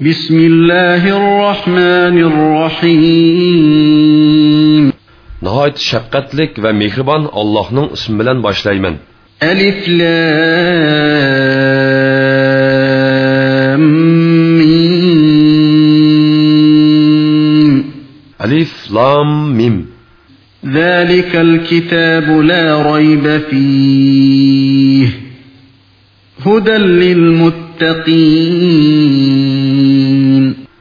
بسم الله الرحمن الرحيم shafqatlik va mehribon Allohning ismi bilan boshlayman. ألف لام ميم Alif Lam Mim. ذلك الكتاب لا ريب فيه هدى للمتقين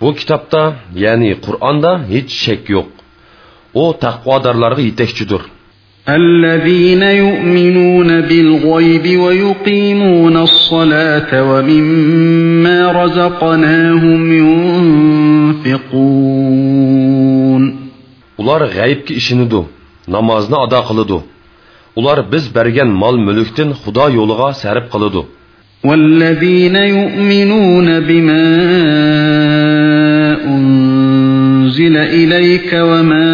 Bu kitobda, ya'ni Qur'onda hech shak yo'q. U taqvodorlarga yetakchidir. الذين يؤمنون بالغيب ويقيمون الصلاة ومما رزقناهم ينفقون Ular g'aybga ishinidu, namozni ado qiladi. Ular biz bergan mol-mulkdan Xudo yo'liga sarf qiladi. والذين يؤمنون بما أنزل إليك وما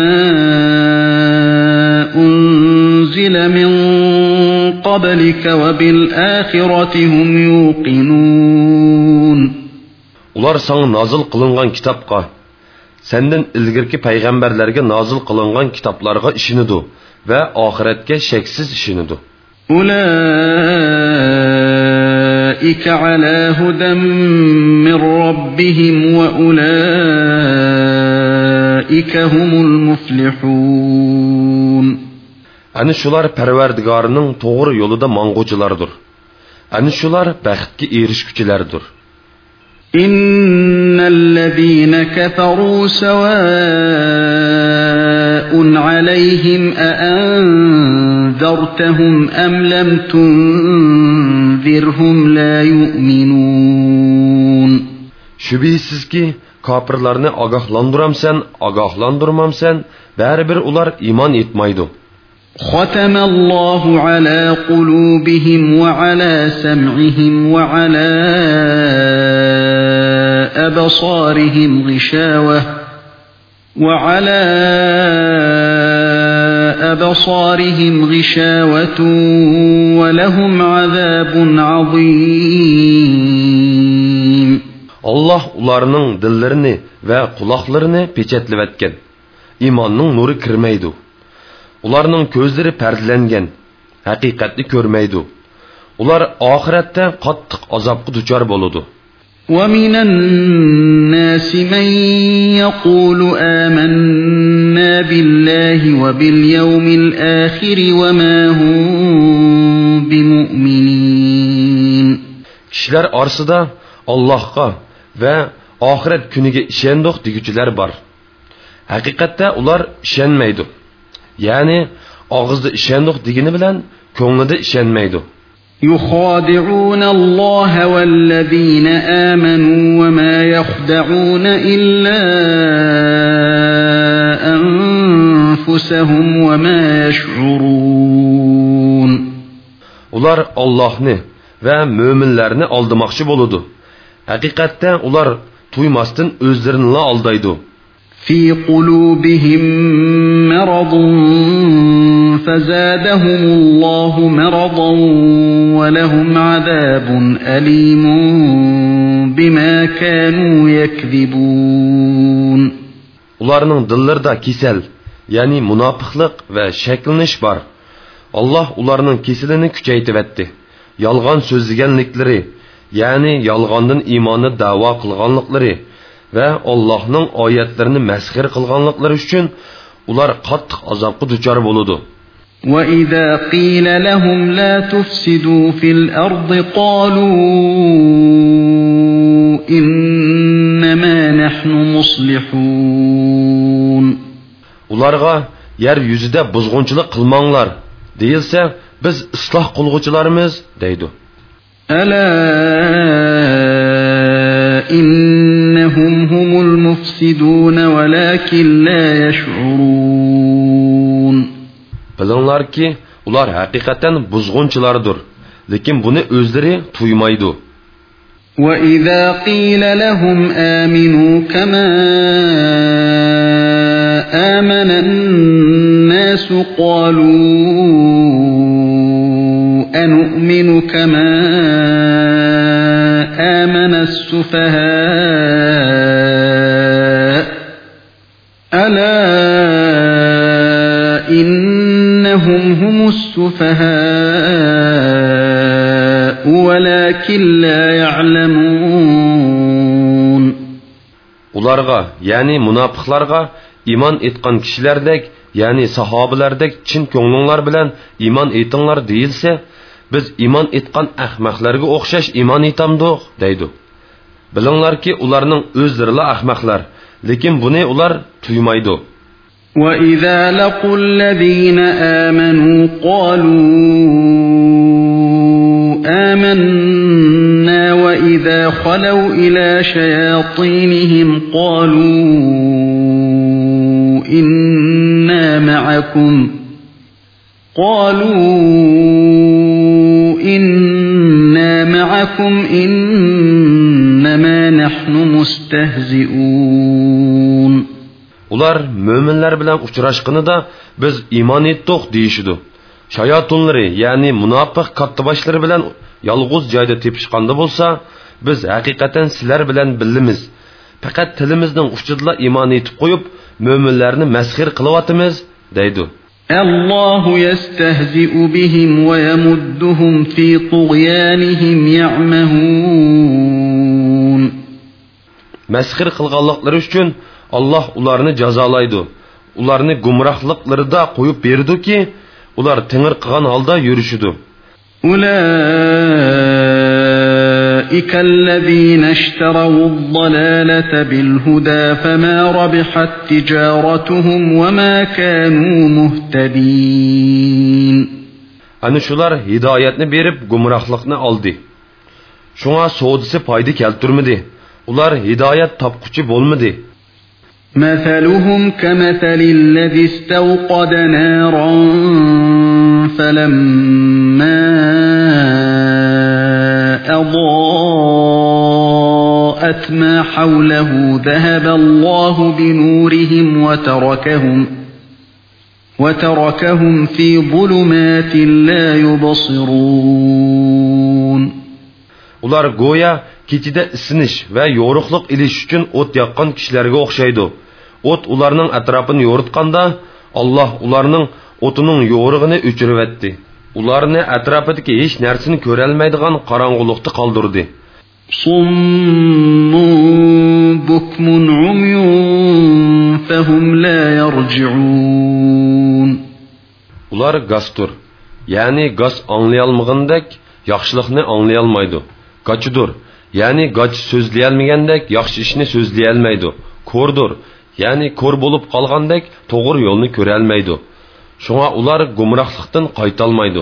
أنزل من قبلك وبالآخرة هم يوقنون Ular sana nazil qilingan kitobga, senden ilgirki payg'ambarlarga nazil qilingan kitoblarga ishinidu va oxiratga shaksiz ishinidu. أولئك على هدى من ربهم وأولئك هم المفلحون Ani shular Parvardigorining to'g'ri yo'lida mang'uvchilardir. Ani shular baxtga erishguchilardir. إن الذين كفروا سواء عليهم أأنذرتهم أم لم تنذرهم لا يؤمنون Shubhisizki, kofirlarni ogohlantiramsan, ogohlantirmamsan, baribir ular iymon etmaydi. ختم الله على قلوبهم وعلى سمعهم وعلى أبصارهم غشاوة وعلى أبصارهم غشاوة ولهم عذاب عظيم Allah ularning dillarini va quloqlarini pechatlayotgan. Iymonning nuri kirmaydi. Ularning ko'zlari pardalangan, haqiqatni ko'rmaydi. Ular oxiratda qattiq azobga duchor bo'ladi. ومن الناس من يقول آمنا بالله وباليوم الآخر وما هم بمؤمنين Kishilar orasida Allohga va oxirat kuniga ishondiq deguchilar bor. Haqiqatda ular ishonmaydi. Ya'ni og'izda ishondiq degani bilan ko'nglida ishonmaydi. يخادعون الله والذين آمنوا وما يخدعون إلا أنفسهم وما يشعرون Ular Allohni va mo'minlarni aldamoqchi bo'ladi. Haqiqatda ular tuymasdan o'zlarini aldaydi. في قلوبهم مرض فزادهم الله مرضا ولهم عذاب أليم بما كانوا يكذبون Ularning dillarida kasal, ya'ni munofiqlik va shaklanish bor. Alloh ularning kasalini kuchaytiribdi. Yolg'on so'zlaganliklari, ya'ni yolg'ondan iymonni da'vo qilganliklari va Allohning oyatlarini masxir qilganliklari uchun ular qattiq azobga duchor bo'ladi. وإذا قيل لهم لا تفسدوا في الأرض قالوا إنما نحن مصلحون Ularga yer yuzida buzg'unchilik qilmanglar deyilsa, biz isloh qilg'uchilarimiz deydi. ألا إنهم هم المفسدون ولكن لا يشعرون Bilinglarki, ular haqiqatan buzg'unchilardir, lekin buni o'zlari tuymaydi. وإذا قيل لهم آمنوا كما آمن الناس قالوا أنؤمن كما آمن السفهاء ألا إنهم هم السفهاء ولكن لا يعلمون Ularga, yani münafıklarga iman etkan kişilerdek, yani sahabilardek çin köngünler bilen iman etinler değilse, biz iymon etgan ahmoqlarga o'xshash iymon etamdiq deydi bilinglarki ularning o'zlarila ahmoqlar lekin buni ular tuymaydi وَإِذَا لَقُوا الَّذِينَ آمَنُوا قَالُوا آمَنَّا وَإِذَا خَلَوْا إِلَى شَيَاطِينِهِمْ قَالُوا إِنَّا مَعَكُمْ قَالُوا إِنَّا مَعَكُمْ إِنَّمَا نَحْنُ مُسْتَهْزِئُونَ ular mo'minlar bilan uchrashganida biz iymon etdik deyishidi shayotunlari ya'ni munofiq kattaboshlari bilan yolg'iz joyda tepishganda bo'lsa biz haqiqatan sizlar bilan billimiz faqat tilimizning uchidla iymon etib qo'yib mo'minlarni masxir qilyotimiz deydi الله يستهزئ بهم ويمدهم في طغيانهم يعمهون masxir qilganliklari uchun alloh ularni jazolaydi ularni gumrohliqlarida qo'yib berduki ular tingir qilgan holda yurishidi أولئك الذين اشتروا الضلالة بالهدى فما ربحت تجارتهم وما كانوا مهتدين ana shular hidoyatni berib gumrohlikni oldi shunga savdisi foyda keltirmadi ular hidoyat topquchi bo'lmadi مثلهم كمثل الذي استوقد نارا فلما أضاءت ما حوله ذهب الله بنورهم وتركهم وتركهم في ظلمات لا يبصرون ular go'yo kechida isinish va yo'riqliq ilish uchun o't yoqqan kishilarga o'xshaydi o't ularning atrofini yo'ritganda alloh ularning o'tining yo'rig'ini o'chirvatdi ularni atrofidagi hech narsani ko'rolmaydigan qorong'ulikda qoldirdi صم بكم عمي فهم لا يرجعون ular gostur ya'ni gos anglayolmagandek yaxshilikni anglayolmaydi gochidur ya'ni gach so'zlayolmagandek yaxshi ishni so'zlayolmaydi ko'rdur ya'ni ko'r bo'lib qolgandek to'g'ri yo'lni ko'rolmaydi shunga ular gumrohlikdan qaytolmaydi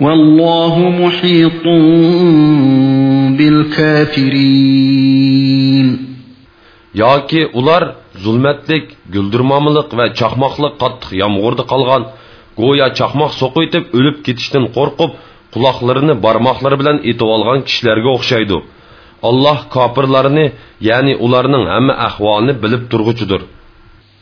والله محيط بالكافرين yoki ular zulmatlik guldirmomiliq va chaqmoqliq qattiq yomg'irda qolgan go'yo chaqmoq so'qiytib o'lib ketishdan qo'rqib quloqlarini barmoqlari bilan etib olgan kishilarga o'xshaydi alloh kofirlarni ya'ni ularning hamma ahvolini bilib turg'uchidir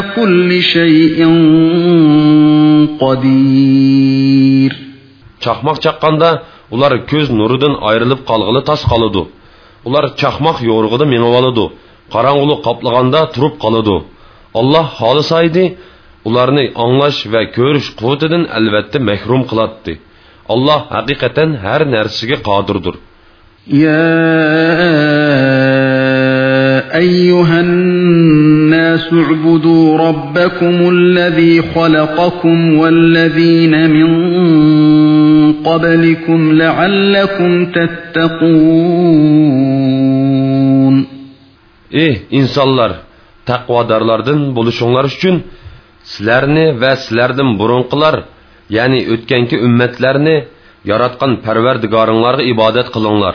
على كل شيء قدير chaqmoq chaqqanda ular ko'z nuridan ayrilib qolg'ili tas qoladi ular chaqmoq yo'rig'ida mengib oladi qorong'ulik qoplaganda turib qoladi alloh xohlasaydi ularni anglash va ko'rish quvvatidan albatta mahrum qiladi alloh haqiqatan har narsaga qodirdir يا أيها الناس اعبدوا ربكم الذي خلقكم والذين من قبلكم لعلكم تتقون ey insonlar taqvodorlardan bo'lishinglar uchun sizlarni va sizlardan burunqilar ya'ni o'tganki ummatlarni yaratgan parvardigoringlarga ibodat qilinglar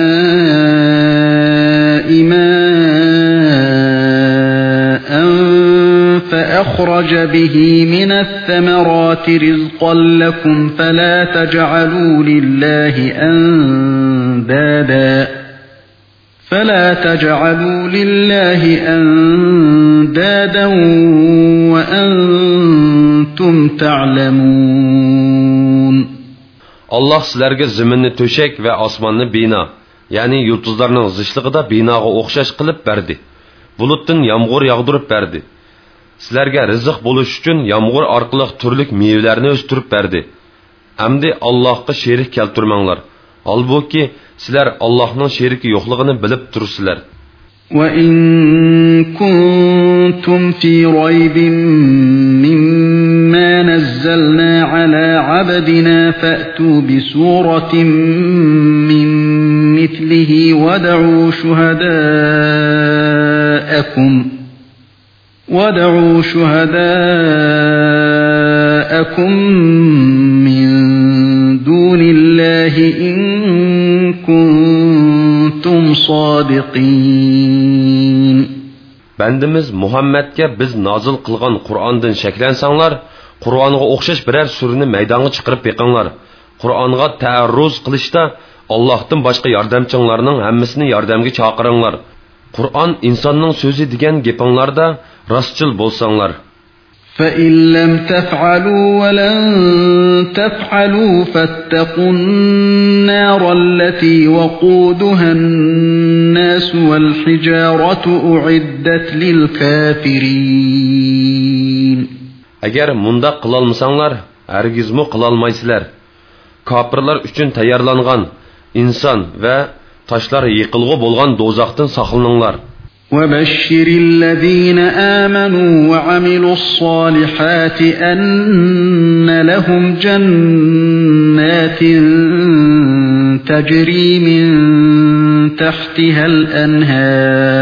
أخرج به من الثمرات رزقا لكم فلا تجعلوا لله أندادا. فلا تجعلوا لله أندادا وأنتم تعلمون. الله سلرگ زمینی توشک و آسمانی بینا یعنی یوتزدارنن زیشلگدا بیناگو اخشش قلب بردي بلوتن یامگور يغدر بردي sizlarga rizq bo'lish uchun yomg'ir orqali turli mevalarni o'stirib berdi amdi allohga sherik keltirmanglar holbuki sizlar allohning sheriki yo'qligini bilib tursizlar وإن كنتم في ريب مما نزلنا على عبدنا فأتوا بسورة من مثله ودعوا شهداءكم ودعوا شهداءكم من دون الله إن كنتم صادقين bandimiz muhammadga biz nozil qilgan qur'ondan shaklansanglar qur'onga o'xshash biror surni maydonga chiqarib beqinglar qur'onga taarruz qilishda allohdan boshqa yordamchinglarning hammasini yordamga chaqiringlar qur'on insonning so'zi degan gapinglarda rostchil bo'lsanglar فإن لم تفعلوا ولن تفعلوا فاتقوا النار التي وقودها الناس والحجارة أعدت للكافرين agar mundoq qilolmasanglar hargizmu qilolmaysizlar kofirlar uchun tayyorlangan inson va toshlar yiqilg'u bo'lgan do'zaxdan saqlaninglar وبشر الذين آمنوا وعملوا الصالحات أن لهم جنات تجري من تحتها الأنهار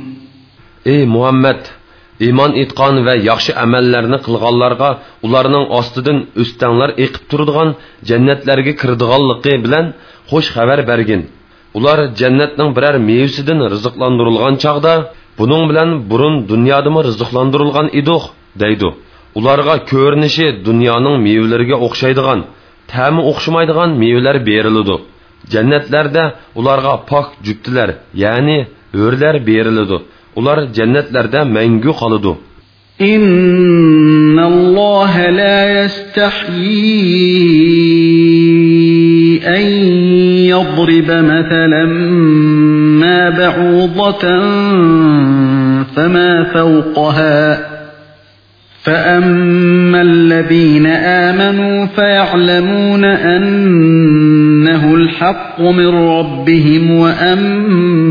ey muhammad iymon etqon va yaxshi amallarni qilganlarga ularning ostidan o'stanglar eqib turadigan jannatlarga kirdiganligi bilan xush xabar bergin. Ular jannatning biror mevasidan rizqlantirilgan chog'da buning bilan burun dunyodami rizqlantirilgan edik deydi ularga ko'rinishi dunyoning mevalariga o'xshaydigan ta'mi o'xshamaydigan mevalar beriladi jannatlarda ularga pok juftilar ya'ni o'rlar beriladi ular jannatlarda mangu qoladi. الله لا يستحيي أن يضرب مثلا ما بعوضة فما فوقها فأما الذين آمنوا فيعلمون أنه الحق من ربهم وأما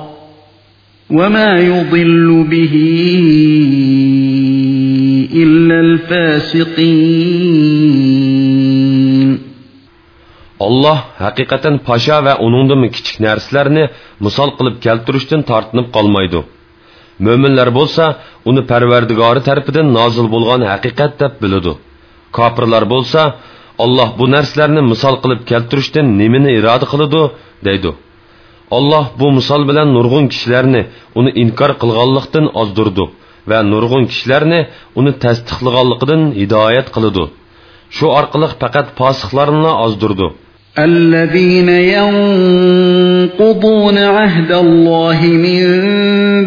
وما يضل به إلا الفاسقين Allah haqiqatan pasha va uningdan kichik narsalarni misol qilib keltirishdan tortinib qolmaydi. Mo'minlar bo'lsa, uni Parvardigori tarafidan nozil bo'lgan haqiqat deb biladi. Kofirlar bo'lsa, Alloh bu narsalarni misol qilib keltirishdan nimani iroda qiladi, deydi. Alloh bu misol bilan nurg'un kishilarni uni inkor qilganlikdan ozdirdi va nurg'un kishilarni uni tasdiqlaganligidan hidoyat qiladi. Shu orqali faqat fosiqlarni ozdirdi. الذين ينقضون عهد الله من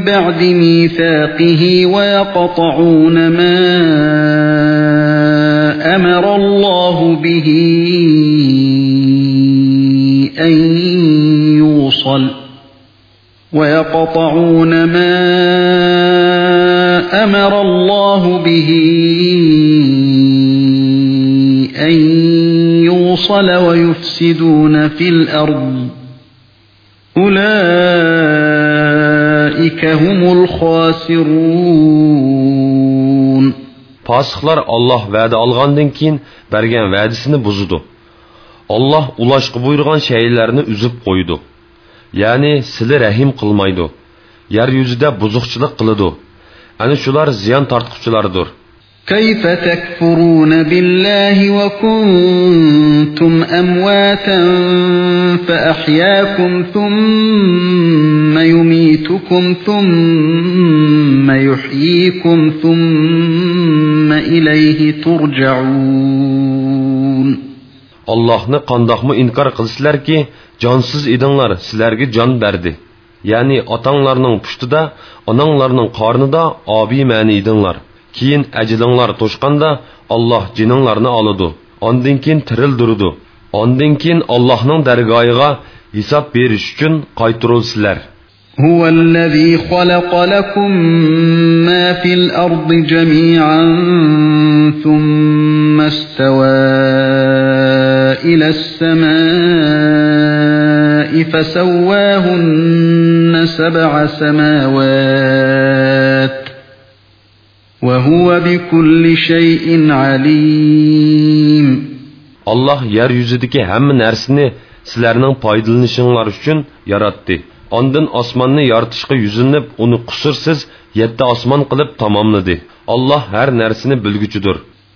بعد ميثاقه ويقطعون ما أمر الله به أن يوصل ويقطعون ما أمر الله به أن يوصل ويفسدون في الأرض أولئك هم الخاسرون Fasıqlar Allah vədə alğandan keyin bergen vədisini buzudu. Allah ulaşqı buyurğan şeylərini üzüb qoydu. Yani sili rəhim qılmaydı. Yer yüzüdə buzuqçılıq qılıdı. Ani şular ziyan tartqıçılardır. كيف تكفرون بالله وكنتم أمواتا فأحياكم ثم يميتكم ثم يحييكم ثم إليه ترجعون Allah'ını qandaqmı inkar qılsılar ki, cansız idinlar sizlərgi can berdi. Yani atanlarının puştuda, ananlarının qarnıda abi məni idinlar. keyin ajlinglar to'shqanda olloh jininglarni oladi ondan keyin tirildurdi ondan keyin ollohning dargohiga hisob berish uchun qaytirilsizlar هو الذي خلق لكم ما في الأرض جميعا ثم استوى إلى السماء فسواهن سبع سماوات وهو بكل شيء عليم Allah yer yüzüdeki hamma narsani sizlarning foydalanishinglar uchun yaratdi. Ondan osmonni yaratishga yuzinib, uni qusursiz yetti osmon qilib tamomladi. Alloh har narsani bilguchidir.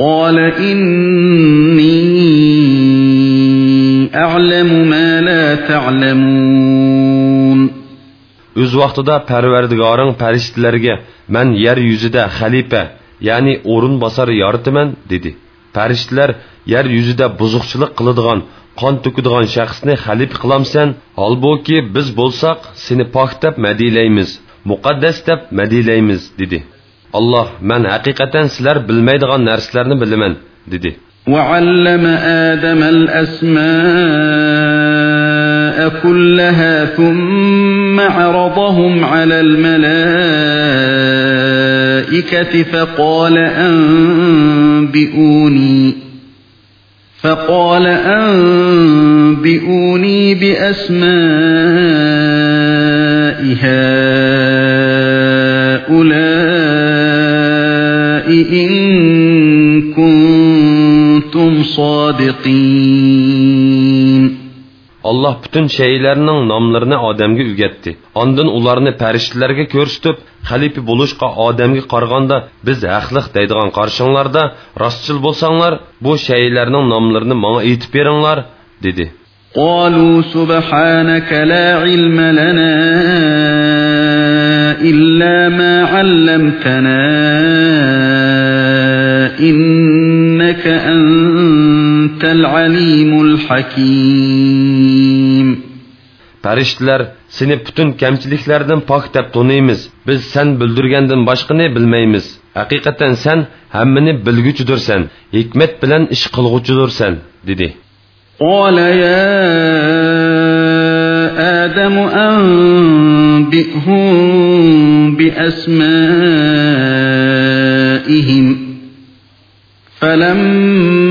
قال إني أعلم ما لا تعلمون Öz vaqtida Parvardigoring farishtalarga men yer yuzida xalifa ya'ni o'rin bosar yoritiman dedi farishtalar yer yuzida buzuqchilik qiladigan qon to'kadigan shaxsni xalif qilamsan holbuki biz bo'lsak seni pok deb madilaymiz muqaddas deb madilaymiz dedi Alloh man haqiqatan sizlar bilmaydigan narsalarni bilaman dedi وعلم آدم الأسماء كلها ثم عرضهم على الملائكة فقال أنبئوني فقال أنبئوني بأسماء هؤلاء كنتم صادقين Allah bütün şeylerinin namlarını Adem'e ügetti. Ondan ularını periştilerge körüstüp, xalifa bo'lishga odamga qaraganda biz haqliq deydigan qarshinglarda rostchil bo'lsanglar bu shaylarning nomlarini menga aytib beringlar dedi قالوا سبحانك لا علم لنا إلا ما علمتنا إنك أنت أنت العليم الحكيم Farishtalar seni butun kamchiliklardan pok deb tuniymiz. Biz sen bildirgandan boshqani bilmaymiz. Haqiqatan sen hammani bilguchidirsan, hikmat bilan ish qilg'uchidirsan, dedi. قال يا آدم أنبئهم بأسمائهم فلما أنبأهم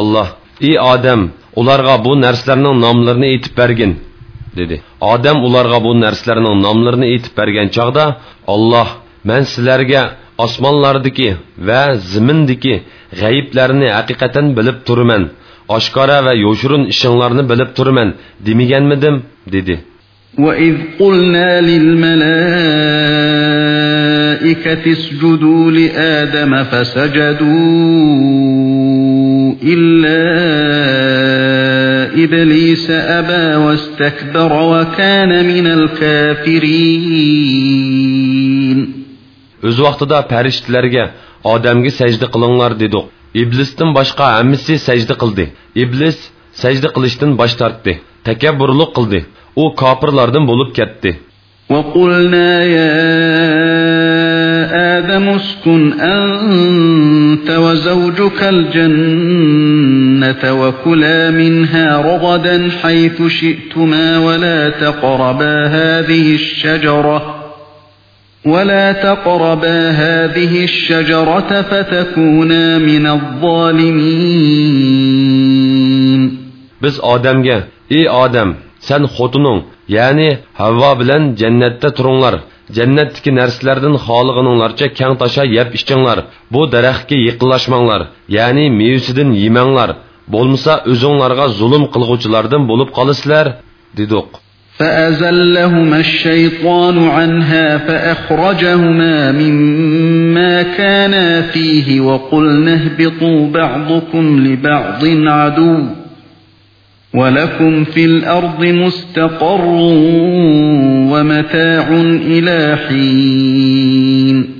الله ey odam ularga bu narsalarning nomlarini aytib bergin dedi odam ularga bu narsalarning nomlarini aytib bergan chog'da olloh man sizlarga osmonlardagi va zimindagi g'ayiblarni haqiqatan bilib turaman oshkora va yo'shurun ishinglarni bilib turaman demaganmidim dedi وإذ قلنا للملائكة اسجدوا لآدم فسجدوا إلا إبليس أبى واستكبر وكان من الكافرين o'z vaqtida farishtalarga odamga sajda qilinglar dedik iblisdan boshqa hammasi sajda qildi iblis sajda qilishdan bosh tortdi takabburlik qildi u kofirlardan bo'lib ketdi وقلنا يا آدم اسكن أنت وزوجك الجنة وكلا منها رغدا حيث شئتما ولا تقربا هذه الشجرة ولا تقربا هذه الشجرة فتكونا من الظالمين. biz odamga ey odam sen xotining ya'ni havvo bilan jannatda turinglar jannatdagi narsalardan xolig'ininglarcha kang tasha yeb ichinglar bu daraxtga yiqinlashmanglar ya'ni mevasidan yemanglar bo'lmasa o'zinglarga zulm qilg'uvchilardan bo'lib qolasizlar dedik فأزلهما الشيطان عنها فأخرجهما مما كانا فيه وقلنا اهبطوا بعضكم لبعض عدو ولكم في الأرض مستقر ومتاع إلى حين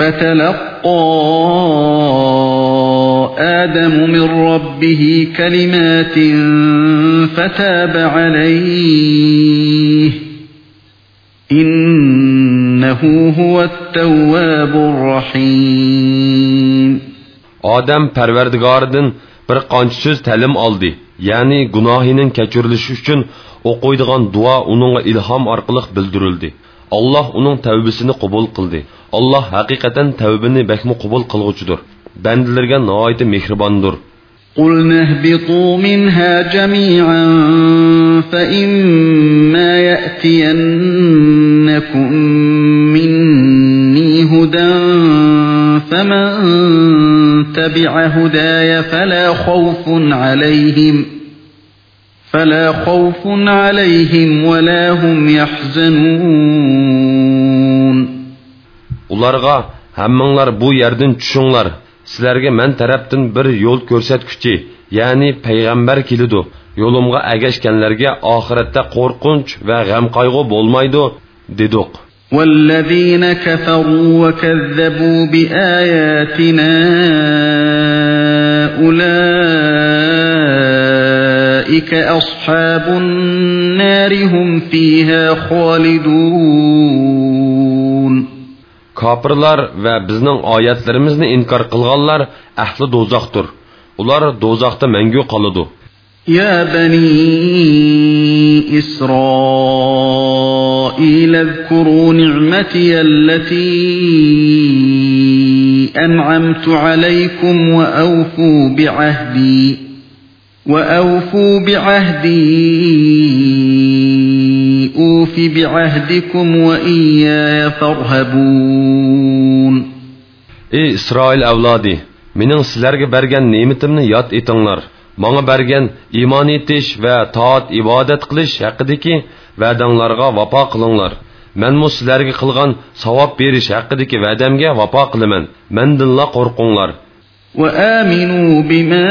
فتلقى آدم من ربه كلمات فتاب عليه إنه هو التواب الرحيم odam parvardigoridan bir qancha so'z ta'lim oldi ya'ni gunohining kechirilishi uchun o'qiydigan duo uningga ilhom orqali bildirildi alloh uning tavbasini qabul qildi alloh haqiqatan tavbani bakmi qabul qilg'uchidir bandalarga nihoyatda mehribondir قلنا اهبطوا منها جميعا فإما يأتينكم مني هدى فمن تبع هداي فلا خوف عليهم فلا خوف عليهم ولا هم يحزنون ularga hammanglar bu yerdan tushinglar sizlarga man tarafdan bir yo'l ko'rsatguchi ya'ni payg'ambar kelidi yo'limga agashganlarga oxiratda qo'rqinch va g'am qayg'u bo'lmaydi dedik والذين كفروا وكذبوا بآياتنا أولئك أصحاب النار هم فيها خالدون kofirlar va bizning oyatlarimizni inkor qilganlar ahli do'zaxdir ular do'zaxda mangu qoladi يا بني إسرائيل اذكروا نعمتي التي أنعمت عليكم وأوفوا بعهدي وأوفوا بعهدي أوف بعهدكم وإياي فارهبون ey isroil avlodi mening sizlarga bergan ne'matimni yod etinglar manga bergan iymon etish va toat ibodat qilish haqidagi va'danglarga vafo qilinglar manmu sizlarga qilgan savob berish haqidagi va'damga vafo qilaman mandinla qo'rqinglar وآمنوا بما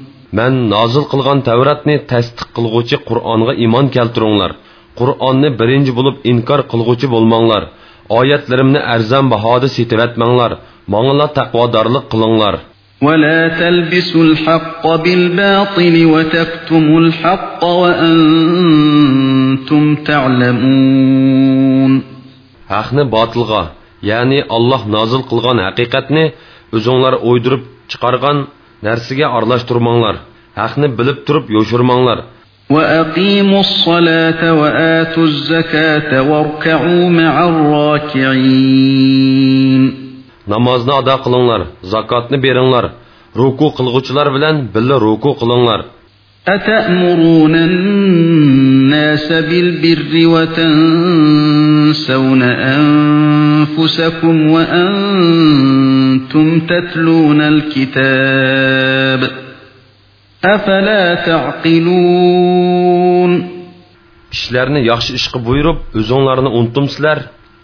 man nozil qilgan tavratni tasdiq qilg'uvchi qur'onga iymon keltiringlar qur'onni birinchi bo'lib inkor qilg'uvchi bo'lmanglar oyatlarimni arzon bahoda setivatmanglar manglar taqvodorlik qilinglar ولا تلبسوا الحق بالباطل وتكتموا الحق وأنتم تعلمون haqni botilga ya'ni alloh nozil qilgan haqiqatni o'zinglar o'ydirib chiqargan narsaga aralashtirmanglar haqni bilib turib yo'shirmanglar وأقيموا الصلاة وآتوا الزكاة واركعوا مع الراكعين namozni ado qilinglar zakotni beringlar ruku qilg'uvchilar bilan birga ruku qilinglar أتأمرون الناس بالبر وتنسون أنفسكم وأنتم تتلون الكتاب أفلا تعقلون kishilarni yaxshi ishga buyurib o'zinglarni unutumsizlar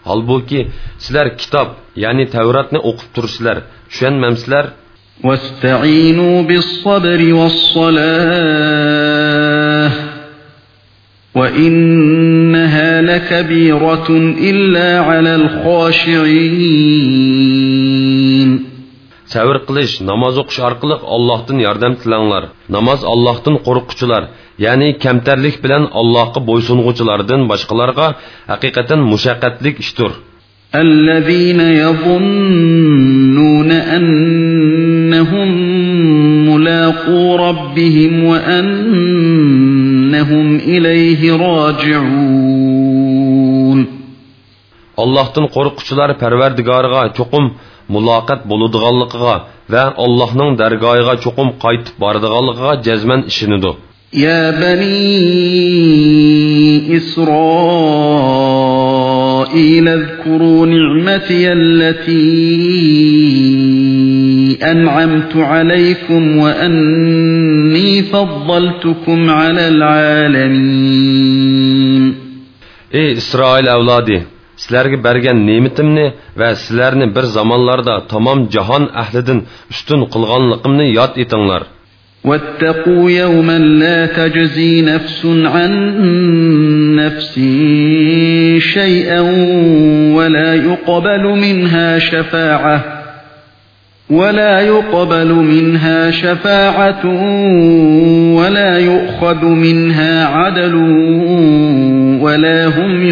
holbuki sizlar kitob ya'ni tavratni o'qib tursizlar tushunmamsizlar واستعينوا بالصبر والصلاة وإنها لكبيرة إلا على الخاشعين savr qilish namoz o'qish orqali allohdan yordam tilanglar namoz allohdan qo'rquvchilar ya'ni kamtarlik bilan allohga bo'ysung'uvchilardan boshqalarga haqiqatan mushaqqatlik ishdir الذين يظنون أنهم ملاقو ربهم وأنهم إليه راجعون allohdan qo'rquvchilar parvardigoriga cho'qim muloqot bo'ladiganligiga va allohning dargohiga cho'qim qaytib boradiganligiga jazman ishinidu يا بني إسرائيل اذكروا نعمتي التي أنعمت عليكم وأني فضلتكم على العالمين ey isroil avlodi sizlarga bergan ne'matimni va sizlarni bir zamonlarda tamom jahon ahlidan ustun qilganligimni yod etinglar واتقوا يوما لا تجزي نفس عن نفس شيئا ولا يقبل منها شفاعة ولا يقبل منها شفاعة ولا يؤخذ منها عدل ولا هم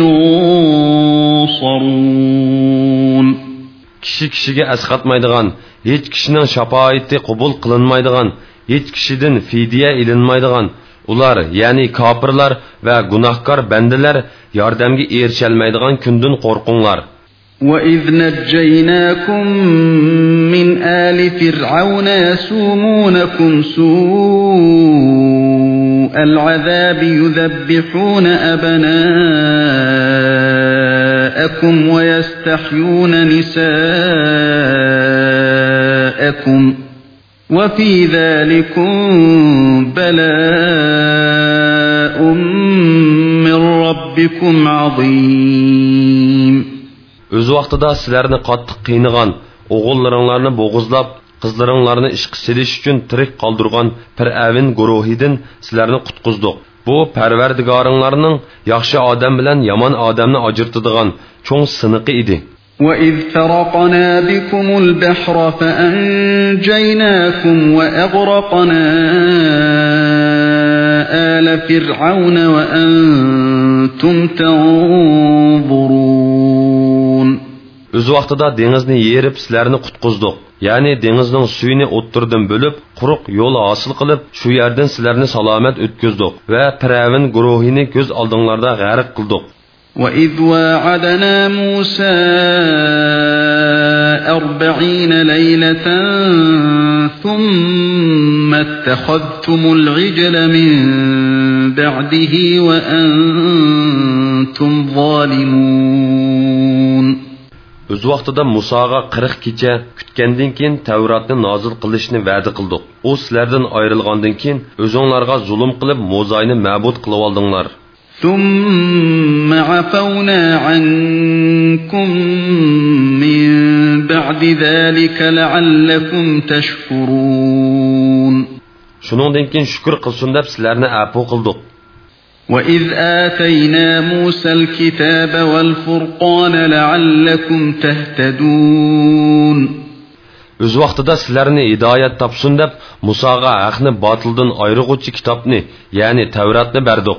ينصرون. kishi kishiga asqatmaydigan hech kishining shafoati qabul qilinmaydigan hech kishidan fidya ilinmaydigan ular ya'ni kofirlar va gunohkor bandalar yordamga erisholmaydigan kundan qo'rqinglar وَإِذْ نَجَّيْنَاكُمْ مِنْ آلِ فِرْعَوْنَ يَسُومُونَكُمْ سُوءَ الْعَذَابِ يُذَبِّحُونَ أَبْنَاءَكُمْ وَيَسْتَحْيُونَ نِسَاءَكُمْ وَفِي ذَلِكُمْ بَلَاءٌ مِّن رَّبِّكُمْ عَظِيمٌ o'z vaqtida sizlarni qattiq qiynagan o'g'illaringlarni bo'g'izlab qizlaringlarni ishqa selish uchun tirik qoldirgan piravin guruhidan sizlarni qutqizdik bu parvardigoringlarning yaxshi odam bilan yomon odamni ajirtadigan cho'ng siniqi edi وَإِذْ فَرَقْنَا بِكُمُ الْبَحْرَ فَأَنْجَيْنَاكُمْ وَأَغْرَقْنَا آلَ فِرْعَوْنَ وَأَنْتُمْ تَنْظُرُونَ Öz vaqtida dengizni yerib sizlarni qutqizdik. Ya'ni dengizning suyini o'ttirdim bo'lib, quruq yo'l hosil qilib, shu yerdan sizlarni salomat o'tkazdik va Firavun guruhini ko'z oldinglarda g'arq qildik. وَإِذْ وَاعَدْنَا مُوسَى أَرْبَعِينَ لَيْلَةً ثُمَّ اتَّخَذْتُمُ الْعِجْلَ مِنْ بَعْدِهِ وَأَنْتُمْ ظَالِمُونَ Öz vaqtida Musaga 40 kecha kutgandan keyin Tavratni nozil qilishni va'da qildik. U sizlardan ayrilgandan keyin o'zinglarga zulm qilib Mo'zayni ma'bud qilib oldinglar. ثم عفونا عنكم من بعد ذلك لعلكم تشكرون Shuningdan keyin shukr qilsin deb sizlarni afu qildik. وَإِذْ آتَيْنَا مُوسَى الْكِتَابَ وَالْفُرْقَانَ لَعَلَّكُمْ تَهْتَدُونَ Öz vaqtida sizlarni hidoyat topsin deb Musoga haqni botildan ayirg'uvchi kitobni, ya'ni Tavratni berdik.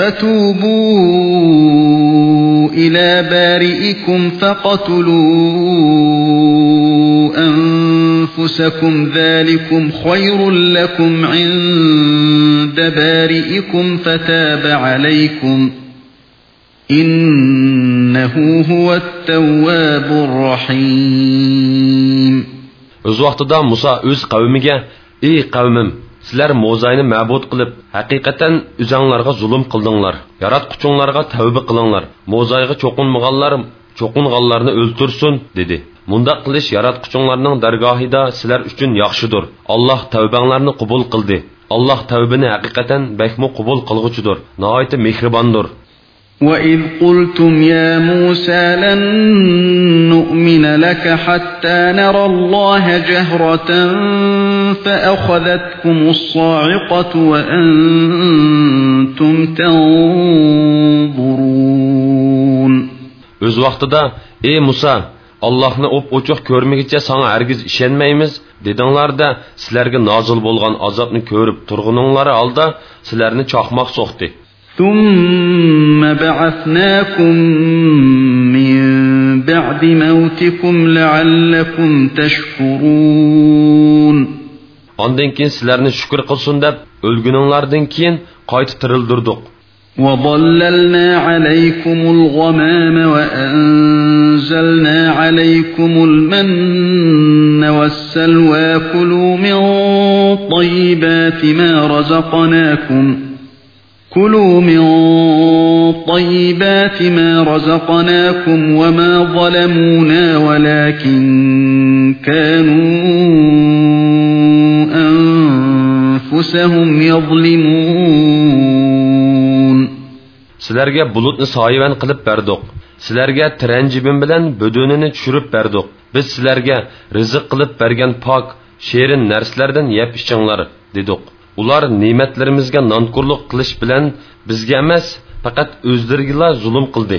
فَتُوبُوا إِلَى بَارِئِكُمْ فَقَتُلُوا أَنفُسَكُمْ ذَلِكُمْ خَيْرٌ لَكُمْ عِندَ بَارِئِكُمْ فَتَابَ عَلَيْكُمْ إِنَّهُ هُوَ التَّوَّابُ الرَّحِيمُ. Öz vaqtida Musa o'z qavmiga: "Ey qavmim, sizlar Mo'zayni ma'bud qilib, haqiqatan o'zinglarga zulm qildinglar. Yaratquchinglarga tavba qilinglar. Mo'zayga cho'qinmaganlar cho'qinganlarni o'ltirsin" dedi. Mundaq qilish yaratquchinglarning dargohida sizlar uchun yaxshidir. Alloh tavbanglarni qabul qildi. Alloh tavbani haqiqatan bakmu qabul qilg'uchidir. Nihoyat mehribondir. وَإِذْ قُلْتُمْ يَا مُوسَى لَن نُّؤْمِنَ لَكَ حَتَّى نَرَى اللَّهَ جَهْرَةً فَأَخَذَتْكُمُ الصَّاعِقَةُ وَأَنْتُمْ تَنْظُرُونَ Öz vaqtida: "Ey Musa, Allohni o'p ochiq ko'rmagicha sana hargiz ishonmaymiz" dedinglarda, sizlarga nozil bo'lgan azobni ko'rib turg'uninglar alda sizlarni chaqmoq so'qdi. ثُمَّ بَعَثْنَاكُمْ مِنْ بَعْدِ مَوْتِكُمْ لَعَلَّكُمْ تَشْكُرُونَ Ondan keyin sizlarni shukr qilsin deb o'lguninglardan keyin qayta tirildirdik. وَظَلَّلْنَا عَلَيْكُمُ الْغَمَامَ وَأَنزَلْنَا عَلَيْكُمُ الْمَنَّ وَالسَّلْوَى كُلُوا مِنْ طَيِّبَاتِ مَا رَزَقْنَاكُمْ كُلُوا مِنْ طَيِّبَاتِ مَا رَزَقْنَاكُمْ وَمَا ظَلَمُونَا وَلَكِنْ كَانُوا أَنفُسَهُمْ يَظْلِمُونَ Sizlarga bulutni soyivan qilib berdik. Sizlarga tiranjibin bilan budunini tushirib berdik. Biz sizlarga rizq qilib bergan pok, sherin narsalardan yeb ichinglar, dedik. Ular ne'matlarimizga nonkurlik qilish bilan bizga emas, faqat o'zlariga zulm qildi.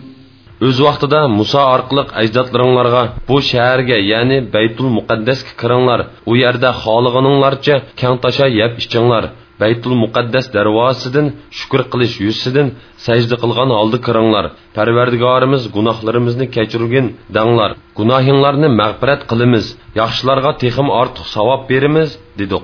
Öz vaqtida Musa orqali ajdodlaringlarga bu shaharga, ya'ni Baytul Muqaddasga kiringlar. U yerda xohlaganinglarcha kang tasha yeb ichinglar. Baytul Muqaddas darvosidan shukr qilish yuzidan sajda qilgan holda kiringlar. Parvardigorimiz gunohlarimizni kechirgin danglar. Gunohinglarni mag'firat qilamiz. Yaxshilarga texim ortiq savob beramiz, dedik.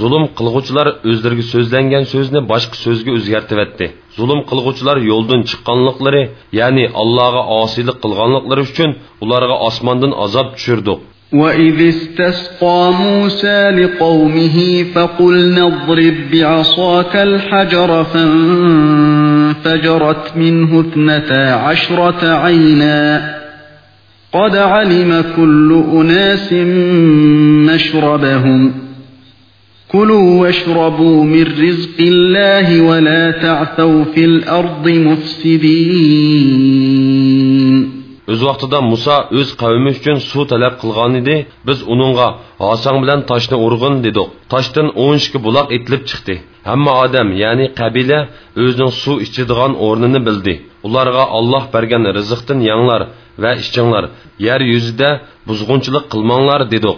Zulm qilg'uvchilar o'zlariga so'zlangan so'zni boshqa so'zga o'zgartiryapti. Zulm qilg'uvchilar yo'ldan chiqqanliklari, ya'ni Allohga osiylik qilganliklari uchun ularga osmondan azob tushirdik. وَإِذِ اسْتَسْقَى مُوسَى لِقَوْمِهِ فَقُلْنَا اضْرِبْ بِعَصَاكَ الْحَجَرَ فَانفَجَرَتْ مِنْهُ اثْنَتَا عَشْرَةَ عَيْنًا قَدْ عَلِمَ كُلُّ أُنَاسٍ مَشْرَبَهُمْ Kulu ve şrabu min rizqillahi ve la ta'thav fil ardı mufsidin. Öz vaqtida Musa öz qavmi uchun suv talab qilgan edi. Biz uningga "Hasang bilan toshni urg'in" dedik. Toshdan 12 buloq etilib chiqdi. Hamma odam, ya'ni qabila o'zining suv ichadigan o'rnini bildi. Ularga Alloh bergan rizqdan yanglar va ichinglar. Yer yuzida buzg'unchilik qilmanglar dedik.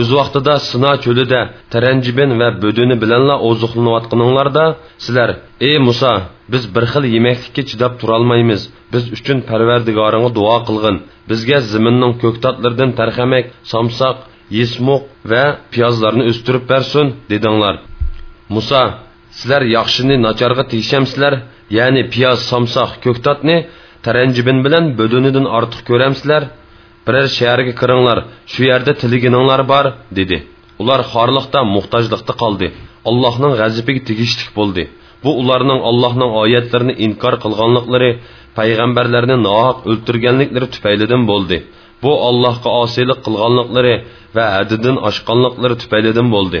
o'z vaqtida sino cho'lida taranjibin va buduni bilanla oziqlanayotganinglarda sizlar ey muso biz bir xil yemaklikka chidab turolmaymiz biz uchun parvardigoringga duo qilg'in bizga ziminning ko'ktatlaridan tarhamak somsoq yesmoq va piyozlarni o'stirib bersin dedinglar muso sizlar yaxshini nacharga tegshamsizlar ya'ni piyoz somsoq ko'ktotni taranjibin bilan budunidan ortiq ko'ramsizlar biror shaharga kiringlar shu yerda tiligininglar bor dedi ular xorliqda muhtojliqda qoldi allohning g'azabiga tegishlik bo'ldi bu ularning allohning oyatlarini inkor qilganliklari payg'ambarlarni nohaq o'ltirganliklari tufaylidan bo'ldi bu allohga osiylik qilganliklari va haddidan oshganliklari tufaylidan bo'ldi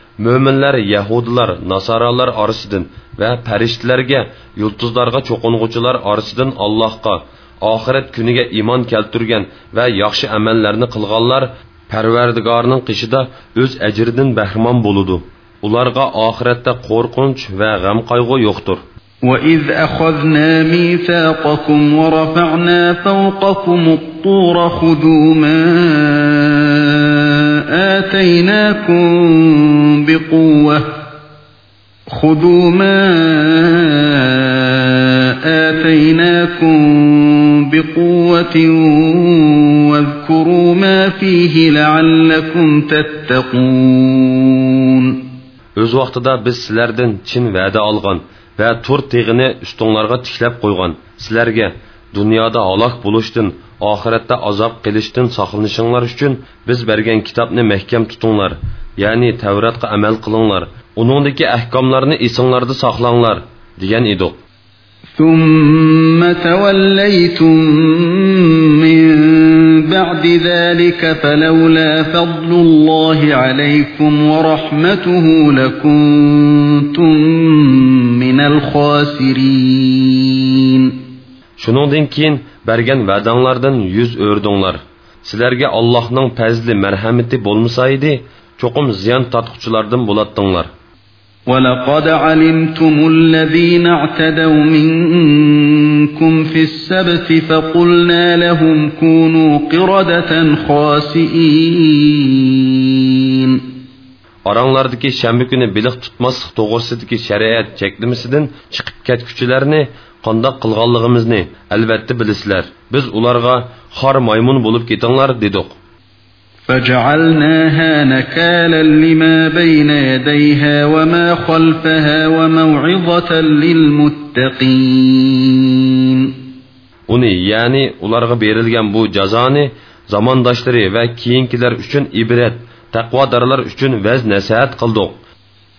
mo'minlar yahudilar nasoralar orasidan va farishtalarga yulduzlarga cho'qing'uchilar orasidan allohga oxirat kuniga iymon keltirgan va yaxshi amallarni qilganlar parvardigorning qishida o'z ajridan bahramon bo'ludi ularga oxiratda qo'rqinch va g'am qayg'u yo'qdir وَإِذْ أَخَذْنَا مِيثَاقَكُمْ وَرَفَعْنَا فَوْقَكُمُ الطُّورَ خُذُوا مَا آتيناكم بقوة خذوا ما آتيناكم بقوة واذكروا ما فيه لعلكم تتقون Öz vaqtida biz sizlardan chin va'da olgan va to'rt teg'ini ustinglarga tiklab qo'ygan. Sizlarga dunyoda halok bo'lishdan oxiratda azob qilishdan saqlanishinglar uchun biz bergan kitobni mahkam tutinglar ya'ni tavratga amal qilinglar uningdagi ahkomlarni esinglarda saqlanglar degan edik ثم توليتم من بعد ذلك فلولا فضل الله عليكم ورحمته لكنتم من الخاسرين Shuningdan keyin bergan va'danglardan yuz o'rdinglar. Sizlarga Allohning fazli marhamati bo'lmasa edi, cho'qim ziyon tortquchilardan bo'latdinglar. ولقد علمتم الذين اعتدوا منكم في السبت فقلنا لهم كونوا قردة خاسئين Aranglardagi shanba kuni biliq tutmaslik to'g'risidagi shariat cheklimisidan chiqib ketguchilarni qandoq qilganligimizni albatta bilasizlar. Biz ularga xor maymun bo'lib ketinglar dedik. فجعلناها نكالا لما بين يديها وما خلفها وموعظة للمتقين Uni ya'ni ularga berilgan bu jazoni zamondoshlari va keyingilar uchun ibrat, taqvodorlar uchun vaz nasihat qildik.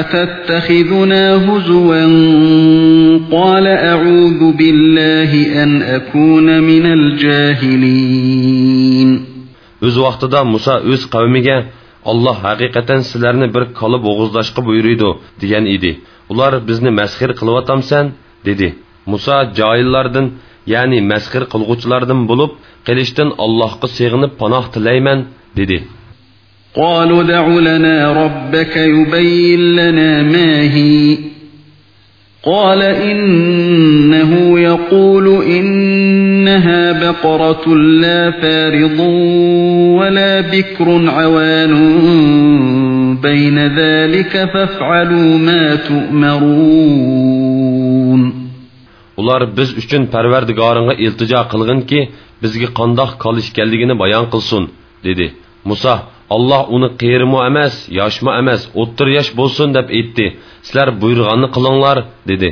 أتتخذنا هزوا قال أعوذ بالله أن أكون من الجاهلين Öz vaqtida Musa öz qavmiga Allah haqiqatan sizlarni bir qolib o'g'izlashqa buyuruydi degan edi. Ular bizni masxir qilyaptamsan dedi. Musa joyillardan, ya'ni masxir qilg'uvchilardan bo'lib, qilishdan Allohga sig'inib panoh tilayman dedi. قالوا دع لنا ربك يبين لنا ما هي قال إنه يقول إنها بقرة لا فارض ولا بكر عوان بين ذلك فافعلوا ما تؤمرون Ular biz uchun Parvardigoringga iltijo qilginki, bizga qandoq qolish kerakligini bayon qilsin, dedi. Musa Allah uni qiyirmi emas, yoshmi emas, o'ttir yosh bo'lsin deb aytdi. Sizlar buyurganni qilinglar, dedi.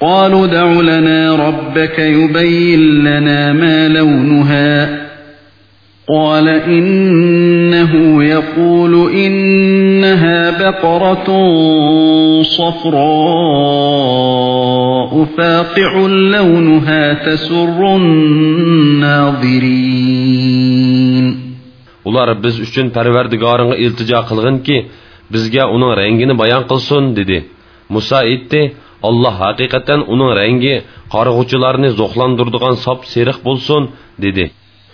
قالوا دع لنا ربك يبين لنا ما لونها قال إنه يقول إنها بقرة صفراء فاقع لونها تسر الناظرين Ular biz uchun Parvardigoringga iltijo qilginki, bizga uning rangini bayon qilsin, dedi. Musa aytdi: Allah haqiqatan uning rangi qarg'uvchilarni zo'qlandiradigan sop seriq bo'lsin, dedi.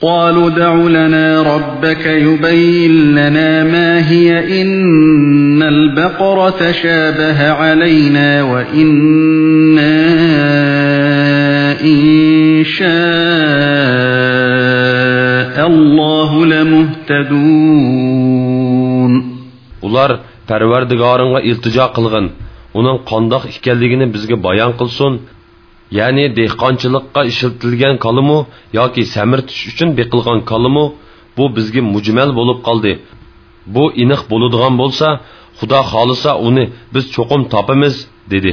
قالوا دع لنا ربك يبين لنا ما هي إن البقرة شابه علينا وإنا إن شاء الله لمهتدون Ular Parvardigoringga iltijo qilgin, uning qandoq ekanligini bizga bayon qilsin. Ya'ni dehqonchilikqa ishlatilgan kalimu yoki samirtish uchun beqilgan kalimu bu bizga mujmal bo'lib qoldi. Bu iniq bo'ladigan bo'lsa, Xudo xolisa uni biz cho'qim topamiz, dedi.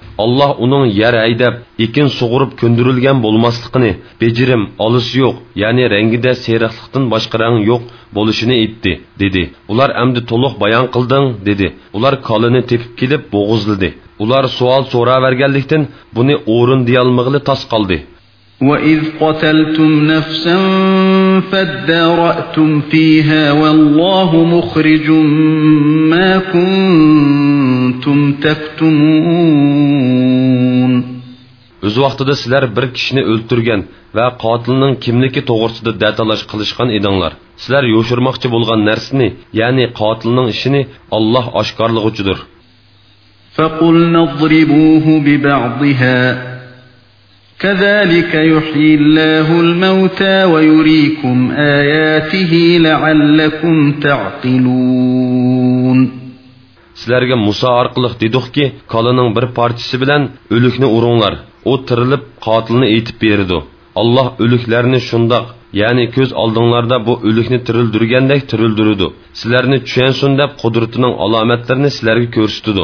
Allah uning yer haydab, ekin sug'urib ko'ndirilgan bo'lmasligini, bejirim, olisi yo'q, ya'ni rangida seriqlikdan boshqa rang yo'q bo'lishini aytdi, dedi. Ular amdi to'liq bayon qilding, dedi. Ular qolini tepib kelib bo'g'izladi. Ular savol so'raverganlikdan buni o'rin deyolmag'ili tas qoldi. وإذ قتلتم نفسا فادارأتم فيها والله مخرج ما كنتم تكتمون O'z vaqtida sizlar bir kishini o'ltirgan va qotilning kimligi to'g'risida datalash qilishgan edinglar. Sizlar yo'shirmoqchi bo'lgan narsani, ya'ni qotilning ishini Alloh oshkorlig'ichidir. فقلنا اضربوه ببعضها كذلك يحيي الله الموتى ويريكم آياته لعلكم تعقلون sizlarga muso orqali dedikki kolaning bir parchasi bilan o'likni uringlar u tirilib qotilni aytib berdi alloh o'liklarni shundoq ya'ni ko'z oldinglarda bu o'likni tirildirgandek tirildirdi sizlarni tushunsin deb qudratining alomatlarini sizlarga ko'rsatdi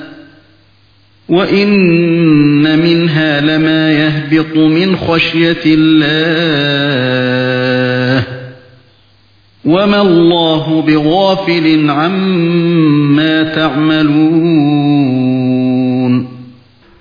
وَإِنَّ مِنْهَا لَمَا يَهْبِطُ مِنْ خَشْيَةِ اللَّهِ وَمَا اللَّهُ بِغَافِلٍ عَمَّا تَعْمَلُونَ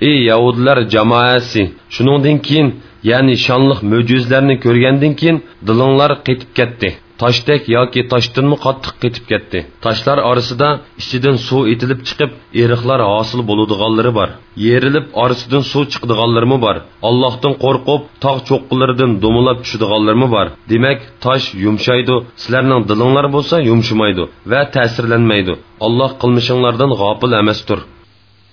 Ey Yahudilar jamoasi, shuningdan keyin, ya'ni shonliq mo'jizlarni ko'rgandan keyin dilinglar qetib ketdi. Toshdek yoki toshdanmi qattiq ketib ketdi toshlar orasida ichidan suv etilib chiqib eriqlar hosil bo'ladiganlari bor yerilib orasidan suv chiqadiganlarmi bor allohdan qo'rqib tog' cho'qqilaridan do'milab tushadiganlarmi bor demak tosh yumshaydi sizlarning dilinglar bo'lsa yumshamaydi va ta'sirlanmaydi alloh qilmishinglardan g'ofil emasdir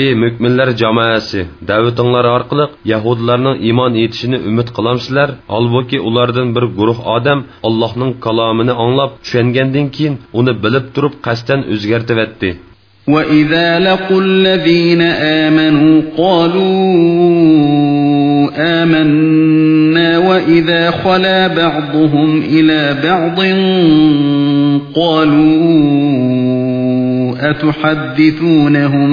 ey mo'minlar jamoasi da'vatinglar orqali yahudlarning iymon etishini umid qilamsizlar holbuki ulardan bir guruh odam allohning kalomini anglab tushungandan keyin uni bilib turib qasddan o'zgartiryapti وَإِذَا لَقُوا الَّذِينَ آمَنُوا قَالُوا آمَنَّا وَإِذَا خَلَا بَعْضُهُمْ إِلَى بَعْضٍ قَالُوا أَتُحَدِّثُونَهُمْ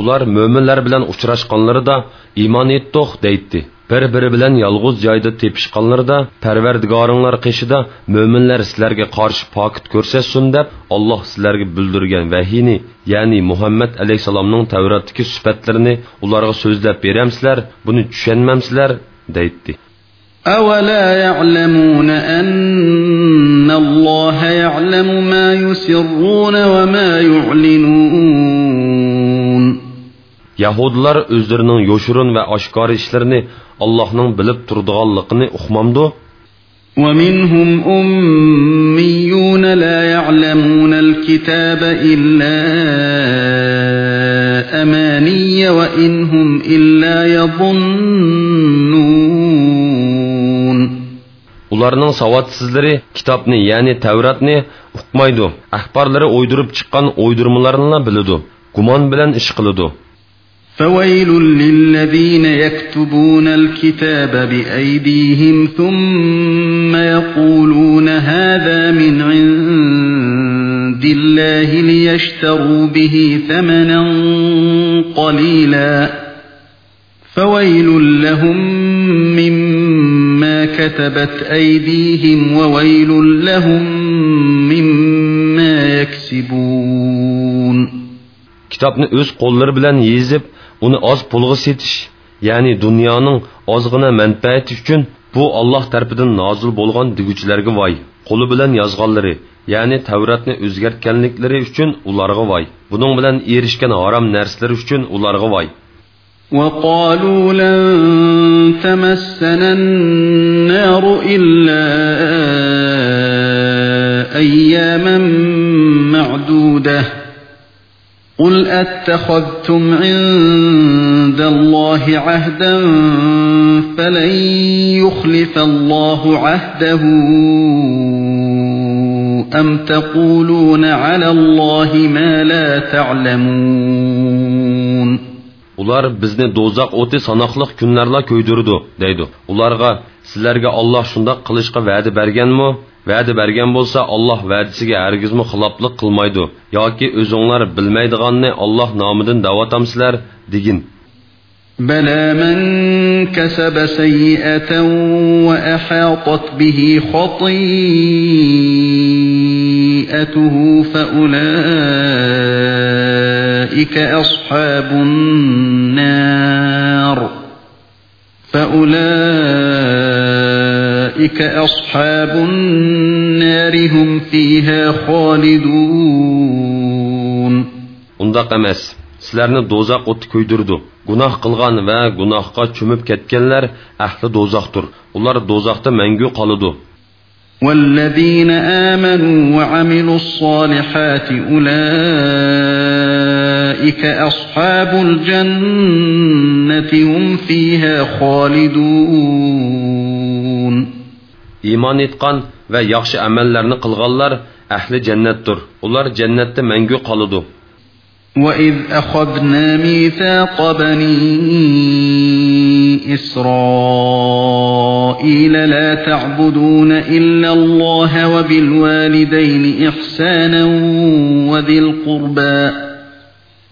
Ular möminlər bilən uçraşqanları da iman etdik deydi. bir biri bilan yolg'iz joyda tepishqanlarida parvardigoringlar qishida mo'minlar sizlarga qarshi pokit ko'rsatsin deb alloh sizlarga bildirgan vahiyni ya'ni muhammad alayhissalomning tavratdagi sifatlarini ularga so'zlab beramsizlar buni tushunmamsizlar deydi أولا يعلمون أن الله يعلم ما يسرون وما يعلنون Yahudilar özlərinin yoşurun və aşkar işlərini Allah'ның bilib turduğanlığını uqmamdı. ومنهم أميون لا يعلمون الكتاب إلا أماني وإن هم إلا يظنون Ularning savodsizlari kitobni, ya'ni Tavratni uqmaydi. Axborlari o'ydirib chiqqan o'ydirmalarni biladi. Gumon bilan ish qiladi. فويل للذين يكتبون الكتاب بأيديهم ثم يقولون هذا من عند الله ليشتروا به ثمنا قليلا. فويل لهم مما كتبت أيديهم وويل لهم مما يكسبون. kitobni o'z qo'llari bilan yezib uni oz pulga setish ya'ni dunyoning ozg'ina manfaati uchun bu olloh tarafidan nozil bo'lgan deguvchilarga voy qo'li bilan yozganlari ya'ni tavratni o'zgartganliklari uchun ularga voy buning bilan erishgan harom narsalar uchun ularga voy وقالوا لن تمسنا النار إلا أياما معدودة قل أتخذتم عند الله عهدا فلن يخلف الله عهده أم تقولون على الله ما لا تعلمون ular bizni do'zax o'ti sanoqliq kunlarla ko'ydirdi deydi ularga sizlarga olloh shundoq qilishga va'da berganmi va'da bergan bo'lsa olloh va'dasiga hargizmi xiloflik qilmaydi yoki o'zinglar bilmaydiganni olloh nomidan davotamsizlar degin بلى من كسب سيئة وأحاطت به خطيئته فأولئك أصحاب النار فأولئك أصحاب النار هم فيها خالدون undaq emas sizlarni do'zax o'ti kuydirdi gunoh qilgan va gunohga cho'mib ketganlar ahli do'zaxdir ular do'zaxda mangu qoladi والذين آمنوا وعملوا الصالحات أولئك أصحاب الجنة هم فيها خالدون iymon etgan va yaxshi amallarni qilganlar ahli jannatdir ular jannatda mangu qoladi وإذ أخذنا ميثاق بني إسرائيل لا تعبدون إلا الله وبالوالدين إحسانا وذي القربى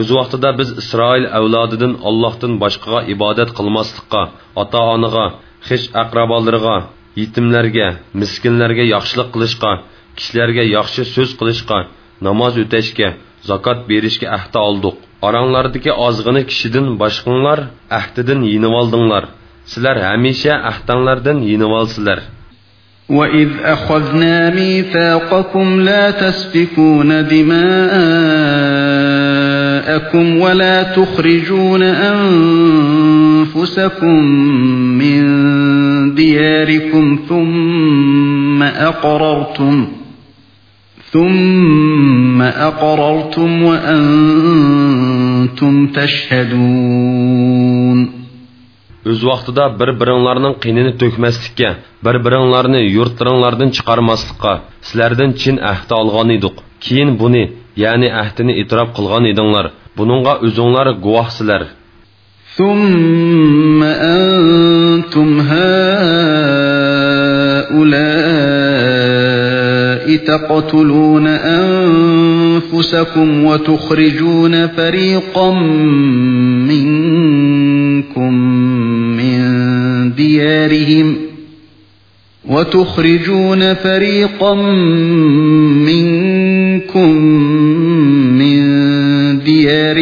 Öz vaqtida biz İsrail avlodidan Allohdan boshqaga ibodat qilmaslikqa, ota-onaga, xish aqrabolarga, yetimlarga, miskinlarga yaxshilik qilishga, kishilarga yaxshi so'z qilishga, namoz o'tashga, zakot berishga ahd oldik. Aranglardagi ozg'ini kishidan boshqanglar ahdidan yinib oldinglar. Sizlar hamisha ahdanglardan yinib olsizlar. وَإِذْ أَخَذْنَا مِيثَاقَكُمْ لَا تَسْفِكُونَ دِمَاءَكُمْ وَلَا تُخْرِجُونَ أَنفُسَكُم مِّن دِيَارِكُمْ ثُمَّ أَقْرَرْتُمْ ثم أقررتم وأنتم تشهدون Öz vaqtida bir-biringlarning qinini to'kmaslikka, bir-biringlarni yurtlaringlardan chiqarmaslikqa sizlardan chin ahd olgan edik. Keyin buni, ya'ni ahdini e'tirof qilgan edinglar. Buningga o'zinglar guvohsizlar. ثم أنتم هؤلاء تقتلون أنفسكم وتخرجون فريقا منكم ديارهم وتخرجون فريقا منكم من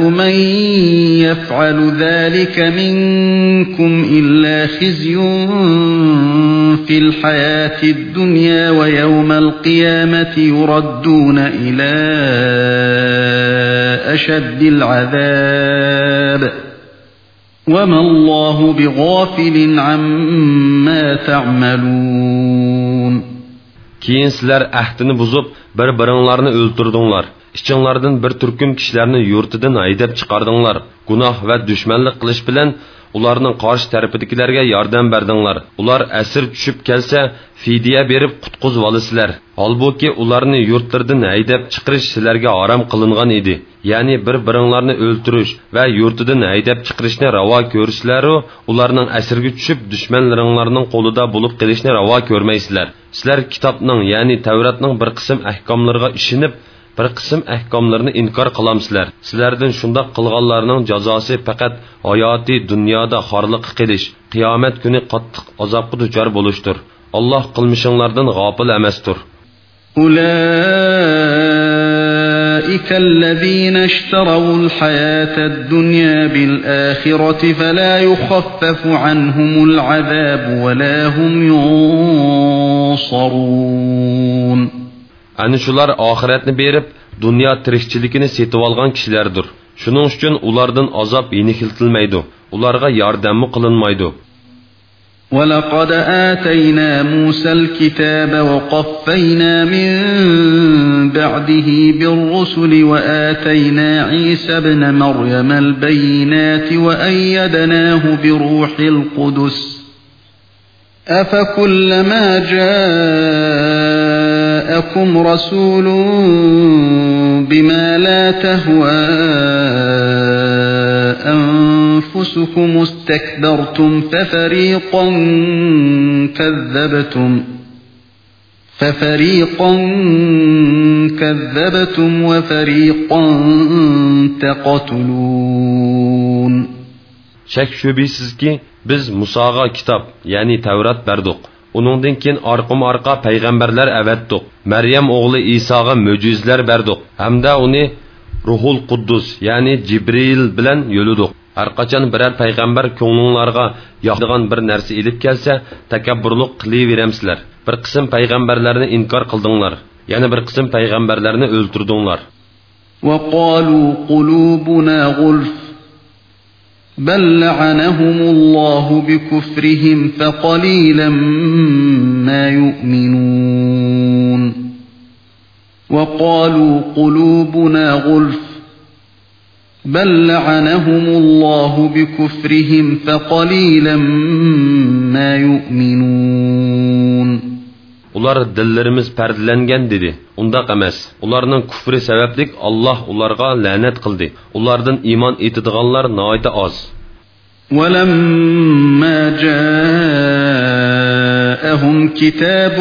من يفعل ذلك منكم إلا خزي في الحياة الدنيا ويوم القيامة يردون إلى أشد العذاب ۖ. وَمَا اللّٰهُ بِغَافِلٍ عَمَّا تَعْمَلُونَ. Keyin sizlar ahdini buzib, bir-biringlarni o'ltirdinglar. Ichinglardan bir turkum kishilarni yurtidan haydab chiqardinglar. Gunoh va dushmanlik qilish bilan ularning qarshi tarafidagilarga yordam berdinglar. Ular asir tushib kelsa fidya berib qutqizib olasizlar holbuki ularni yurtlaridan haydab chiqarish sizlarga harom qilingan edi. Ya'ni bir biringlarni o'ltirish va yurtidan haydab chiqarishni ravo ko'rsizlaru ularning asirga tushib dushmanlaringlarning qo'lida bo'lib qilishni ravo ko'rmaysizlar. Sizlar kitobning ya'ni tavratning bir qism ahkomlariga ishinib bir qism ahkomlarni inkor qilamsizlar sizlardan shundoq qilganlarning jazosi faqat hayoti dunyoda xorliq qilish qiyomat kuni qattiq azobga duchor bo'lishdir alloh qilmishinglardan g'ofil emasdir أولئك الذين اشتروا الحياة الدنيا بالآخرة فلا يخفف عنهم العذاب ولا هم ينصرون Ani shular oxiratni berib, dunyo tirikchiligini setib olgan kishilardir. Shuning uchun ulardan azob yenikiltilmaydi. Ularga yordammi qilinmaydi. ولقد آتينا موسى الكتاب وقفينا من بعده بالرسل وآتينا عيسى ابن مريم البينات وأيدناه بروح القدس أفكلما جاءكم رسول بما لا تهوى أنفسكم استكبرتم ففريقا كذبتم ففريقا كذبتم وفريقا تقتلون Şək şübhisizki biz Musaga kitap, yani Tevrat berdik. Onundan keyin arqım-arqa payg'ambarlar avatdiq. Maryam o'g'li Isoga mo'jizlar berdik. Hamda uni Ruhul Quddus, ya'ni Jibril bilan yo'lidik. har qachon biror payg'ambar ko'nglinglarga yoqadigan bir narsa ilib kelsa takabburlik qilaveramsizlar bir qism payg'ambarlarni inkor qildinglar yana bir qism payg'ambarlarni o'ltirdinglar وقالوا قلوبنا غلف بل لعنهم الله بكفرهم فقليلا ما يؤمنون. وقالوا قلوبنا غلف. بل لعنهم الله بكفرهم فقليلا ما يؤمنون. Ular dillarimiz pardalangan dedi undaq emas ularning kufri sabablik alloh ularga la'nat qildi ulardan iymon etadiganlar noita oz ولما جاءهم كتاب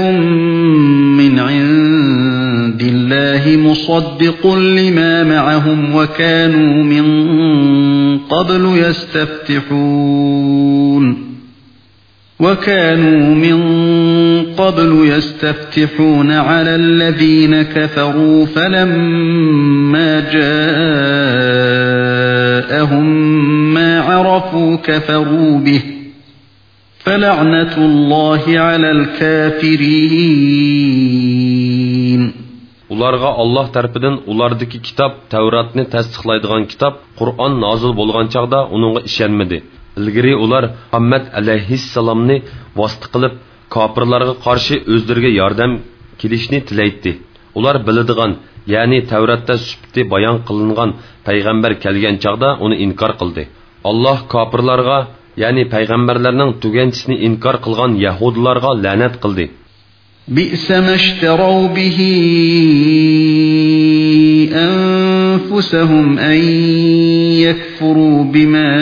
من عند الله مصدق لما معهم وكانوا من قبل يستفتحون وكانوا من قبل يستفتحون على الذين كفروا فلما جاءهم ما عرفوا كفروا به فلعنة الله على الكافرين ularga Alloh tarafidan ulardagi kitob Tavratni tasdiqlaydigan kitob Qur'on nozil bo'lgan chaqda uningga ishonmadi. Ilgari ular Muhammad alayhissalomni vosita qilib kofirlarga qarshi o'zlariga yordam kelishni tilaydi. Ular biladigan, ya'ni Tavratda sufti bayon qilingan payg'ambar kelgan chaqda uni inkor qildi. Alloh kofirlarga, ya'ni payg'ambarlarning tuganchisini inkor qilgan yahudlarga la'nat qildi. بئس ما اشتروا به أنفسهم أن يكفروا بما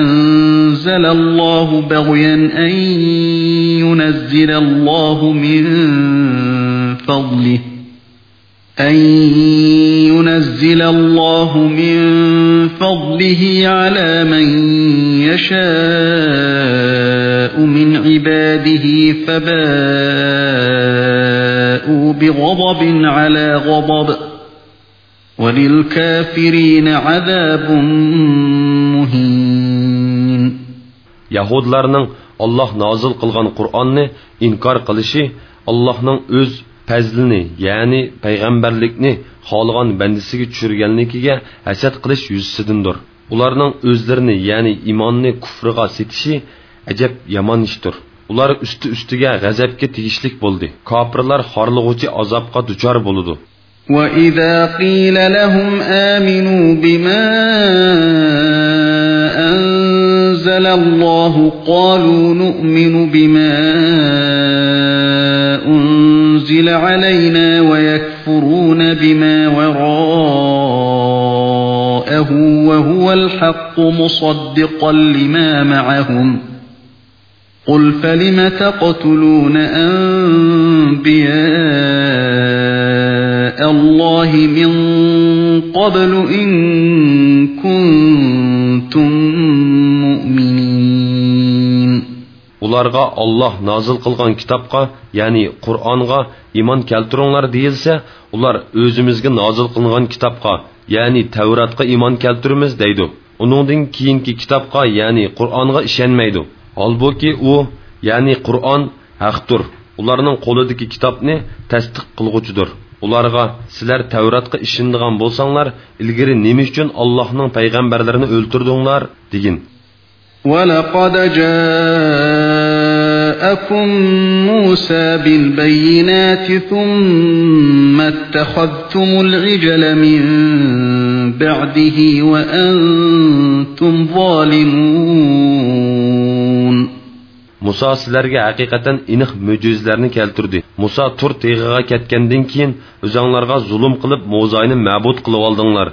أنزل الله بغيا أن ينزل الله من فضله أن ينزل الله من فضله على من يشاء. من عباده فباءوا بغضب على غضب وللكافرين عذاب مهين Yahudlarning Alloh nozil qilgan Qur'onni inkor qilishi Allohning o'z fazlini, ya'ni payg'ambarlikni xohlagan bandasiga tushirganligiga hasad qilish yuzasidandir. Ularning o'zlarini, ya'ni iymonni kufriga setishi әжеп яман іштір. Улар үсті үстіге ғазәпке тегішлік болды. Капырлар харлығучи азапқа дучар болуду. وَإِذَا قِيلَ لَهُمْ آمِنُوا بِمَا أَنزَلَ اللَّهُ قَالُوا نُؤْمِنُ بِمَا أُنزِلَ عَلَيْنَا وَيَكْفُرُونَ بِمَا وَرَاءَهُ وَهُوَ الْحَقُّ مُصَدِّقًا لِمَا مَعَهُمْ ۗ قل فلم تقتلون أنبياء الله من قبل إن كنتم مؤمنين ularga Alloh nozil qilgan kitobga, ya'ni Qur'onga iymon keltiringlar deyilsa, ular o'zimizga nozil qilingan kitobga, ya'ni Tavratga iymon keltiramiz deydi. Uningdan keyingi kitobga, ya'ni Qur'onga ishonmaydi. Holbuki u, ya'ni Qur'on haqdir. Ularning qo'lidagi kitobni tasdiq qilg'uchidir. Ularga sizlar Tavratga ishindigan bo'lsanglar, ilgari nima uchun Allohning payg'ambarlarini o'ltirdinglar degin. وَلَقَدْ جاءكم موسى بالبينات ثم اتخذتم العجل من بعده وأنتم ظالمون. موسى سلرگا حقیقتن اینخ مجوزلرنی کلتردی موسى تور كان دينكين وزان لرغا ظلم قلب موزاینی معبود قلوالدنلار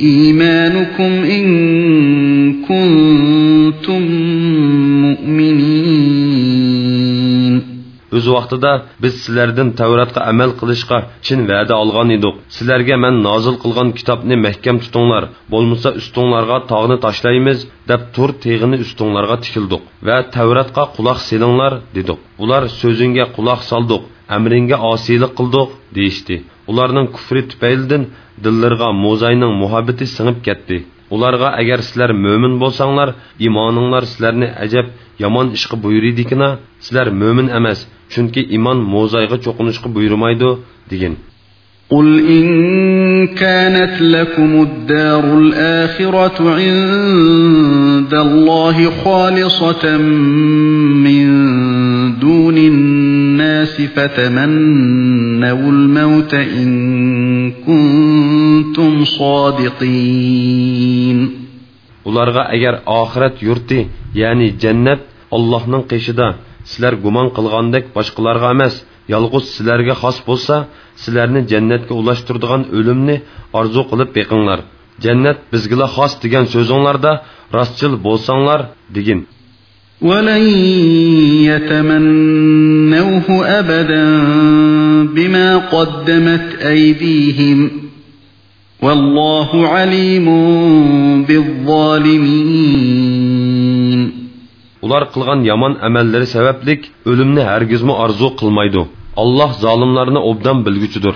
إيمانكم إن كنتم مؤمنين o'z vaqtida biz sizlardan Tavratga amal qilishga chin va'da olgan edik. Sizlarga men nozil qilgan kitobni mahkam tutinglar, bo'lmasa ustinglarga tog'ni tashlaymiz deb tur teg'ini ustinglarga tikildik va Tavratga quloq selinglar dedik. Ular so'zingga quloq soldik, amringga osiylik qildik deyishdi. Ularning kufri tufaylidan dillariga Mo'zayning muhabbati singib ketdi. ularga agar sizlar mo'min bo'lsanglar iymoninglar sizlarni ajab yomon ishga buyuridikina sizlar mo'min emas chunki iymon mo'zayga cho'qinishga buyurmaydi degin قل إن كانت لكم الدار الآخرة عند الله خالصة من دون الناس فتمنوا الموت إن كنتم صادقين ularga agar oxirat yurti ya'ni jannat Allohning qishida sizlar gumon qilgandek boshqalarga emas yolg'iz sizlarga xos bo'lsa sizlarni jannatga ulashtiradigan o'limni orzu qilib beqinglar jannat bizgila xos degan so'zinglarda rostchil bo'lsanglar degin ولن يتمنوه أبدا بما قدمت أيديهم والله عليم بالظالمين ular qilgan yomon amallari sabablik o'limni hargizmi orzu qilmaydi alloh zolimlarni obdan bilguchidir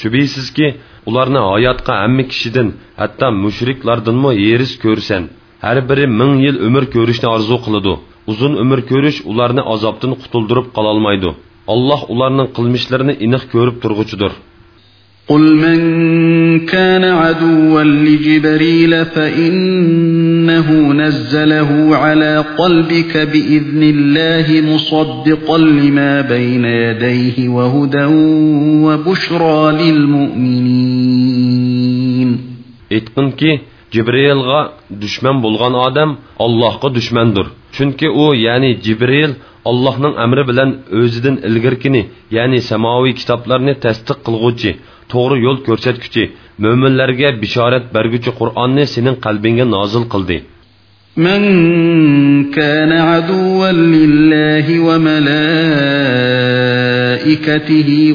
Shubhisizki ularni hayotga hamma kishidan hatto mushriklardanmi yeris ko'rsan. Har biri ming yil umr ko'rishni orzu qiladi. Uzun umr ko'rish ularni azobdan qutuldirib qololmaydi. Alloh ularning qilmishlarini iniq ko'rib turg'uchidir. قل من كان عدوا لجبريل فإنه نزله على قلبك بإذن الله مصدقا لما بين يديه وهدى وبشرى للمؤمنين. Aytqinki jibriyilga dushman bo'lgan odam allohga dushmandir. Chunki u ya'ni jibril allohning amri bilan o'zidan ilgirkini ya'ni samoviy kitoblarni tasdiq qilg'uvchi to'g'ri yo'l ko'rsatguchi mo'minlarga bishorat berguchi qur'onni sening qalbingga nozil qildi من كان عدوا لله وملائكته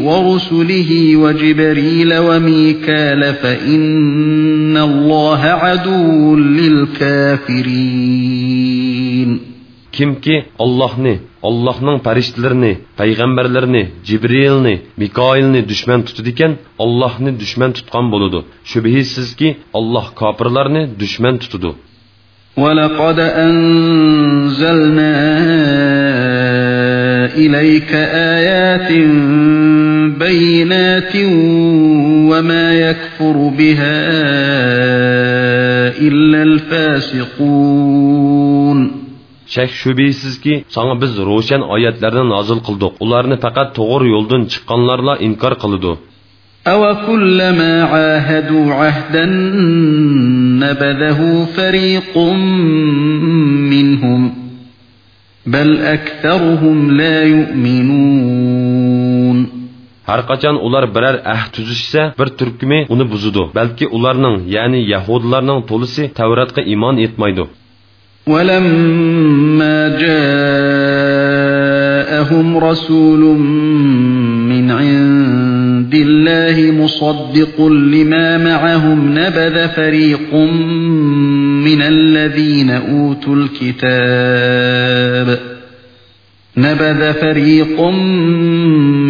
ورسله وجبريل وميكال فإن الله عدو للكافرين kimki ollohni ollohning farishtalarni payg'ambarlarni jibrilni mikoilni dushman tutadi ekan ollohni dushman tutgan bo'ladi shubhisizki olloh kofirlarni dushman tutadi ولقد أنزلنا إليك آيات بينات وما يكفر بها إلا الفاسقون shak shubhisizki sanga biz ro'shan oyatlarni nozil qildik ularni faqat to'g'ri yo'ldan chiqqanlarla inkor qiladi أَوَكُلَّمَا عَاهَدُوا عَهْدًا نَبَذَهُ فَرِيقٌ مِّنْهُمْ بَلْ أَكْثَرُهُمْ لَا يُؤْمِنُونَ har qachon ular biror ahd tuzishsa bir turkumi uni buzudi balki ularning ya'ni yahudlarning to'lisi tavratga iymon etmaydi وَلَمَّا جَاءَهُمْ رَسُولٌ مِّنْ عِندِ اللَّهِ مُصَدِّقٌ لِّمَا مَعَهُمْ نَبَذَ فَرِيقٌ مِّنَ الَّذِينَ أُوتُوا الْكِتَابَ. نبذ فريق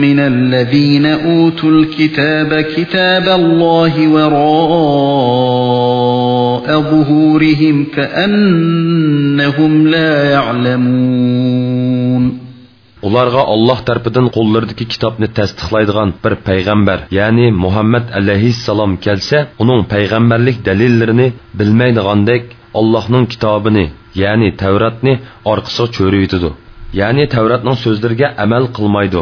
من الذين أوتوا الكتاب كتاب الله وراء ظهورهم كأنهم لا يعلمون ularga olloh tarafidan qo'llaridagi kitobni tasdiqlaydigan bir payg'ambar ya'ni muhammad alayhissalom kelsa uning payg'ambarlik dalillarini bilmaydigandek ollohning kitobini ya'ni tavratni orqasiga cho'riyitidi ya'ni tavratning so'zlariga amal qilmaydi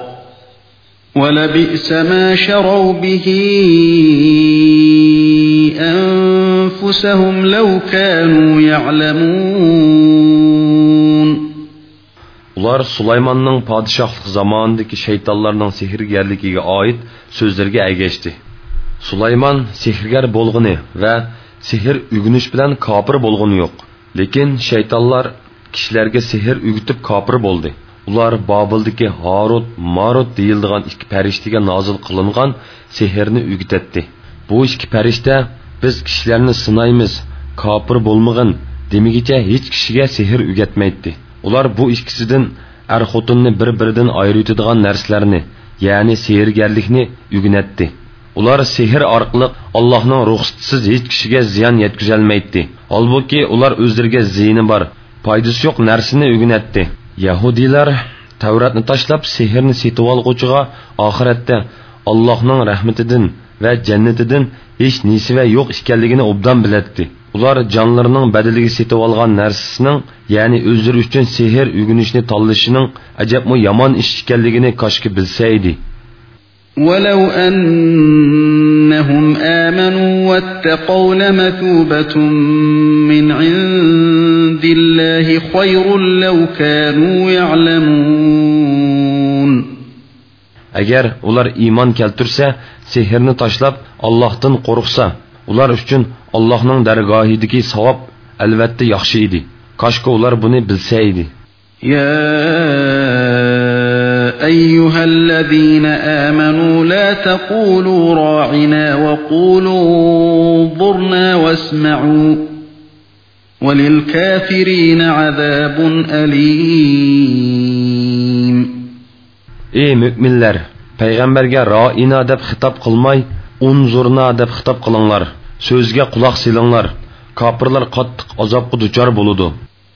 ولبئس ما شروا به أنفسهم لو كانوا يعلمون ular sulaymonning podshohlik zamonidagi shaytonlarning sehrgarligiga oid so'zlarga agashdi sulaymon sehrgar bo'lg'ini va sehr ugunish bilan kofir bo'lg'ini yo'q lekin shaytonlar kishilarga sehr ugitib kofir bo'ldi ular Babildəki Harut, Marut deyildigan iki fərishtəyə nazil qılınğan sehrni ügütətdi. Bu iki fərishtə biz kişilərni sınayımız, kafir bolmağın demigicə heç kişiyə sehr ügətməydi. Ular bu ikisidən ər xotunni bir-biridən ayırıtıdığan nərslərini, yəni sehrgərlikni ügünətdi. Ular sehr arqılıq Allahın ruxsatsız heç kişiyə ziyan yetkizəlməydi. Halbuki ular özlərinə ziyini var, faydası yox nərsini ügünətdi. Yahudiylar tavratni tashlab sehrni setib olg'uchiga oxiratda allohning rahmatidan va jannatidan hech nesiva yo'q ekanligini obdan bilatdi ular jonlarining badaliga setib olgan narsasining ya'ni o'zlari uchun sehr ugunishni tanlashining ajabmi yomon ish ekanligini koshki bilsa edi ولو أنهم آمنوا واتقوا لمثوبة من عند الله خير لو كانوا يعلمون agar ular iymon keltirsa sehrni tashlab allohdan qo'rqsa ular uchun allohning dargohidagi savob albatta yaxshi edi koshki ular buni bilsa edi أيها الذين آمنوا لا تقولوا راعنا وقولوا انظرنا واسمعوا وللكافرين عذاب أليم. أي مؤمن لر پیغمبر گر را این خطاب قلمای اون زورنا ادب خطاب قلنلر سوزگه قلاخ سیلنلر کابرلر قطق عذاب قدوچار بولودو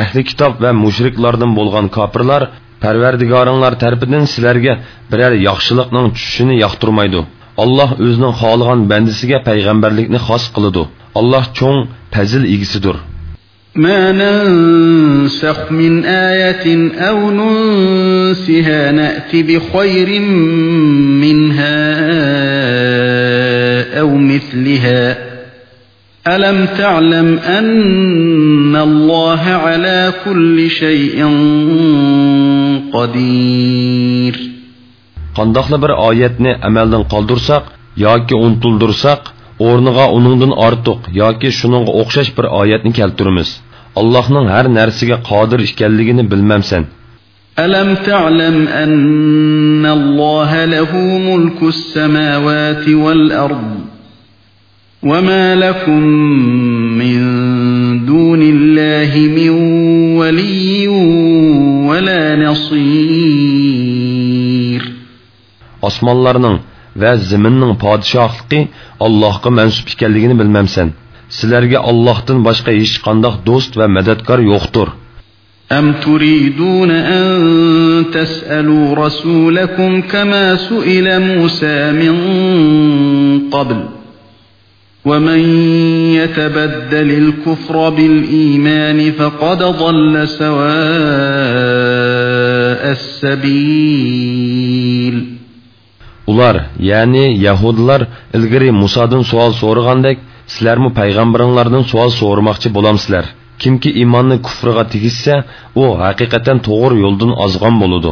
ahli kitob va mushriklardan bo'lgan kofirlar parvardigoringlar tarafidan sizlarga biror yaxshilikning tushishini yoqtirmaydi alloh o'zining xohlagan bandisiga payg'ambarlikni xos qiladi alloh cho'ng fazil egisidir ما ننسخ من آية أو ننسها نأتي بخير منها أو مثلها ألم تعلم أن الله على كل شيء قدير Qandaqla bir oyatni amaldan qoldirsak yoki unutildirsak, o'rniga uningdan ortiq yoki shuningga o'xshash bir oyatni keltiramiz. Allohning har narsaga qodir ekanligini bilmamsan. ألم تعلم أن الله له ملك السماوات والأرض وما لكم من دون الله من ولي ولا نصير osmonlarning va zaminning podshohligi allohga mansub ekanligini bilmamsan sizlarga allohdan boshqa hech qandoq do'st va madadkor yo'qdir أم تريدون أن تسألوا رسولكم كما سئل موسى من قبل ومن يتبدل الكفر بالإيمان فقد ضل سواء السبيل ular ya'ni yahudilar ilgari musodan savol so'ragandek sizlarmi payg'ambaringlardan savol so'ramoqchi bo'lamsizlar kimki iymonni kufriga tegishsa u haqiqatan to'g'ri yo'ldan ozg'on bo'ladi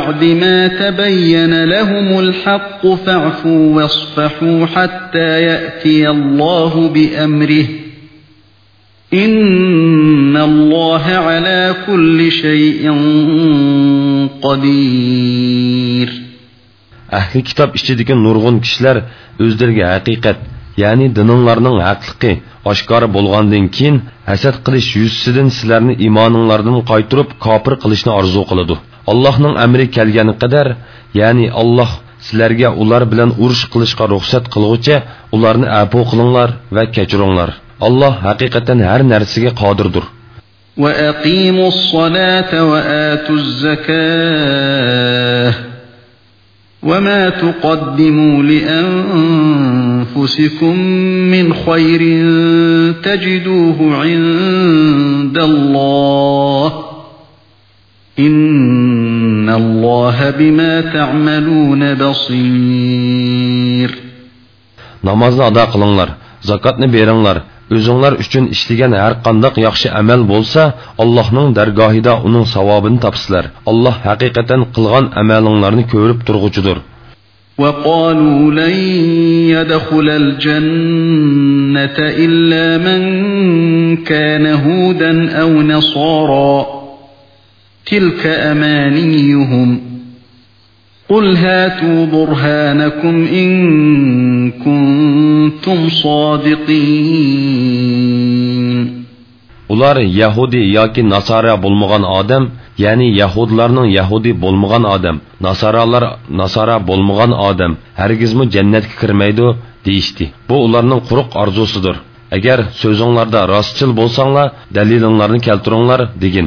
بعد ما تبين لهم الحق فاعفوا واصفحوا حتى يأتي الله بأمره إن الله على كل شيء قدير ahli kitob ichidagi nurg'un kishilar o'zlariga haqiqat ya'ni dininglarning haqligi oshkora bo'lgandan keyin hasad qilish yuzsidan sizlarni iymoninglardan qaytirib kofir qilishni orzu qiladi allohning amri kelgani qadar ya'ni alloh sizlarga ular bilan urush qilishga ruxsat qilg'ucha ularni afu qilinglar va kechiringlar alloh haqiqatan har narsaga qodirdir وأقيموا الصلاة وآتوا الزكاة وما تقدموا لأنفسكم من خير تجدوه عند الله إن الله بما تعملون بصير namozni ado qilinglar zakotni beringlar o'zinglar uchun ishlagan har qandoq yaxshi amal bo'lsa allohning dargohida uning savobini topsizlar alloh haqiqatan qilgan amalinglarni ko'rib turg'uchidir وقالوا لن يدخل الجنة إلا من كان هودا أو نصارا تلك أمانيهم قل هاتوا برهانكم إن كنتم صادقين Ular Yahudi yoki Nasara bo'lmagan odam ya'ni yahudlarning yahudi bo'lmagan odam nasoralar nasora bo'lmagan odam hargizmi jannatga kirmaydi deyishdi bu ularning quruq orzusidir agar so'zinglarda rostchil bo'lsanglar dalilinglarni keltiringlar degin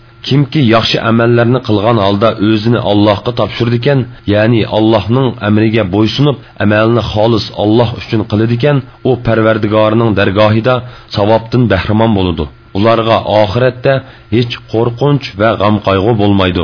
Kimki yaxshi amallarni qilgan holda o'zini Allohga topshirdi ekan, ya'ni Allohning amriga bo'ysunib, amalni xolis Alloh uchun qiladi ekan, u Parvardigorining dargohida savobdan bahramon bo'ladi. Ularga oxiratda hech qo'rqinch va g'am qayg'u bo'lmaydi.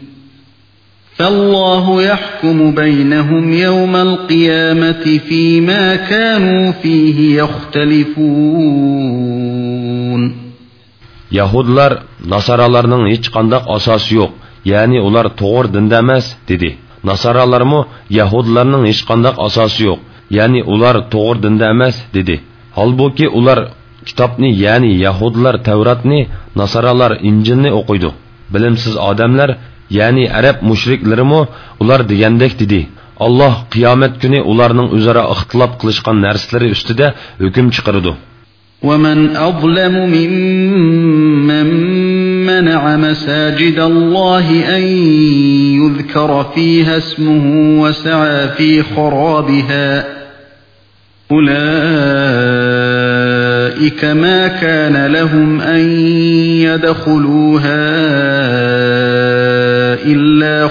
فالله يحكم بينهم يوم القيامة فيما كانوا فيه يختلفون Yahudlar Nasaralarning hech qanday asosi yo'q, ya'ni ular to'g'ri dinda emas, dedi. Nasaralarmi Yahudlarning hech qanday asosi yo'q, ya'ni ular to'g'ri dinda emas, dedi. Holbuki ular kitobni, ya'ni Yahudlar Tavratni, Nasaralar Injilni o'qiydi. Bilimsiz odamlar ya'ni arab mushriklarimi ular degandek dedi alloh qiyomat kuni ularning o'zaro ixtilof qilishgan narsalari ustida hukm chiqaradi ومن أظلم ممن منع مساجد الله أن يذكر فيها اسمه وسعى في خرابها أولئك ما كان لهم أن يدخلوها إلا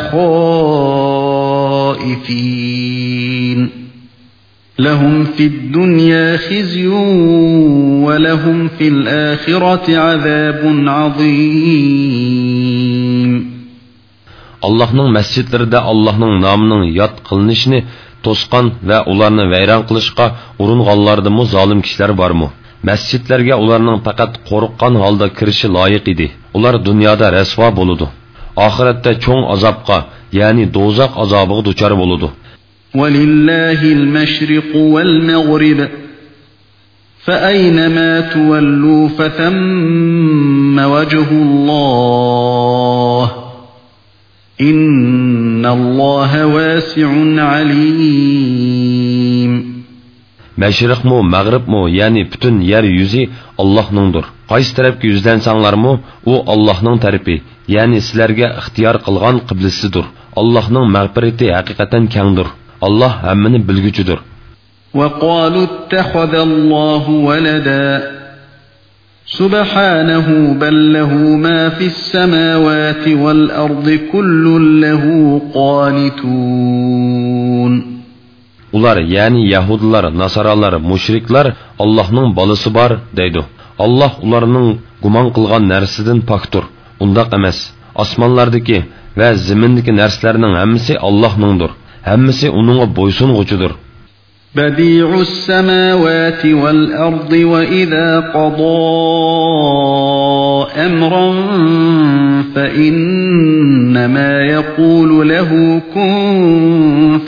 خائفين لهم في الدنيا خزي ولهم في الآخرة عذاب عظيم Allah'ın mescitlerinde Allah'ın namının yat kılınışını toskan ve onlarını veyran kılışka urunganlardımı zalim kişiler var mı? Mescitlerge onların fakat korukkan halda kirişi layık idi. Onlar dünyada resva boludu. oxiratda cho'ng azobga ya'ni do'zax azobiga duchor bo'ladi ولله المشرق والمغرب فأينما تولوا فثم وجه الله إن الله واسع عليم mashriqmi mag'ribmi ya'ni butun yer yuzi allohningdir qaysi tarafga yuzlansanglarmi u allohning tarafi ya'ni sizlarga ixtiyor qilgan qiblisidir allohning mag'firati haqiqatan kangdir alloh hammani bilguchidir وقالوا اتخذ الله ولدا سبحانه بل له ما في السماوات والأرض كل له قانتون ular ya'ni yahudilar nasoralar mushriklar allohning bolasi bor deydi alloh ularning gumon qilgan narsadan poktur undoq emas osmonlardagi va zimindagi narsalarning hammasi allohningdir hammasi uningga bo'ysung'uchidir بديع السماوات والأرض وإذا قضى أمرا فإنما يقول له كن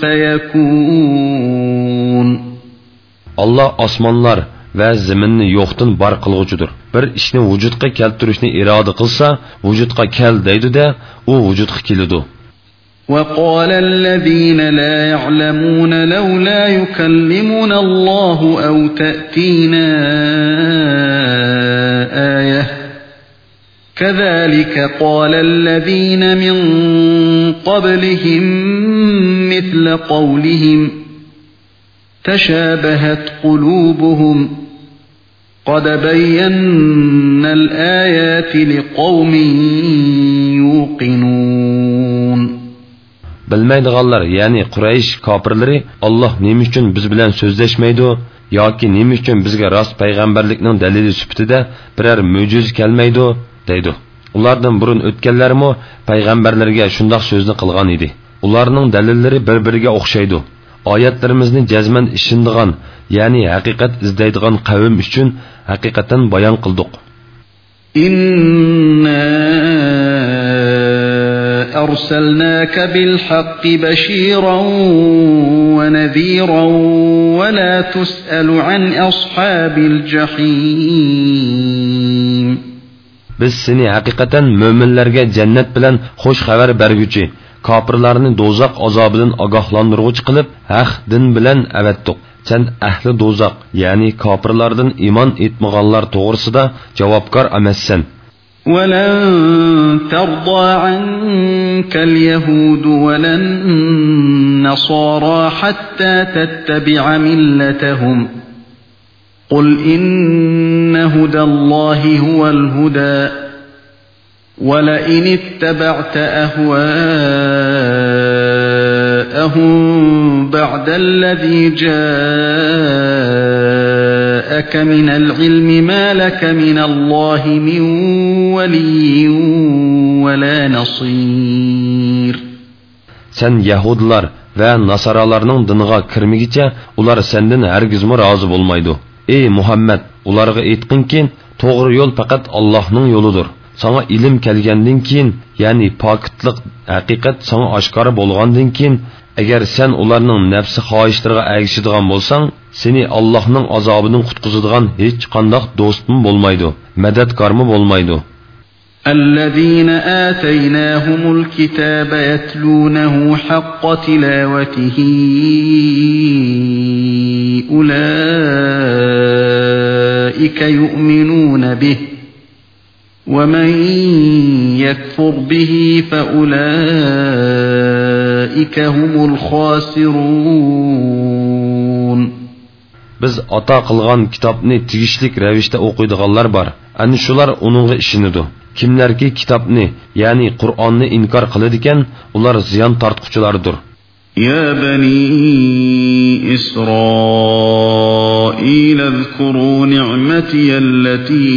فيكون الله أسمانlar va zaminni yo'qdan bor qilg'uchidir bir ishni vujudga keltirishni iroda qilsa vujudga kel deydi-da u vujudga keladi وقال الذين لا يعلمون لولا يكلمنا الله أو تأتينا آية كذلك قال الذين من قبلهم مثل قولهم تشابهت قلوبهم قد بينا الآيات لقوم يوقنون bilmaydiganlar ya'ni quraysh kofirlari olloh nima uchun biz bilan so'zlashmaydi yoki nima uchun bizga rost payg'ambarlikning dalili sifatida biror mo'jiz kelmaydi deydi ulardan burun o'tganlarmi payg'ambarlarga shundoq so'zni qilgan edi ularning dalillari bir biriga o'xshaydi oyatlarimizni jazman ishindigan ya'ni haqiqat izlaydigan qavm uchun haqiqatan bayon qildik inna أرسلناك بالحق بشيرا ونذيرا ولا تسأل عن أصحاب الجحيم Biz seni haqiqatan mo'minlarga jannat bilan xush xabar berguchi, kofirlarni do'zax azobidan ogohlantiruvchi qilib, haq din bilan avatdiq. Sen ahli do'zax, ya'ni kofirlardan iymon etmaganlar to'g'risida javobgar emassan. ولن ترضى عنك اليهود ولا النصارى حتى تتبع ملتهم قل إن هدى الله هو الهدى ولئن اتبعت أهواءهم بعد الذي جاء جاءك من العلم ما لك من الله من ولي ولا نصير Sen Yahudilar ve Nasaralarning diniga kirmigicha ular sendan hargizmi rozi bo'lmaydi. Ey Muhammad, ularga aytqinki, to'g'ri yo'l faqat Allohning yo'lidir. Sana ilm kelgandan keyin, ya'ni pokitlik haqiqat sana oshkora bo'lgandan keyin agar sen ularning nafsi xohishlariga agishadigan bo'lsang seni allohning azobidan qutqizadigan hech qandoq do'stim bo'lmaydi madadkormi bo'lmaydi الذين آتيناهم الكتاب يتلونه حق تلاوته أولئك يؤمنون به ومن يكفر به فأولئك هم الخاسرون biz ato qilgan kitobni tegishlik ravishda o'qiydiganlar bor ana shular uningga ishonadi kimlarki kitobni ya'ni qur'onni inkor qiladi ekan ular ziyon tortquchilardir يا بني إسرائيل اذكروا نعمتي التي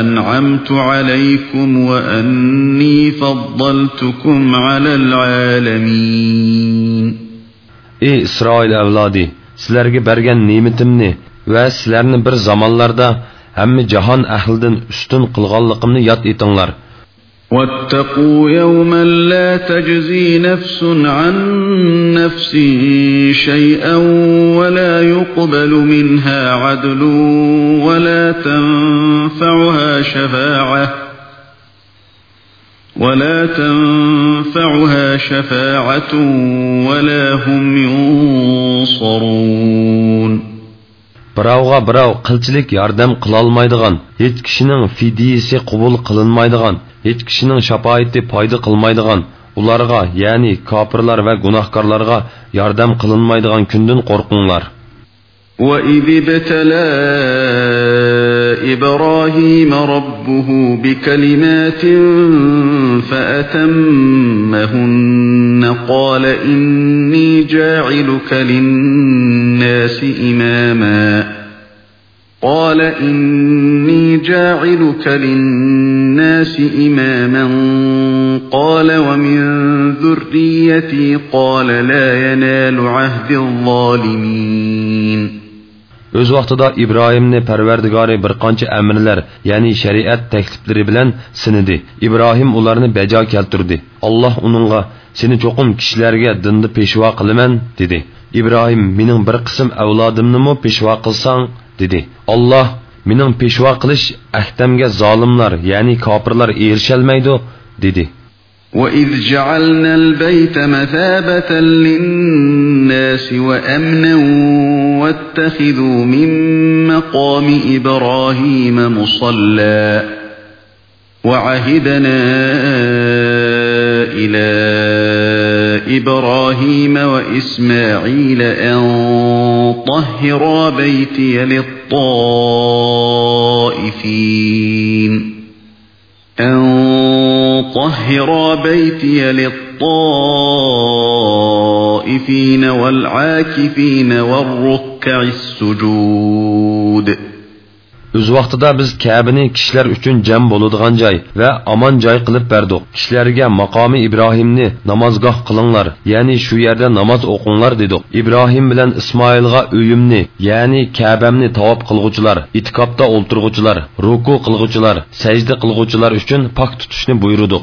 أنعمت عليكم وأني فضلتكم على العالمين Ey İsrail evladı, sizlarga bergan ne'matimni va sizlarni bir zamonlarda hamma jahon ahlidan ustun qilganligimni yod etinglar واتقوا يوما لا تجزي نفس عن نفس شيئا ولا يقبل منها عدل ولا تنفعها شفاعة ولا تنفعها شفاعة ولا هم ينصرون. birovga birov qilchilik yordam qilolmaydigan hech kishining fidyasi qabul qilinmaydigan hech kishining shafoati foyda qilmaydigan ularga ya'ni kofirlar va gunohkorlarga yordam qilinmaydigan kundan qo'rqinglar وَإِذِ ابْتَلَى إِبْرَاهِيمَ رَبُّهُ بِكَلِمَاتٍ فَأَتَمَّهُنَّ قَالَ إِنِّي جَاعِلُكَ لِلنَّاسِ إِمَامًا قال إني جاعلك للناس إماما قال ومن ذريتي قال لا ينال عهد الظالمين o'z vaqtida ibrohimni parvardigori bir qancha amrlar ya'ni shariat takliflari bilan sinidi ibrohim ularni bajo keltirdi alloh uningga seni cho'qim kishilarga dinni peshvo qilaman dedi ibrohim mening bir qism avlodimnimi peshvo qilsang dedi. Olloh mening peshvo qilish ahdamga zolimlar ya'ni kofirlar erisholmaydi dedi. وَإِذْ جَعَلْنَا الْبَيْتَ مَثَابَةً لِلنَّاسِ وَأَمْنًا وَاتَّخِذُوا مِن مَّقَامِ إِبْرَاهِيمَ مُصَلًّى وَعَهِدْنَا إِلَى إبراهيم وإسماعيل أن طهرا بيتي للطائفين أن طهرا بيتي للطائفين والعاكفين والركع السجود o'z vaqtida biz kabini kishilar uchun jam bo'ladigan joy va omon joy qilib berdik. Kishilarga maqomi ibrohimni namozgoh qilinglar ya'ni shu yerda namoz o'qinglar dedik. İbrohim bilan ismoilga uyimni ya'ni kabamni tavob qilg'uchilar itikobda o'ltirg'uchilar ruku qilg'uchilar sajda qilg'uchilar uchun pok tutishni buyurdik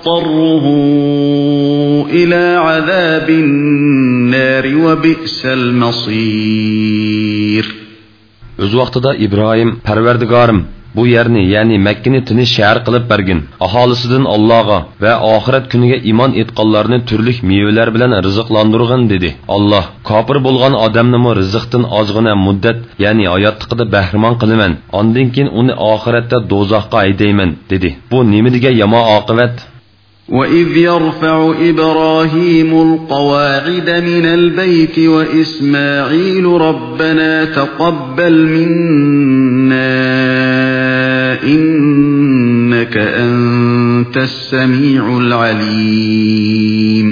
أضطره إلى عذاب النار وبئس المصير Öz vaqtida İbrahim, Parvardigorim, bu yerni ya'ni makkani tinish shahar qilib bergin aholisidan allohga va oxirat kuniga iymon etganlarni turli mevalar bilan rizqlantirg'in dedi alloh kofir bo'lgan odamnimi rizqdan ozg'ina muddat ya'ni hayotliqida bahramon qilaman ondan keyin uni oxiratda do'zaxga haydayman dedi bu nima degan yomon oqibat وَإِذْ يَرْفَعُ إِبْرَاهِيمُ الْقَوَاعِدَ مِنَ الْبَيْتِ وَإِسْمَاعِيلُ رَبَّنَا تَقَبَّلْ مِنَّا إِنَّكَ أَنْتَ السَّمِيعُ الْعَلِيمُ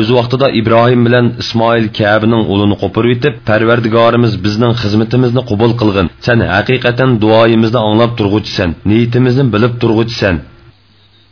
o'z vaqtida ibrohim bilan ismoil kabining o'lini qo'pirib yetib parvardigorimiz bizning xizmatimizni qabul qilg'in sen haqiqatan duoyimizni anglab turg'uchisan niyatimizni bilib turg'uchisan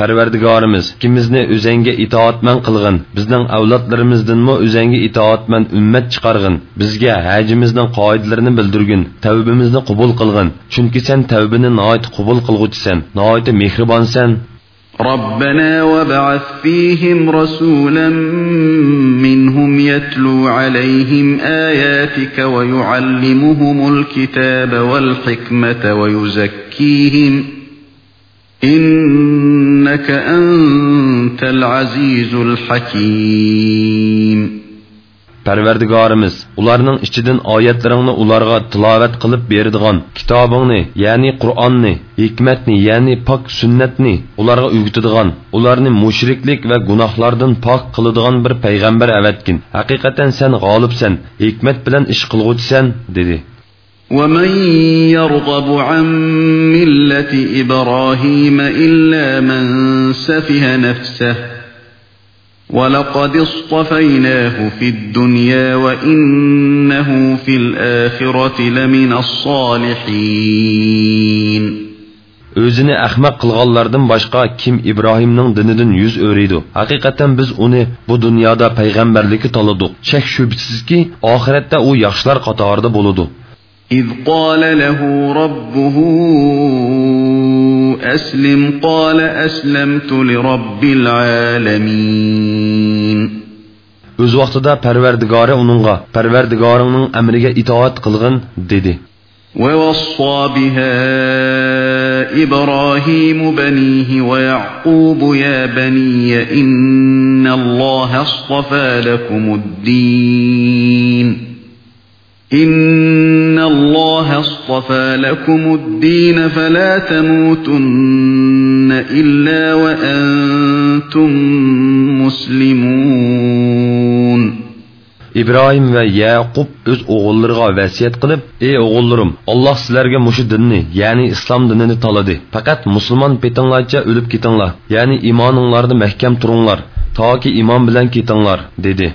Parvardigorimiz ikkimizni o'zangga itoatman qilg'in bizning avlodlarimizdanmi o'zangga itoatman ummat chiqarg'in bizga hajimizning qoidalarini bildirgin tavbimizni qabul qilg'in chunki sen tavbini nihoyat qabul qilg'uchisan nihoyat mehribonsan ربنا وابعث فيهم رسولا منهم يتلو عليهم آياتك ويعلمهم الكتاب والحكمة ويزكيهم إنك أنت العزيز الحكيم Parvardigorimiz ularning ichidan oyatlaringni ularga tilovat qilib beradigan kitobingni ya'ni Qur'onni hikmatni ya'ni pok sunnatni ularga o'rgatadigan ularni mushriklik va gunohlardan pok qiladigan bir payg'ambar avatgin haqiqatan sen g'olibsan hikmat bilan ish qilg'uchisan dedi ومن يرغب عن ملة إبراهيم إلا من سفه نفسه ولقد اصطفيناه في الدنيا وإنه في الآخرة لمن الصالحين o'zini ahmoq qilganlardan boshqa kim ibrohimning dinidan yuz o'riydi haqiqatan biz uni bu dunyoda payg'ambarlikka toladik shak shubsizki oxiratda u yaxshilar qatorida bo'ladi إذ قال له ربه أسلم قال أسلمت لرب العالمين Öz vaqtida Parvardigori uningga Parvardigoringning amriga itoat qilgin dedi. ووصى بها إبراهيم بنيه ويعقوب يا بني إن الله اصطفى لكم الدين İnna Allah astafa lakumu'd-din fela tamutunna illa ve entum muslimun. İbrahim ve Yaqub öz oğullarına vasiyet kılıp, "Ey oğullarım, Allah sizlerge muşu dinni, yani İslam dinini taladı. Fakat Müslüman petinlarca ölüp ketinglar. Yani imanınlarda mehkem turunlar, ta ki iman bilen ketinglar." dedi.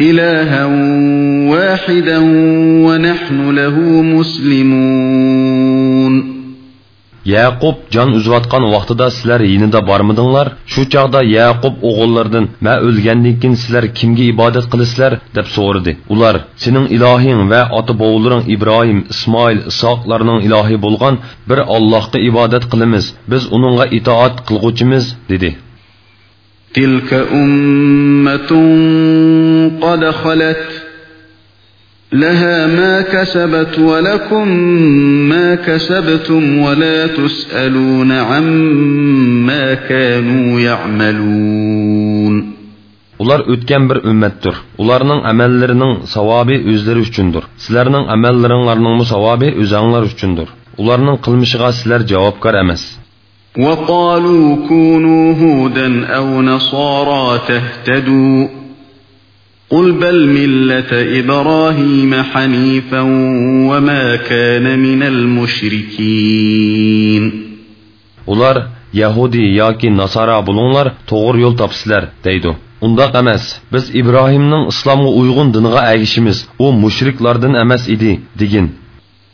إلها واحدا ونحن له مسلمون yaqub jon uzayotgan vaqtida sizlar yinida bormidinglar shu chog'da yaqub o'g'illaridan man o'lgandan keyin sizlar kimga ibodat qilasizlar deb so'radi ular sening ilohing va ota bovularing ibrohim ismoil isoqlarning ilohi bo'lgan bir allohga ibodat qilamiz biz uningga itoat qilg'uchimiz dedi تلك أمة قد خلت لها ما كسبت ولكم ما كسبتم ولا تسألون عما كانوا يعملون Ular o'tgan bir ummatdir. Ularning amallarining savobi o'zlari uchundir. Sizlarning amallaringlarning savobi o'zinglar uchundir. Ularning qilmishiga sizlar javobgar emas. وقالوا كونوا هودا أو نصارى تهتدوا قل بل ملة إبراهيم حنيفا وما كان من المشركين Ular Yahudi yoki Nasara bulunglar to'g'ri yo'l topsizlar deydi. Undaq emas. Biz Ibrohimning islomga uyg'un diniga agishimiz. U mushriklardan emas edi, degin.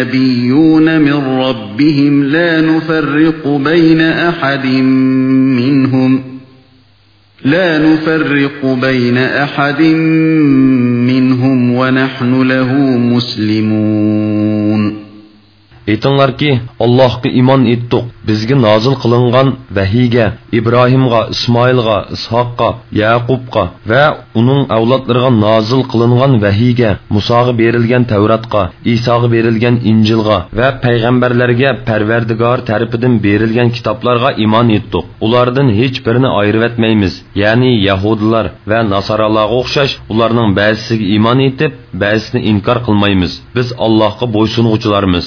النبيون من ربهم لا نفرق بين أحد منهم لا نفرق بين أحد منهم ونحن له مسلمون aytinglarki allohga iymon etdiq. Bizga nozil qilingan vahiyga ibrohimga ismoilga ishoqqa yaqubga va uning avlodlariga nozil qilingan vahiyga musoga berilgan tavratga isoga berilgan injilga va payg'ambarlarga parvardigor tarafidan berilgan kitoblarga iymon etdiq. Ulardan hech birini ayirib etmaymiz. Ya'ni yahudilar va nasoralarga o'xshash ularning ba'zisiga iymon etib ba'zisini inkor qilmaymiz. Biz allohga bo'ysunuvchilarmiz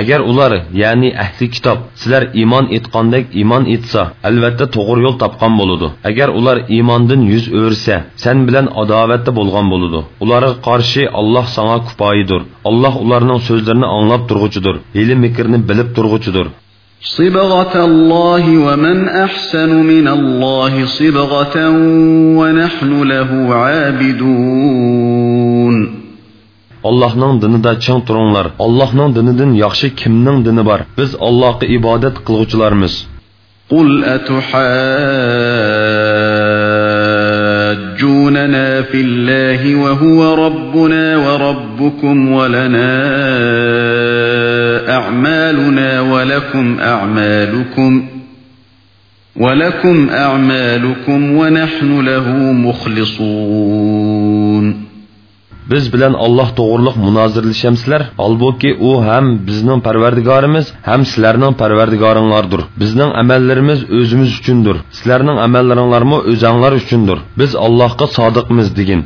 agar ular ya'ni ahli kitob sizlar iymon etgandek iymon etsa albatta to'g'ri yo'l topgan bo'ladi agar ular iymondan yuz o'rsa sen bilan adovatda bo'lgan bo'ladi ularga qarshi alloh sanga kupoyidir alloh ularning so'zlarini anglab turg'uchidir ilm mikrni bilib turg'uchidir صبغة الله ومن أحسن من الله صبغة ونحن له عابدون Allohning dinida chang turinglar. Allohning dinidan yaxshi kimning dini bor? Biz Allohga ibodat qiluvchilarmiz. Qul atuhajjunana fillahi wa huwa rabbuna wa rabbukum wa lana a'maluna wa lakum a'malukum ولكم أعمالكم ونحن له مخلصون biz bilan Alloh to'g'riliq munozirlashamsizlar holbuki u ham bizning parvardigorimiz ham sizlarning parvardigoringlardir bizning amallarimiz o'zimiz uchundir sizlarning amallaringlarmi o'zanglar uchundir biz allohga sodiqmiz degin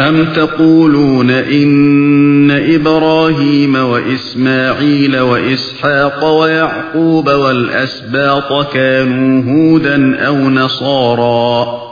أم تقولون إن إبراهيم وإسماعيل وإسحاق ويعقوب والأسباط كانوا هودا أو نصارا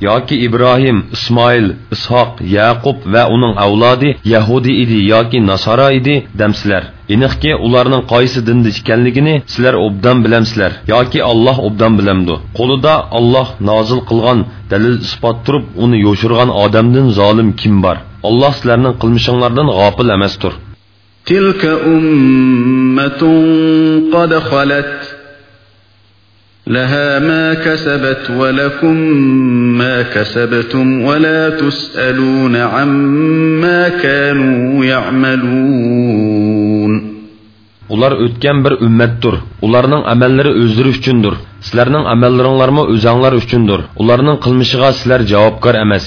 yoki ibrohim ismoil ishoq yaqub va uning avlodi yahudiy edi yoki nasoro edi damsizlar aniqki ularning qaysi dinda ekanligini sizlar obdan bilamsizlar yoki olloh obdan bilamdi qo'lida olloh nozil qilgan dalil isbot turib uni yo'shirgan odamdan zolim kim bor olloh sizlarning qilmishinglardan g'ofil emasdir تلك أمة قد خلت لها ما كسبت ولكم ما كسبتم ولا تسألون عما كانوا يعملون Ular o'tgan bir ummatdir. Ularning amallari o'zlari uchundir. Sizlarning amallaringlarmi o'zinglar uchundir. Ularning qilmishiga sizlar javobgar emas.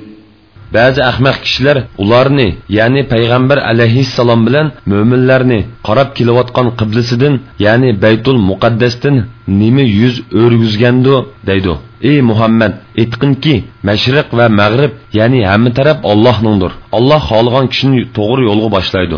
Ba'zi ahmaq kishilar ularni ya'ni payg'ambar alayhissalom bilan mo'minlarni qarab kelayotgan qiblisidan ya'ni baytul muqaddasdan nima yuz o'rgizgandi deydi ey muhammad aytqinki mashriq va mag'rib ya'ni hamma taraf ollohningdir olloh xohlagan kishini to'g'ri yo'lga boshlaydi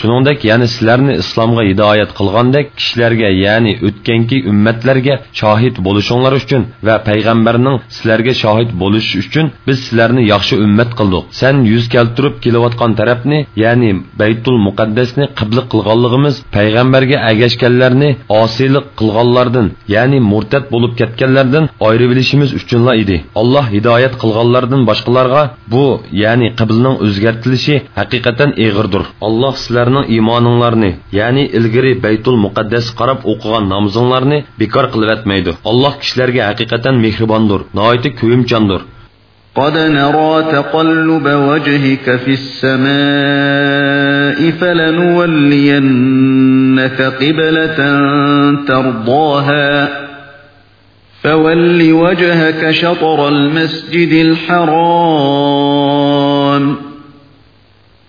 shuningdek ya'ni sizlarni islomga hidoyat qilgandek kishilarga ya'ni o'tganki ummatlarga shohid bo'lishinglar uchun va payg'ambarning sizlarga shohid bo'lishi uchun biz sizlarni yaxshi ummat qildik san yuz keltirib kelayotgan tarafni ya'ni baytul muqaddasni qibla qilganligimiz payg'ambarga agashganlarni osiylik qilganlardan ya'ni murtad bo'lib ketganlardan ayirib olishimiz uchunla edi alloh hidoyat qilganlardan boshqalarga bu ya'ni qiblning o'zgartilishi haqiqatan eg'irdir alloh sizlar sizlarning iymoninglarni ya'ni ilgari baytul muqaddas qarab o'qigan namozinglarni bekor qilibatmaydi alloh kishilarga haqiqatan mehribondir noiti ko'yimchandir قد نرى تقلب وجهك في السماء فلنولينك قبلة ترضاها فول وجهك شطر المسجد الحرام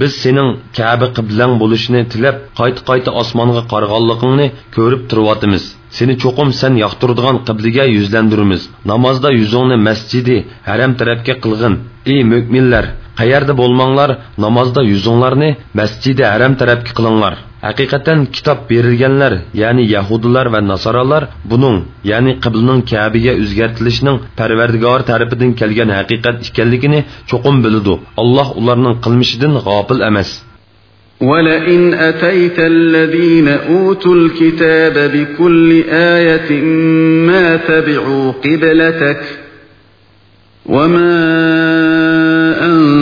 biz sening kabi qiblang bo'lishini tilab qayta qayta osmonga qarag'anligingni ko'rib turyapmiz seni cho'qim sen yoqtiradigan qibliga yuzlandiramiz namozda yuzingni masjidi haram tarafga qilg'in ey mo'minlar qayerda bo'lmanglar namozda yuzinglarni masjidi haram tarafga qilinglar haqiqatan kitob berilganlar ya'ni yahudilar va nasoralar buning ya'ni qiblaning kabiga o'zgartilishining parvardigor tarafidan kelgan haqiqat ekanligini cho'qim biladi alloh ularning qilmishidan g'ofil emas ولئن أتيت الذين أوتوا الكتاب بكل آية ما تبعوا قبلتك وما أنت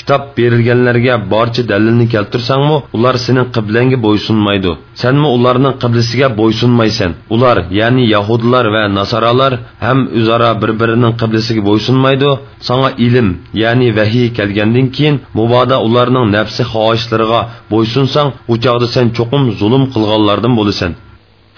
kitob berilganlarga barcha dalilni keltirsangmi ular sening qiblangga bo'ysunmaydi. Sanmi ularning qiblasiga bo'ysunmaysan? Ular ya'ni yahudilar va nasoralar ham o'zaro bir birining qiblasiga bo'ysunmaydi. Sanga ilm ya'ni vahiy kelgandan keyin mubodo ularning nafsi xohishlariga bo'ysunsang u chog'da sen cho'qim zulm qilganlardan bo'lasan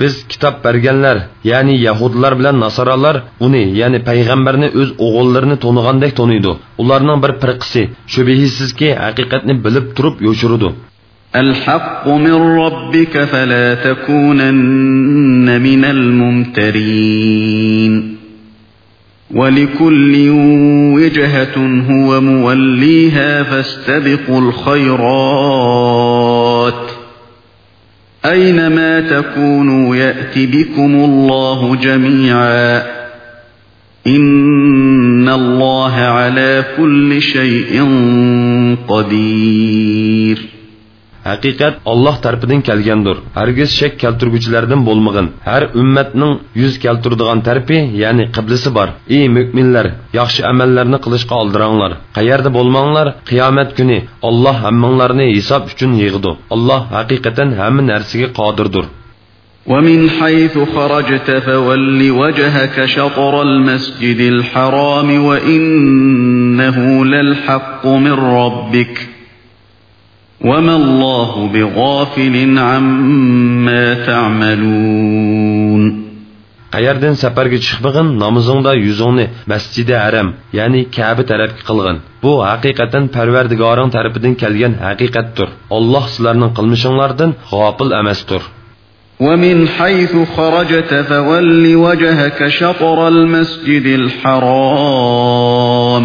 biz kitob berganlar ya'ni yahudlar bilan nasoralar uni ya'ni payg'ambarni o'z o'g'illarini to'nigandek to'niydi ularning bir firqisi shubhisizki haqiqatni bilib turib yo'shirudi الحق من ربك فلا تكونن من الممترين ولكل وجهة هو موليها فاستبقوا الخيرات أينما تكونوا يأت بكم الله جميعا. إن الله على كل شيء قدير. Haqiqat olloh tarafidan kelgandir hargiz shak keltirguvchilardan bo'lmag'in har ummatning yuz keltiradigan tarafi ya'ni qiblisi bor ey mo'minlar yaxshi amallarni qilishga oldiranglar qayerda bo'lmanglar qiyomat kuni olloh hammanglarni hisob uchun yig'di olloh haqiqatan hamma narsaga qodirdir ومن حيث خرجت فول وجهك شطر المسجد الحرام وإنه للحق من ربك وما الله بغافل عما تعملون qayerdan safarga chiqmag'in namozingda yuzingni masjidi haram ya'ni kaba tarafga qilg'in bu haqiqatan parvardigoring tarafidan kelgan haqiqatdir olloh sizlarning qilmishinglardan g'ofil emasdir ومن حيث خرجت فول وجهك شطر المسجد الحرام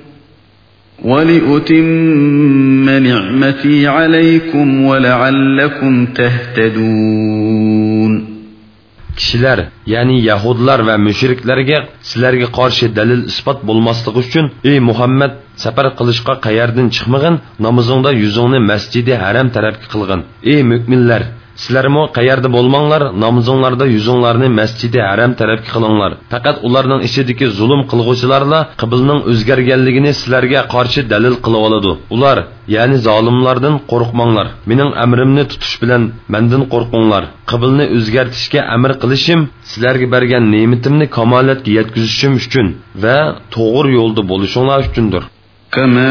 ولأتم نعمتي عليكم ولعلكم تهتدون kishilar ya'ni yahudlar va mushriklarga sizlarga qarshi dalil isbot bo'lmasligi uchun ey muhammad safar qilishga qayerdan chiqmag'in namozingda yuzingni masjidi haram tarafga qilg'in ey mo'minlar sizlarmi qayerda bo'lmanglar namozinglarda yuzinglarni masjidi haram tarafga qilinglar faqat ularning ichidagi zulm qilg'uvchilarla qibilning o'zgarganligini sizlarga qarshi dalil qilib oladi ular ya'ni zolimlardan qo'rqmanglar mening amrimni tutish bilan mandan qo'rqinglar qibilni o'zgartishga amr qilishim sizlarga bergan ne'matimni kamolatga yetkazishim uchun va to'g'ri yo'lda bo'lishinglar uchundir كما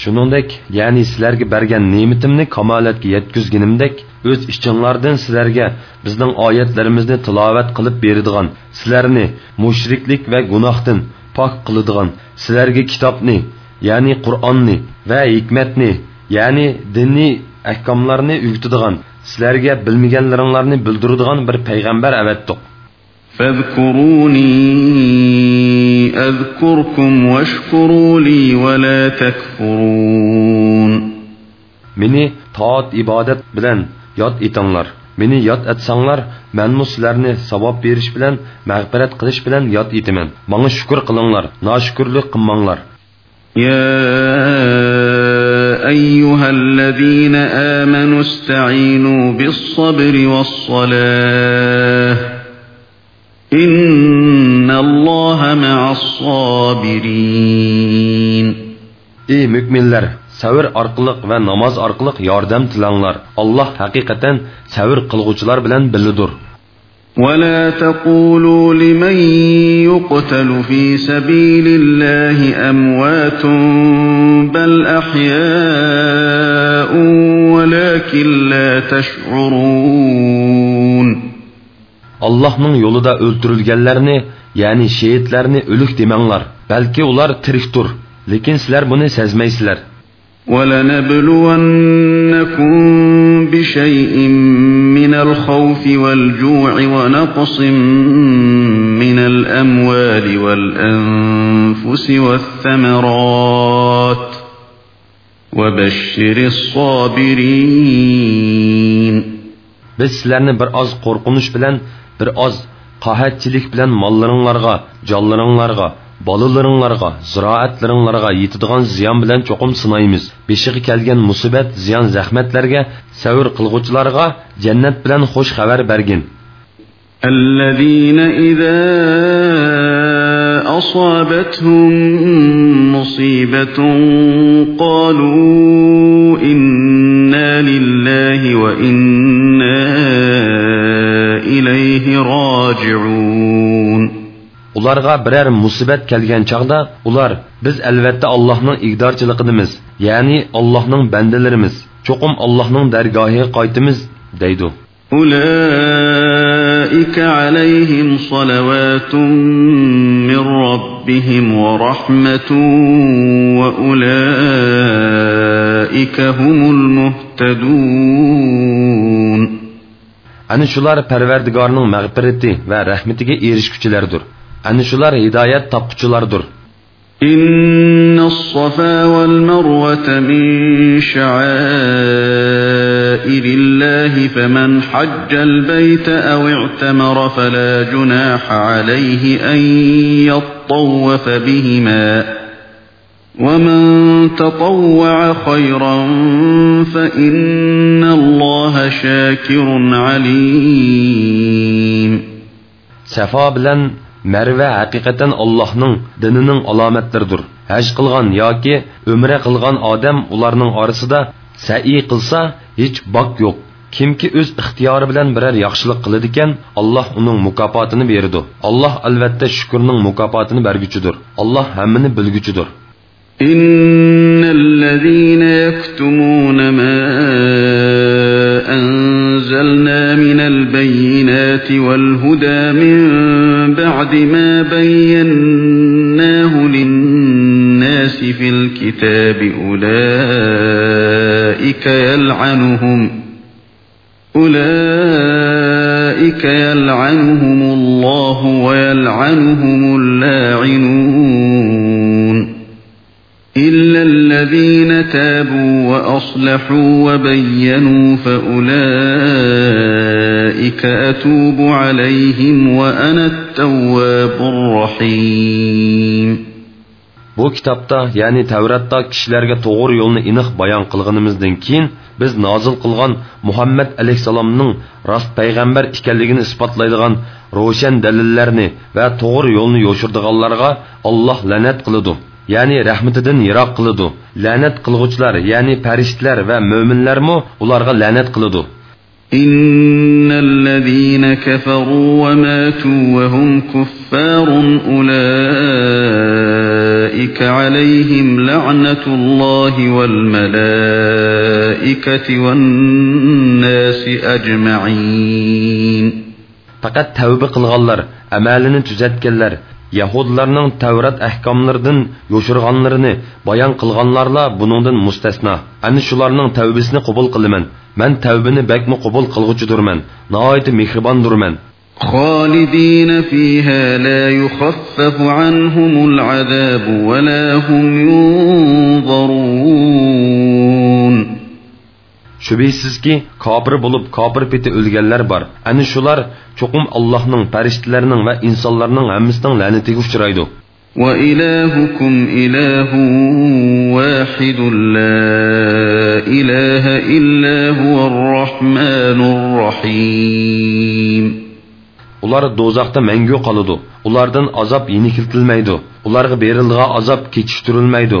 shuningdek ya'ni sizlarga bergan ne'matimni kamolatga yetkazganimdek o'z ishchinglardan sizlarga bizning oyatlarimizni tilovat qilib beradigan sizlarni mushriklik va gunohdan pok qiladigan sizlarga kitobni ya'ni qur'onni va hikmatni ya'ni diniy ahkomlarni o'rgatadigan sizlarga bilmaganlaringlarni bildiradigan bir payg'ambar avatdiq فاذكروني أذكركم واشكروا لي ولا تكفرون. مېنى تائەت ئىبادەت بىلەن ياد ئېتىڭلار مېنى ياد ئەتسەڭلار مەن سىلەرنى ساۋاب بېرىش بىلەن مەغپىرەت قىلىش بىلەن ياد ئېتىمەن ماڭا شۈكۈر قىلىڭلار ناشۈكۈرلۈك قىلماڭلار يا أيها الذين آمنوا استعينوا بالصبر والصلاة. إن الله مع الصابرين Ey müminler, savr orqali va namoz orqali yordam tilanglar. Alloh haqiqatan savr qilguvchilar bilan bilidir. ولا تقولوا لمن يقتل في سبيل الله أموات بل أحياء ولكن لا تشعرون Allah'ın yolunda öldürülgenlerini, yani şehitlerini ölük demenglar. Belki ular tiriktur, lekin sizler bunu sezmeysizler. ولنبلونكم بشيء من الخوف والجوع ونقص من الأموال والأنفس والثمرات وبشر الصابرين Biz sizlarni bir oz qo'rqinish bilan, bir oz qahatchilik bilan mollaringlarga, jonlaringlarga bolalaringlarga ziroatlaringlarga yetadigan ziyon bilan cho'qim sinaymiz beshig'i kelgan musibat ziyon zahmatlarga savr qilg'uvchilarga jannat bilan xush xabar bergin الذين إذا أصابتهم مصيبة قالوا إنا لله وإنا إليه راجعون ularga biror musibat kelgan chog'da ular biz albatta allohning igdorchiligidamiz ya'ni allohning bandalarimiz cho'qim allohning dargohiga qaytimiz deydi أولئك عليهم صلوات من ربهم ورحمة وأولئك هم المهتدون Ani shular Parvardigorning mag'firati va rahmatiga erishguchilardir. Ani hidoyat topquchilardir. إن الصفا والمروة من شعائر الله فمن حج البيت أو اعتمر فلا جناح عليه أن يطوف بهما ومن تطوع خيرا فإن الله شاكر عليم Safa bilan Marva haqiqatan Allohning dinining alomatlaridir. Haj qilgan yoki umra qilgan odam ularning orasida sa'iy qilsa hech bok yo'q. Kimki o'z ixtiyori bilan biror yaxshilik qiladi ekan, Alloh uning mukofotini beradi. Alloh albatta shukrning mukofotini berguchidir. Alloh hammani bilguchidir. إن الذين يكتمون ما أنزلنا من البينات والهدى من بعد ما بيناه للناس في الكتاب أولئك يلعنهم أولئك يلعنهم الله ويلعنهم اللاعنون الذين تابوا وأصلحوا وبينوا فأولئك أتوب عليهم وأنا التواب الرحيم Bu kitobda, ya'ni Tavratda kishilarga to'g'ri yo'lni aniq bayon qilganimizdan keyin biz nozil qilgan Muhammad alayhisalomning rost payg'ambar ekanligini isbotlaydigan ro'shan dalillarni va to'g'ri yo'lni yo'shirdiganlarga Alloh la'nat qiladi. Ya'ni rahmatidan yiroq qiladi la'nat qilg'uvchilar ya'ni farishtalar va mo'minlarmi ularga la'nat qiladi إن الذين كفروا وماتوا وهم كفار أولئك عليهم لعنة الله والملائكة والناس أجمعين faqat tavba qilganlar amalini tuzatganlar yahudlarning tavrat ahkomlaridan yo'shirganlarini bayon qilganlarla buningdan mustasno ana shularning tavbasini qabul qilaman man tavbani bakmi qabul qilg'uchidurman nihoyat mehribondurman خالدين فيها لا يخفف عنهم العذاب ولا هم ينظرون shubhisizki kofir bo'lib kofir peti o'lganlar bor ana shular cho'qim allohning farishtalarining va insonlarning hammasining la'natiga uchraydi وإلهكم إله واحد لا إله إلا هو الرحمن الرحيم ular do'zaxda mangu qoladi ulardan azob yenikiltilmaydi ularga berilgan azob kechiktirilmaydi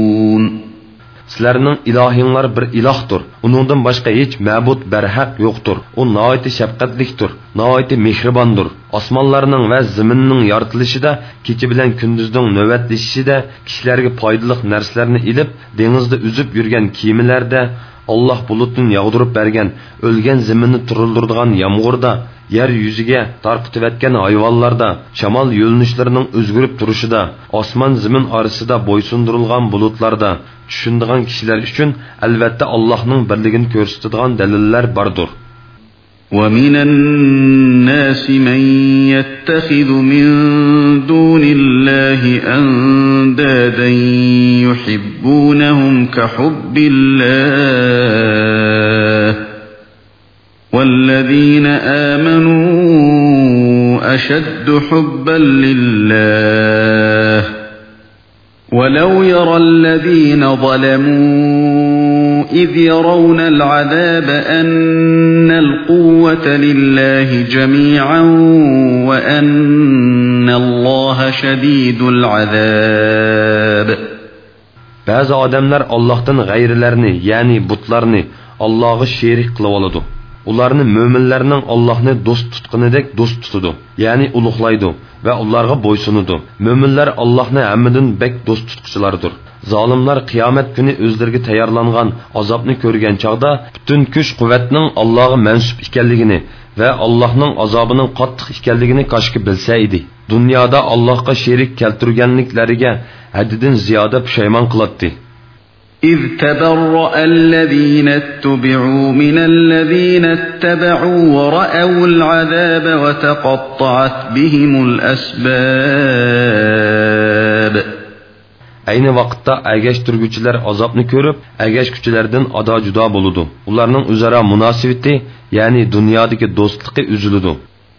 Sizlarning ilohinglar bir ilohdir. Uningdan boshqa hech ma'bud barhaq yo'qdir. U nihoyat shafqatlikdir, nihoyat mehribondir. Osmonlarning va zaminning yoritilishida, kecha bilan kunduzning navbatlashishida kishilarga foydali narsalarni ilib, dengizda uzib yurgan kiyimlarda Allah bulutdan yağdırıp bergen, ölgen zeminni turuldirdigan yağmurda, yer yuziga tarqitivetken hayvanlarda, şamal yo'linishlarning o'zgarib turishida, osmon zimin orasida bo'ysundirilgan bulutlarda, tushundigan kishilar uchun albatta Allohning birligini ko'rsatadigan dalillar bordir. ومن الناس من يتخذ من دون الله أندادا يحبونهم كحب الله والذين آمنوا أشد حبا لله ولو يرى الذين ظلموا إذ يرون العذاب أن القوة لله جميعا وأن الله شديد العذاب Bazı odamlar Allohdan g'ayrilarni, ya'ni Allohga sherik qilib oladi. Ularni mo'minlarning Allohni do'st tutqinidek do'st tutadi, ya'ni ulug'laydi va ularga bo'ysunadi. Mo'minlar Allohni hammadan bek do'st tutquchilardir. Zolimlar qiyomat kuni o'zlariga tayyorlangan azobni ko'rgan chog'da butun kuch-quvvatning Allohga mansub ekanligini va Allohning azobining qattiq ekanligini koshki bilsa edi. Dunyoda Allohga sherik keltirganliklariga haddidan ziyoda pushaymon qiladi. إذ تبرأ الذين اتبعوا من الذين اتبعوا ورأوا العذاب وتقطعت بهم الأسباب Ayni vaqtda agashtirguvchilar azobni ko'rib, agashguvchilardan ado judo bo'ludi. Ularning o'zaro munosabati, ya'ni dunyodagi do'stligi uziladi.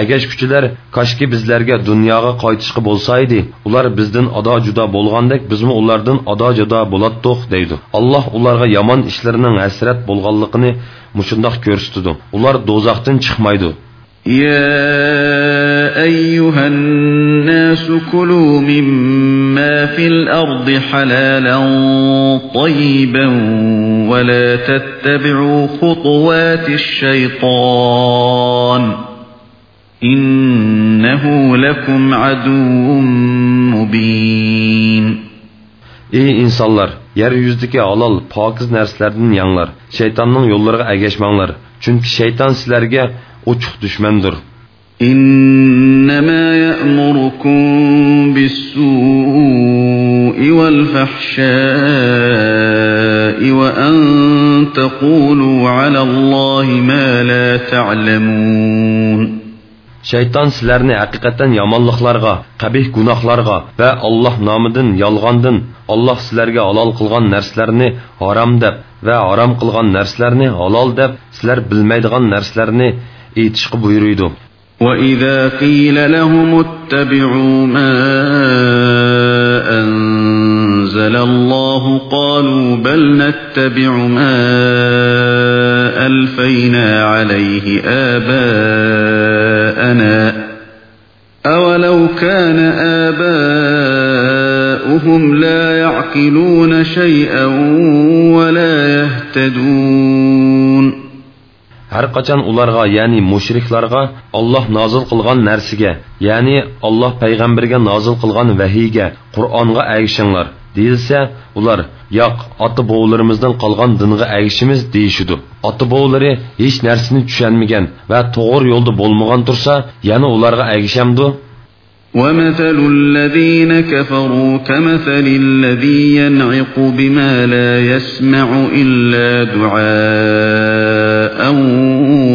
Agashkuchilar koshki bizlarga dunyoga qaytishqi bo'lsa edi ular bizdan ado judo bo'lgandek bizmi ulardan ado judo bo'latdiq deydi alloh ularga yomon ishlarining hasrat bo'lganligini mushundoq ko'rsatdi ular do'zaxdan chiqmaydi يا أيها الناس كلوا مما في الأرض حلالا طيبا ولا تتبعوا خطوات الشيطان إنه لكم عدو مبين Ey insanlar, yeryüzdeki halal, pakiz nerslerden yanlar. Şeytanın yollarına egeşmanlar. Çünkü şeytan sizlerge uçuk düşmendir. İnnemâ ye'murukum bis-sû'i vel-fahşâ'i ve en tekûlû alallâhi mâ lâ te'lemûn. Shayton sizlarni haqiqatan yomonliklarga qabih gunohlarga va alloh nomidan yolg'ondan alloh sizlarga halol qilgan narsalarni harom deb va harom qilgan narsalarni halol deb sizlar bilmaydigan narsalarni aytishga buyuruydi وإذا قيل لهم اتبعوا ما أنزل الله قالوا بل نتبع ما ألفينا عليه آباءنا أولو كان آباؤهم لا يعقلون شيئا ولا يهتدون har qachon ularga ya'ni mushriklarga olloh nozil qilgan narsaga ya'ni olloh payg'ambarga nozil qilgan vahiyga qur'onga agishinglar deyilsa ular yo'q ota bovlarimizdan qolgan dinga agishimiz deyishidu ota bovlari hech narsani tushunmagan va to'g'ri yo'lda bo'lmagan tursa yana ularga agishamdu ومثل الذين كفروا كمثل الذي ينعق بما لا يسمع إلا دعاء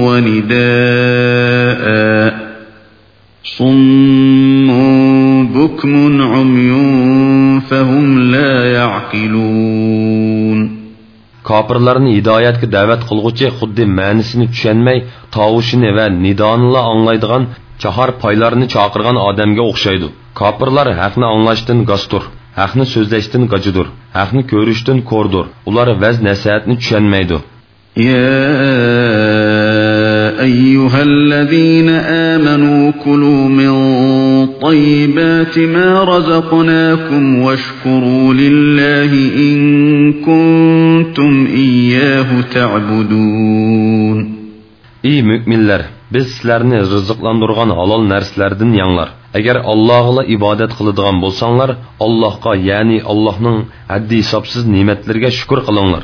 ونداء صم بكم عمي يعقلون Kafirlarni hidoyatga da'vat qilg'uchi xuddi ma'nisini tushunmay, tovushini va nidonini anglaydigan chahar paylarni chaqirgan odamga o'xshaydi. Kafirlar haqni anglashdan gostur, haqni so'zlashdan gajidur, haqni ko'rishdan ko'rdur. Ular vaz nasihatni tushunmaydi. أيها الذين آمنوا كلوا من طيبات ما رزقناكم واشكروا لله إن كنتم إياه تعبدون Ey müminler, biz sizlarni rizqlandirgan halol narsalardan yanglar. Agar Allohga ibodat qiladigan bo'lsanglar, Allohga, ya'ni Allohning haddi hisobsiz ne'matlariga shukr qilinglar.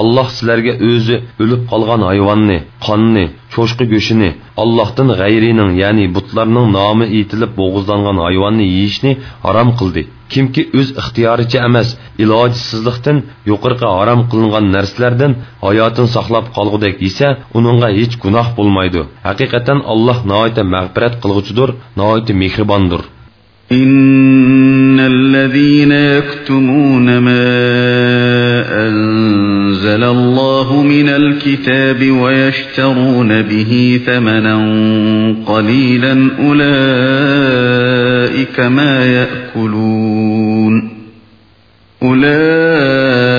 alloh sizlarga o'zi o'lib qolgan hayvonni qonni cho'shqi go'shini allohdan g'ayrining ya'ni butlarning nomi aytilib bo'g'izlangan hayvonni yeyishni harom qildi kimki o'z ixtiyoricha emas ilojsizlikdan yuqorqi harom qilingan narsalardan hayotini saqlab qolgudek yesa uningga hech gunoh bo'lmaydi haqiqatan alloh noita mag'firat qilg'uchidir noita mehribondir إن الذين يكتمون ما أنزل الله من الكتاب ويشترون به ثمنا قليلا أولئك ما يأكلون أولئك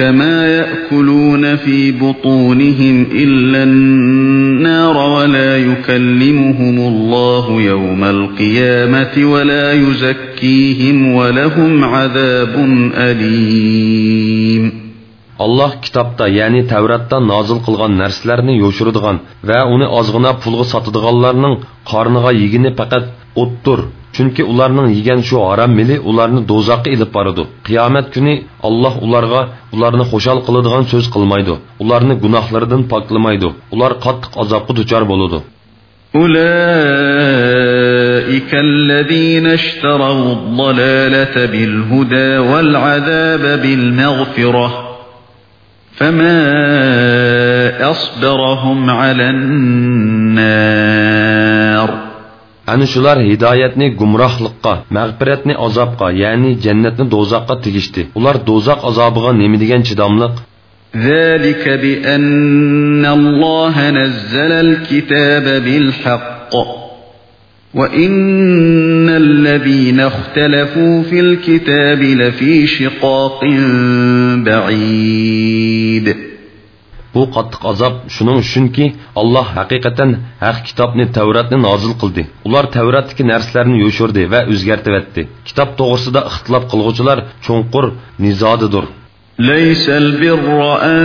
ما يأكلون في بطونهم إلا النار ولا يكلمهم الله يوم القيامة ولا يزكيهم ولهم عذاب أليم alloh kitobda ya'ni tavratda nozil qilgan narsalarni yo'shiradigan va uni ozg'ina pulga sotadiganlarning qorniga yegini faqat o'tdir chunki ularning yegan shu harom mili ularni do'zaxga ilib boradi qiyomat kuni alloh ularga ularni xushal qiladigan so'z qilmaydi ularni gunohlaridan poklamaydi ular qattiq azobga duchor bo'ladi أولئك الذين اشتروا الضلالة بالهدى والعذاب بالمغفرة فما أصبرهم على النار Ani shular hidoyatni gumrohlikqa, mag'firatni azobga, ya'ni jannatni do'zaxga tegishdi. Ular do'zax azobiga nima degan chidamliq? ذلك بأن الله نزل الكتاب بالحق وإن الذين اختلفوا في الكتاب لفي شقاق بعيد Bu qattiq azob shuning uchunki Alloh haqiqatan haq kitobni Tavratni nozil qildi. Ular Tavratdagi narsalarni yo'shirdi va o'zgartirdi. Kitob to'g'risida ixtilof qilguvchilar cho'nqur nizodidir. ليس البر أن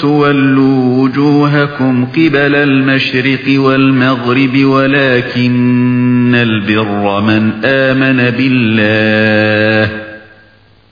تولوا وجوهكم قبل المشرق والمغرب ولكن البر من آمن بالله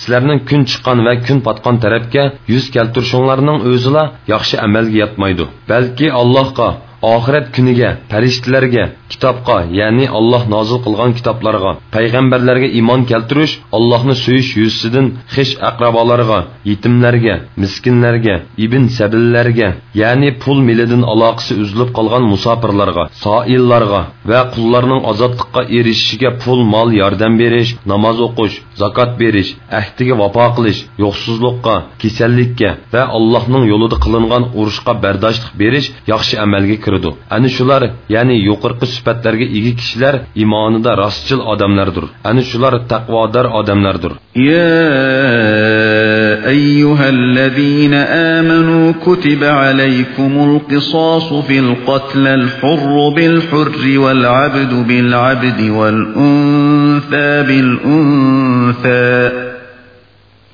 sizlarning kun chiqqan va kun botgan tarafga yuz keltirishinglarning o'zila yaxshi amalga yotmaydi balki allohga oxirat kuniga farishtalarga kitobga ya'ni alloh nozil qilgan kitoblarga payg'ambarlarga iymon keltirish allohni suyish yuzsidan xish aqrabolarga yetimlarga miskinlarga ibn sabillarga ya'ni pul milidan aloqasi uzilib qolgan musofirlarga soillarga va qullarning ozodlikqa erishishiga pul mol yordam berish namoz o'qish zakot berish ahdiga vafo qilish yo'qsizlikqa kasallikka va allohning yo'lida qilingan urushga bardoshlik berish yaxshi amalga kiradi ana shular ya'ni yuqorqi sifatlarga ega kishilar iymonida rostchil odamlardir ana shular taqvodor odamlardir يا أيها الذين آمنوا كتب عليكم القصاص في القتل الحر بالحر والعبد بالعبد والأنثى بالأنثى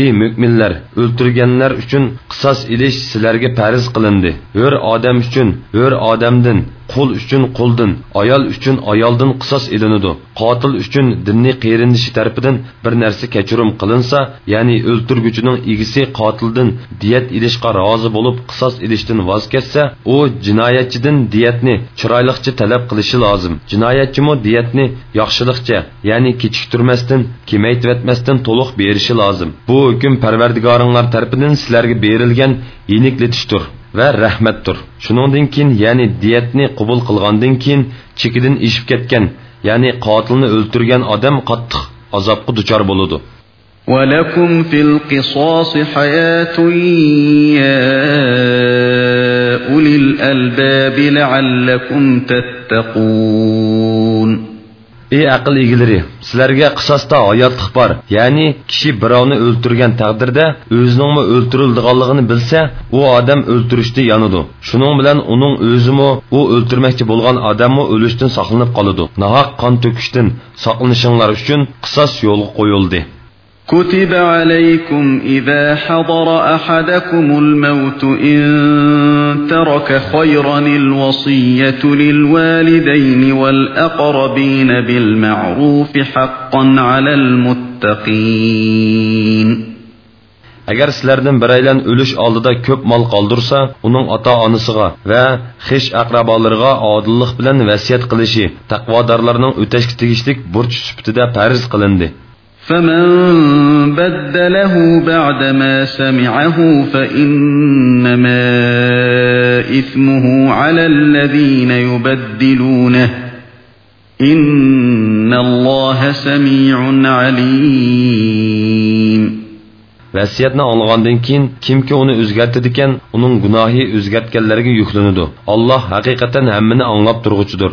Ey mo'minlar o'ltirganlar uchun qisos ilish sizlarga farz qilindi. Hur odam uchun hur odamdan. Qul uchun quldan ayol uchun ayoldan qisos ilinadi qotil uchun dinniy qerindishi tarafidan bir narsa kechirim qilinsa ya'ni o'ltirguchining egisi qotildan diyat ilishga rozi bo'lib qisos ilishdan voz kechsa u jinoyatchidan diyatni chiroyliqcha talab qilishi lozim jinoyatchimi diyatni yaxshilikcha ya'ni kechiktirmasdan kemaytvatmasdan to'liq berishi lozim bu hukm parvardigoringlar tarafidan sizlarga berilgan yenikletishdir va rahmatdir shuningdan keyin ya'ni diyatni qabul qilgandan keyin chekidan eshib ketgan ya'ni qotilni o'ltirgan odam qattiq azobga duchor bo'ladi ولكم في القصاص حياة ey aql egalari sizlarga qisosda hayotliq bor. Ya'ni kishi birovni o'ltirgan taqdirda o'ziningmi o'ltirildiganligini bilsa u odam o'ltirishda yonidi shuning bilan uning o'zimi u o'ltirmoqchi bo'lgan odammi o'lishdan saqlanib qoladi. Nahaq qon to'kishdan saqlanishinglar uchun qisos yo'lga qo'yildi. كتب عليكم إذا حضر أحدكم الموت إن ترك خيرا الوصية للوالدين والأقربين بالمعروف حقا على المتقين agar sizlardan biraylan o'lish oldida ko'p mol qoldirsa uning ota onasiga va xish aqrabolariga odillik bilan vasiyat qilishi taqvodorlarning o'tashga tegishlik burch sifatida farz qilindi فمن بدله بعدما سمعه فإنما إثمه على الذين يبدلونه إن الله سميع عليم vasiyatni olgandan keyin kimki uni o'zgartirdikan uning gunohi o'zgartganlarga yuklanadi alloh haqiqatan hammani anglab turg'uchidir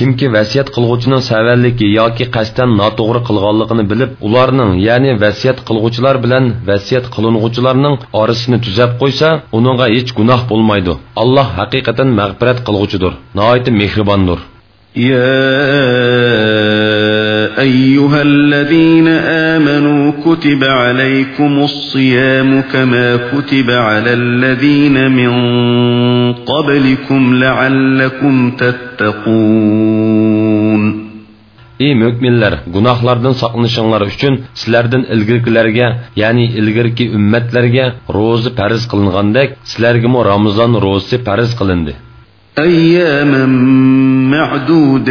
Kimki vasiyat qilg'uchining savalligi yoki qasddan noto'g'ri qilganligini bilib ularning ya'ni vasiyat qilg'uchilar bilan vasiyat qiling'uchilarning orasini tuzab qo'ysa uningga hech gunoh bo'lmaydi alloh haqiqatan mag'firat qilg'uchidir nihoyatda mehribondir أيها الذين آمنوا كتب عليكم الصيام كما كتب على الذين من قبلكم لعلكم تتقون ey mo'minlar gunohlardan saqlanishinglar uchun sizlardan ilgirkilarga ya'ni ilgirki ummatlarga ro'za farz qilingandek sizlargami ramazon ro'zasi farz qilindi أياما معدودات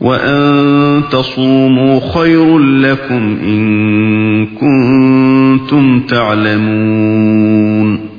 وأن تصوموا خير لكم إن كنتم تعلمون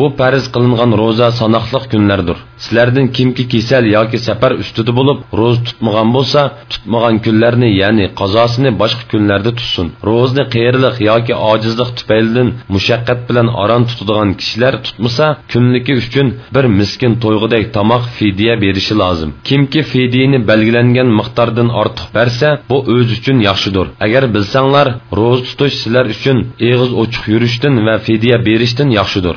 bu farz qilingan ro'za sanoqliq kunlardir sizlardan kimki kasal yoki safar ustida bo'lib ro'za tutmagan bo'lsa tutmagan kunlarni ya'ni qazosini boshqa kunlarda tutsin ro'zni qiyirliq yoki ojizlik tufaylidan mushaqqat bilan orom tutadigan kishilar tutmasa kunliki uchun bir miskin to'yg'idek tomoq fidya berishi lozim kimki fidyani belgilangan miqdordan ortiq bersa bu o'z uchun yaxshidir agar bilsanglar ro'za tutish sizlar uchun eg'iz ochiq yurishdan va fidya berishdan yaxshidir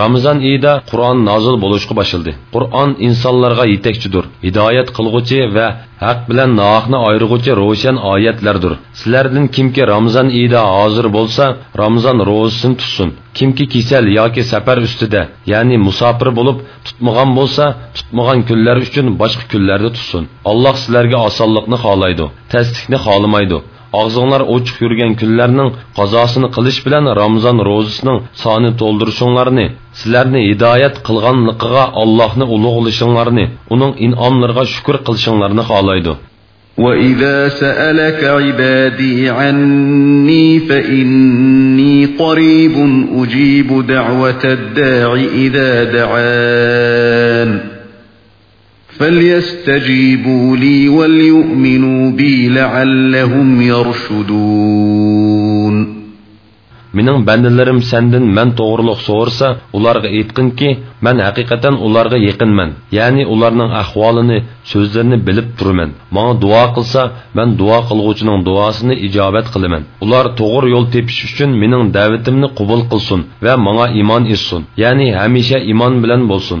Ramazon oyida qur'on nozil bo'lishga boshladi. Qur'on insonlarga yetakchidir. Hidoyat qilg'uchi va haq bilan nohaqni ayirg'uchi ro'shan oyatlardir. Sizlardan kimki ramazon oyida hozir bo'lsa ramazon ro'zasini tutsin. Kimki kasal yoki safar ustida ya'ni musofir bo'lib tutmagan bo'lsa tutmagan kunlar uchun boshqa kunlarda tutsin. Alloh sizlarga osonlikni xohlaydi tasdiqni xohlamaydi og'zinglar ochiq yurgan kunlarning qazosini qilish bilan ramazon ro'zasining soni to'ldirishinglarni sizlarni hidoyat qilganligiga allohni ulug'lashinglarni uning in'omlariga shukur qilishinglarni xohlaydi وإذا سألك عبادي عني فإني قريب أجيب دعوة الداع إذا دعان فليستجيبوا لي وليؤمنوا بي لعلهم يرشدون mening bandalarim sendin man to'g'riliq so'rsa ularga aytqinki man haqiqatan ularga yaqinman ya'ni ularning ahvolini so'zlarini bilib turman manga duo qilsa man duo qilg'uvchining duosini ijobat qilaman ular to'g'ri yo'l tepish uchun mening da'vatimni qabul qilsin va manga iymon etsin ya'ni hamisha iymon bilan bo'lsin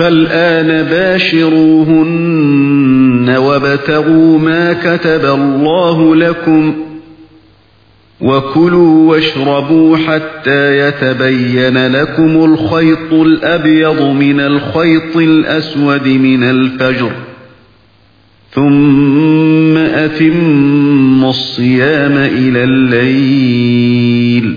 فالآن باشروهن وابتغوا ما كتب الله لكم وكلوا واشربوا حتى يتبين لكم الخيط الأبيض من الخيط الأسود من الفجر. ثم أتم الصيام إلى الليل.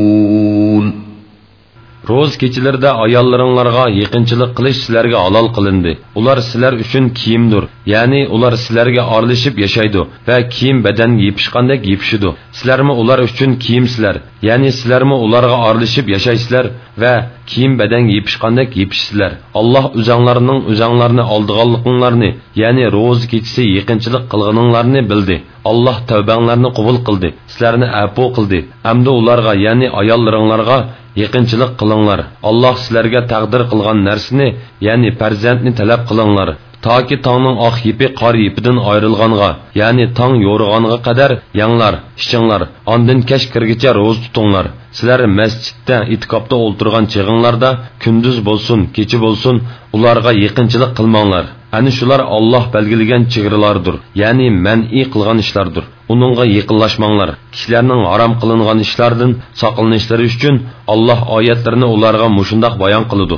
ro'z kechalarida ayollaringlarga yaqinchilik qilish sizlarga halol qilindi ular sizlar uchun kiyimdir ya'ni ular sizlarga orlishib yashaydi va kiyim badanga yepishgandek yepishidi sizlarmi ular uchun kiyimsizlar ya'ni sizlarmi ularga orlishib yashaysizlar va kiyim badanga yepishgandek yepishsizlar alloh o'zanglarning o'zanglarni oldiganliqinglarni ya'ni ro'z kechasi yaqinchilik qilganinglarni bildi alloh tavbanglarni qabul qildi sizlarni afu qildi hamda ularga ya'ni ayollaringlarga yaqinchilik qilinglar alloh sizlarga taqdir qilgan narsani ya'ni farzandni talab qilinglar kash kirgicha ro'z tutinglar sizlar masjidda itikobda o'ltirgan chig'inglarda kunduz bo'lsin kecha bo'lsin ularga yaqinchilik qilmanglar ana shular olloh belgilagan chegaralardir ya'ni man'iy qilgan ishlardir uningga yaqinlashmanglar kishilarning harom qilingan ishlardan saqlanishlari uchun olloh oyatlarini ularga mushundoq bayon qiladi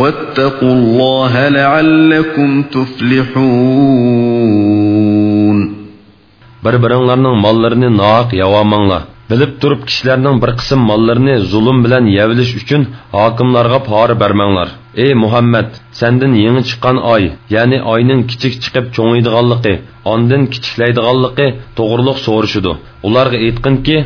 واتقوا الله لعلكم تفلحون bir-biringlarning mollarini nohaq yovamanglar bilib turib kishilarning bir qism mollarini zulm bilan yevilish uchun hokimlarga pora bermanglar ey muhammad sandan yangi chiqqan oy ya'ni oyning kichik chiqib cho'ngiydiganligi ondin kichiklaydiganligi to'g'riliq so'rashidi ularga aytqinki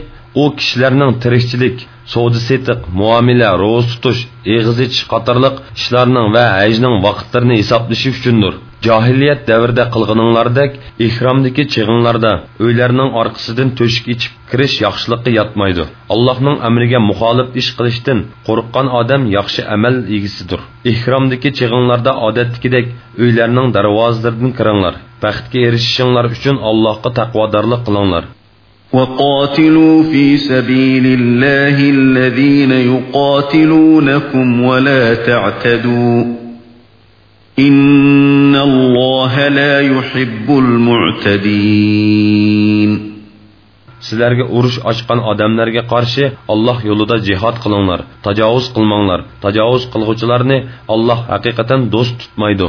u kishilarning tirikchilik savdo setiq muomala ro'z tutish eg'iz ichish qatorliq ishlarning va hajning vaqtlarini hisoblashi uchundir. Johiliyat davrida qilganinglardek ihromdagi chig'inglarda uylarning orqasidan to'shik ichib kirish yaxshilikqa yotmaydi. Allohning amriga muxolif ish qilishdan qo'rqqan odam yaxshi amal egisidir. İhromdagi chig'inglarda odatdagidek uylarning darvozalaridan kiringlar. Baxtga erishishinglar uchun allohga taqvodorlik qilinglar وقاتلوا في سبيل الله الذين يقاتلونكم ولا تعتدوا إن الله لا يحب المعتدين sizlarga urush ochgan odamlarga qarshi Alloh yo'lida jihad qilinglar tajovuz qilmanglar tajovuz qilg'uvchilarni Alloh haqiqatan do'st tutmaydi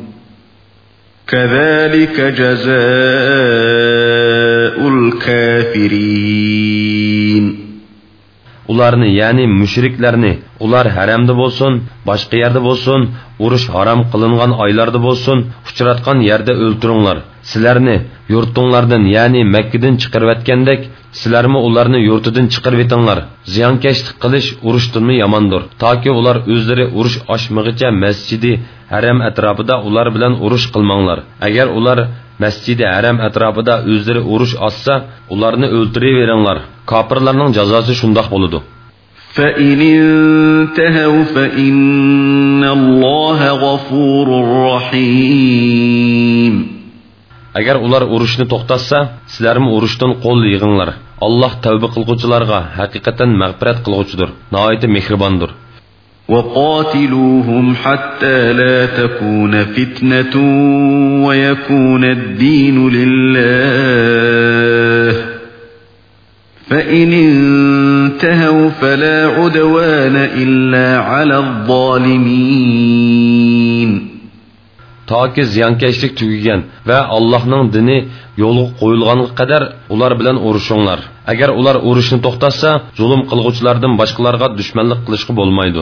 كذلك جزاء الكافرين ularni ya'ni mushriklarni ular haramda bo'lsin boshqa yerda bo'lsin urush harom qilingan oylarda bo'lsin uchratgan yerda o'ltiringlar sizlarni yurtinglardan ya'ni makkadan chiqarayotgandek sizlarmi ularni yurtidan chiqarib etinglar ziyonkashlik qilish urushdinmi yomondir toki ular o'zlari urush oshmig'icha masjidi haram atrofida ular bilan urush qilmanglar agar ular masjidi haram atrofida o'zlari urush ochsa ularni o'ltiraveringlar kofirlarning jazosi shundoq bo'ladi فإن انتهوا فإن الله غفور رحيم agar ular urushni to'xtatsa sizlarmi urushdan qo'l yig'inglar alloh tavba qilg'uvchilarga haqiqatan mag'firat qilg'uchidir nihoyatda mehribondir وقاتلوهم حتى لا تكون فتنة ويكون الدين لله فإن انتهوا فلا عدوان إلا على الظالمين toki ziyonkashlik tugagan va allohning dini yo'lga qo'yilganga qadar ular bilan urushinglar agar ular urushni to'xtatsa zulm qilg'uvchilardan boshqalarga dushmanlik qilishga bo'lmaydi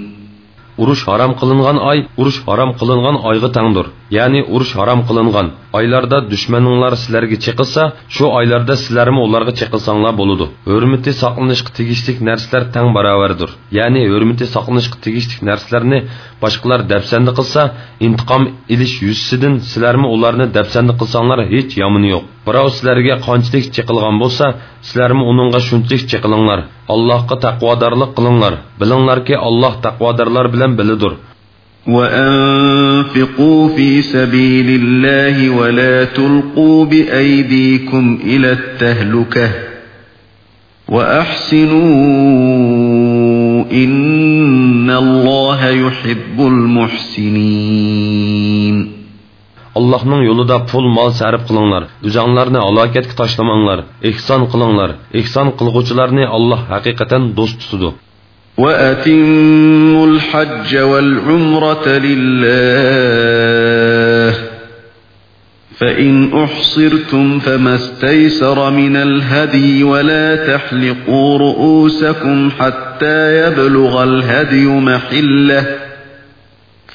Urush harom qilingan oy urush harom qilingan oyga tangdir. Ya'ni urush harom qilingan oylarda dushmaninglar sizlarga chiqilsa shu oylarda sizlarmi ularga chiqilsanglar bo'ladi hurmati saqlanishga tegishli narsalar tang barobardir. Ya'ni hurmati saqlanishga tegishli narsalarni boshqalar dafsanda qilsa intiqom ilish yuzsidan sizlarmi ularni dafsanda qilsanglar hech yomoni yo'q birov sizlarga qanchalik chiqilgan bo'lsa sizlarmi uningga shunchalik chiqilinglar allohga taqvodorlik qilinglar bilinglarki alloh taqvodorlar bilan bilidir وأنفقوا في سبيل الله ولا تلقوا بأيديكم إلى التهلكة وأحسنوا إن الله يحب المحسنين Allah'ның yolida pul mal sərf qılыңlar. Üzənglərni halakətə taşlamanglar. İhsan qılыңlar. İhsan qılğucularını Allah həqiqətən dost tutudu. وأتموا الحج والعمرة لله فإن أحصرتم فما استيسر من الهدي ولا تحلقوا رؤوسكم حتى يبلغ الهدي محله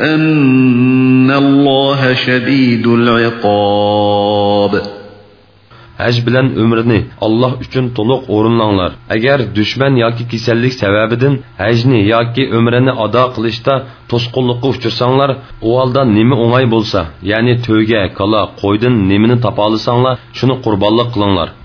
أن الله شديد العقاب haj bilan umrni alloh uchun to'liq o'rinlanglar agar dushman yoki kasallik sababidan hajni yoki umrini ado qilishda to'sqinlikqa uchirsanglar u holda nima o'ng'ay bo'lsa ya'ni to'yga kala qo'ydan nimani topa olsanglar shuni qurbonlik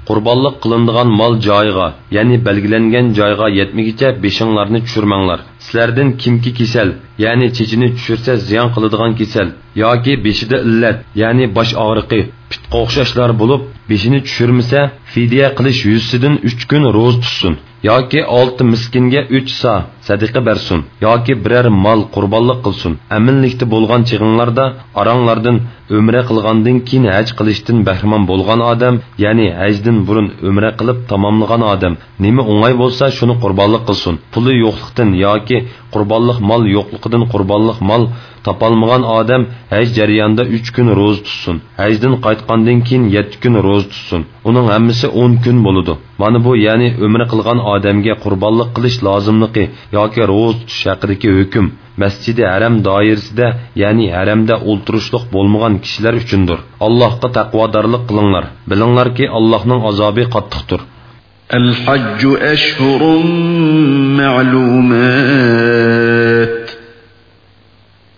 qurbonlik qilinadigan mol joyiga ya'ni belgilangan joyga yetmagicha beshinglarni tushirmanglar sizlardan kimki kasal ya'ni chechini tushirsa ziyon qiladigan kasal yoki beshida illat ya'ni bosh og'riqi pitqa o'xshashlar bo'lib beshini tushirmasa fidya qilish yuzsidan uch kun ro'z tutsin. Yoki olti miskinga uch sa sadaqa bersin. Yoki biror mol qurbonlik qilsin. Aminlikda bo'lgan chig'inglarda oranglardan umra qilgandan keyin haj qilishdan bahramon bo'lgan odam ya'ni hajdan burun umra qilib tamomlagan odam nima o'ng'ay bo'lsa shuni qurbonlik qilsin. Puli yo'qlikdan yoki qurbonlik mol yo'qligidan qurbonlik mol topolmagan odam haj jarayonida uch kun ro'za tutsin hajdan qaytgandan keyin yetti kun ro'za tutsin uning hammasi o'n kun bo'ladi mana bu ya'ni umra qilgan odamga qurbonlik qilish lozimligi yoki ro'za tutish haqidagi hukm masjidi haram doirasida ya'ni haramda o'ltirishliq bo'lmagan kishilar uchundir allohga taqvodorlik qilinglar bilinglarki allohning azobi qattiqdir الحج أشهر معلومات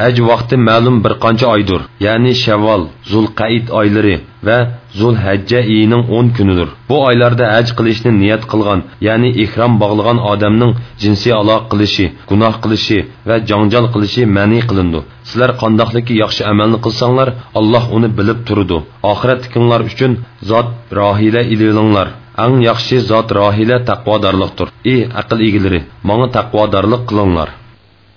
haj vaqti ma'lum bir qancha oydir ya'ni shavvol zulqaid oylari va zulhajja oyining o'n kunidir bu oylarda haj qilishni niyat qilgan ya'ni ihrom bog'lagan odamning jinsiy aloqa qilishi gunoh qilishi va janjal qilishi ma'ni qilindi sizlar qandoqliki yaxshi amalni qilsanglar alloh uni bilib turdi oxiratlikinglar uchun zot rohila ililinglar eng yaxshi zot rohila taqvodorlikdir ey aql egalari manga taqvodorlik qilinglar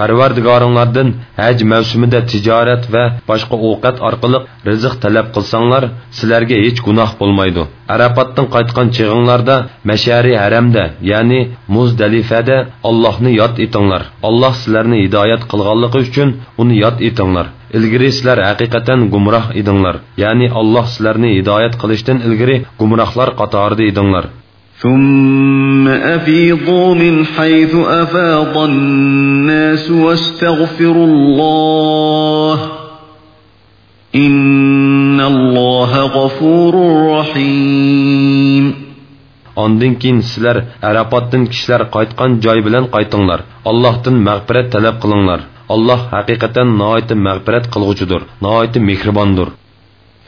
Parvardigoringlardan haj mavsumida tijorat va boshqa ovqat orqali rizq talab qilsanglar sizlarga hech gunoh bo'lmaydi. Arapatdan qaytgan chig'inglarda mashari haramda ya'ni muzdalifada allohni yod etinglar. Alloh sizlarni hidoyat qilganligi uchun uni yod etinglar. İlgari sizlar haqiqatan gumroh edinglar. Ya'ni alloh sizlarni hidoyat qilishdan ilgari gumrohlar qatorida edinglar ثم أفيضوا من حيث أفاض الناس واستغفروا الله إن الله غفور رحيم Ondan keyin sizlar Arafotdan kishilar qaytgan joy bilan qaytinglar. Allohdan mag'firat talab qilinglar. Alloh haqiqatan nihoyat mag'firat qilg'uchidir, nihoyat mehribondir.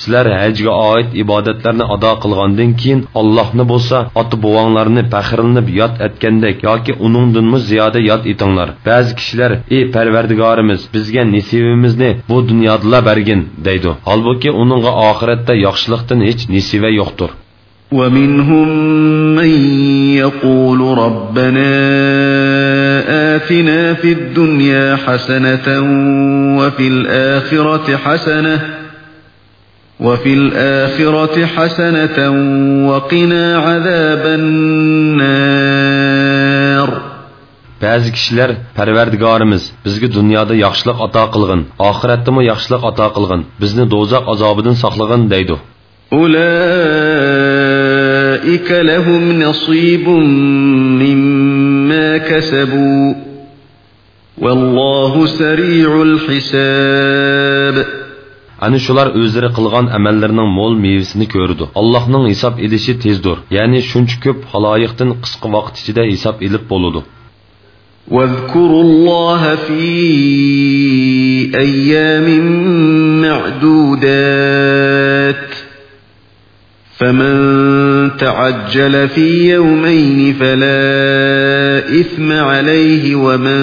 sizlar hajga oid ibodatlarni ado qilgandan keyin allohni bo'lsa ota bovonglarni faxrlanib yod etgandek yoki uningdinmi ziyoda yod etinglar ba'zi kishilar ey parvardigorimiz bizga nisibimizni bu dunyodala bergin deydi holbuki uningga oxiratda yaxshilikdan hech nisiba yo'qdir ومنهم من يقول ربنا آتنا في الدنيا حسنة وفي الآخرة حسنة وفي الآخرة حسنة وقنا عذاب النار Ba'zi kishilar Parvardigorimiz bizga dunyoda yaxshilik ato qilgin, oxiratdami yaxshilik ato qilgin, bizni do'zax azobidan saqlagin deydi. أولئك لهم نصيب مما كسبوا والله سريع الحساب Ani shular o'zlari qilgan amallarining mo'l mevasini ko'rdi. Allohning hisob edishi tezdir. Ya'ni shuncha ko'p haloyiqdan qisqa vaqt ichida hisob elib bo'ladi. واذكروا الله في أيام معدودات فمن تعجل في يومين فلا إثم عليه ومن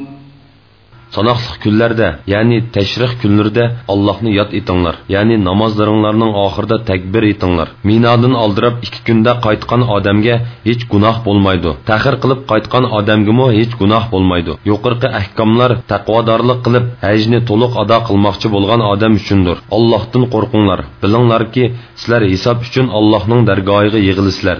Sanoqliq kunlarda ya'ni tashrih kunlarida allohni yod etinglar. Ya'ni namozlaringlarning oxirida takbir etinglar. Minodan oldirab ikki kunda qaytgan odamga hech gunoh bo'lmaydi. Tahir qilib qaytgan odamgami hech gunoh bo'lmaydi. Yuqorqi ahkomlar taqvodorlik qilib hajni to'liq ado qilmoqchi bo'lgan odam uchundir. Allohdan qo'rqinglar. Bilinglarki sizlar hisob uchun allohning dargohiga yig'ilisizlar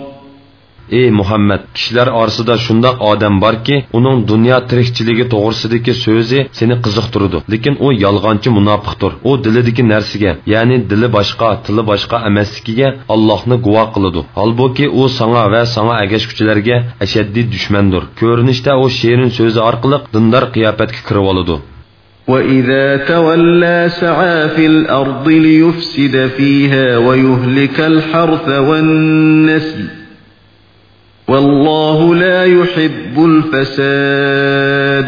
ey muhammad kishilar orasida shundoq odam borki uning dunyo tirikchiligi to'g'risidagi so'zi seni qiziqtiradi lekin u yolg'onchi munofiqdir u dilidagi narsaga ya'ni dili boshqa tili boshqa emasligiga allohni guvoh qiladi holbuki u sanga va sanga agashguchilarga ashaddiy dushmandir ko'rinishda u she'rin so'zi orqali dindor qiyofatga kirib oladi وَإِذَا تَوَلَّى سَعَى فِي الْأَرْضِ لِيُفْسِدَ فِيهَا وَيُهْلِكَ الْحَرْثَ وَالنَّسْلَ Vallahu la yuhibbul fasad.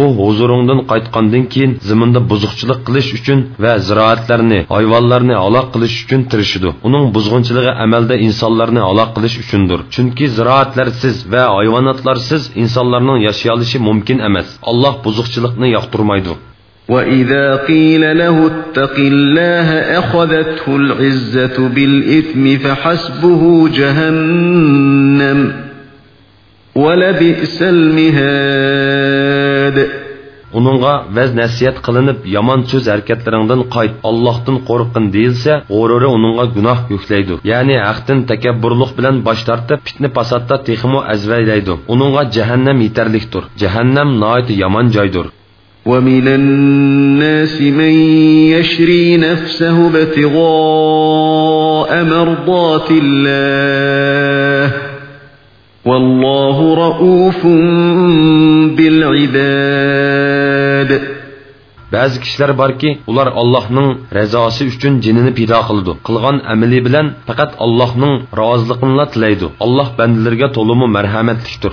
u huzuringdan qaytgandan keyin zaminda buzuqchilik qilish uchun va ziroatlarni hayvonlarni halok qilish uchun tirishidi uning buzg'unchiligi amalda insonlarni halok qilish uchundir chunki ziroatlarsiz va hayvonotlarsiz insonlarning yashayolishi mumkin emas alloh buzuqchilikni yoqtirmaydi وَإِذَا قِيلَ لَهُ اتَّقِ اللَّهَ أَخَذَتْهُ الْعِزَّةُ بِالْإِثْمِ فَحَسْبُهُ جَهَنَّمُ وَلَبِئْسَ الْمِهَادُ Onunğa vəz nəsiyyət qılınıb yaman söz hərəkətlərindən qayıt, Allahdan qorqun deyilsə, qoruru onunğa günah yükləydi. Yəni haqdan təkəbbürlük bilən baş tartıb fitni pasatda texmo əzvəyləйdi. Onunğa cəhənnəm yetərlikdir. Cəhənnəm nəhayət yaman joydur. ومن الناس من يشري نفسه ابتغاء مرضات الله والله رؤوف بالعباد Ba'zi kishilar borki, ular Allohning razosi uchun jinini pido qildi. Qilgan amali bilan faqat Allohning roziligini tilaydi. Alloh bandalarga to'limi marhamatlikdir.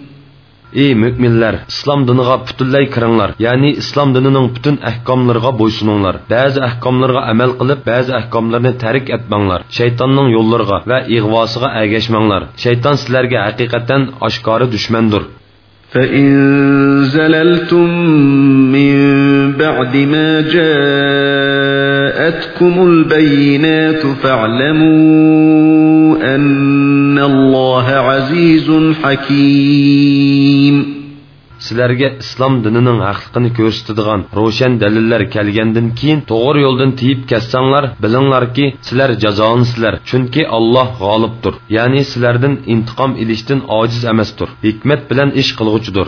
ey mo'minlar islom diniga butunlay kiringlar ya'ni islom dinining butun ahkomlariga bo'ysuninglar ba'zi ahkomlarga amal qilib ba'zi ahkomlarni tark etmanglar shaytonning yo'llariga va ig'vosiga ergashmanglar shayton sizlarga haqiqatan oshkora dushmandir فإن زللتم من بعد ما جاءتكم البينات فاعلموا أن الله عزيز حكيم sizlarga islom dinining haqligini ko'rsatadigan ro'shan dalillar kelgandan keyin to'g'ri yo'ldan tiyib ketsanglar bilinglarki sizlar jazolansizlar chunki olloh g'olibdir ya'ni sizlardan intiqom ilishdan ojiz emasdir hikmat bilan ish qilg'uchidir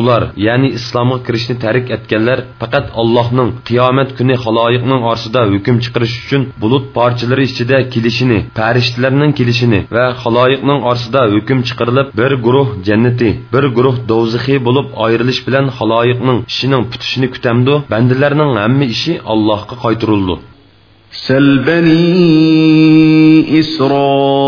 ular ya'ni islomga kirishni tark etganlar faqat allohning qiyomat kuni haloyiqning orasida hukm chiqarish uchun bulut parchalari ichida kelishini farishtalarning kelishini va haloyiqning orasida hukm chiqarilib bir guruh jannati bir guruh do'zaxi bo'lib ayrilish bilan haloyiqning ishining putishini kutamdu bandalarning hamma ishi allohga qaytarildi سل بني إسرائيل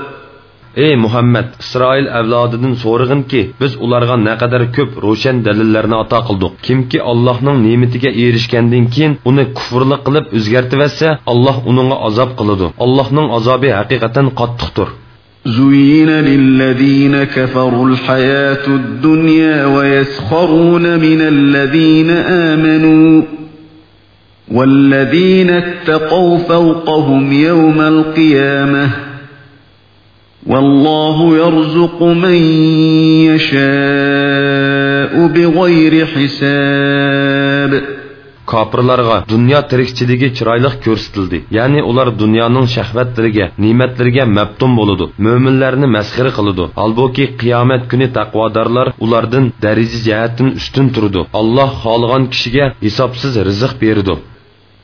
ey muhammad isroil avlodidan so'rag'inki biz ularga naqadar ko'p ro'shan dalillarni ato qildik kimki allohning ne'matiga erishgandan keyin uni kufrli qilib o'zgartiversa alloh uningga azob qiladi allohning azobi haqiqatan qattiqdir زين للذين كفروا الحياة الدنيا ويسخرون من الذين آمنوا والذين اتقوا فوقهم يوم القيامة Vallahu yerzuqu men yeşâ'u biğayri hisâb. Kapırlarga dünya tirikçiligi çırayliq ko'rsatildi. Ya'ni ular dunyoning shahvatlariga, ne'matlariga mabtun bo'ladi. Mo'minlarni masxira qiladi. Alboki qiyomat kuni taqvodorlar ulardan daraja jihatdan ustun turadi. Alloh xohlagan kishiga hisobsiz rizq beradi.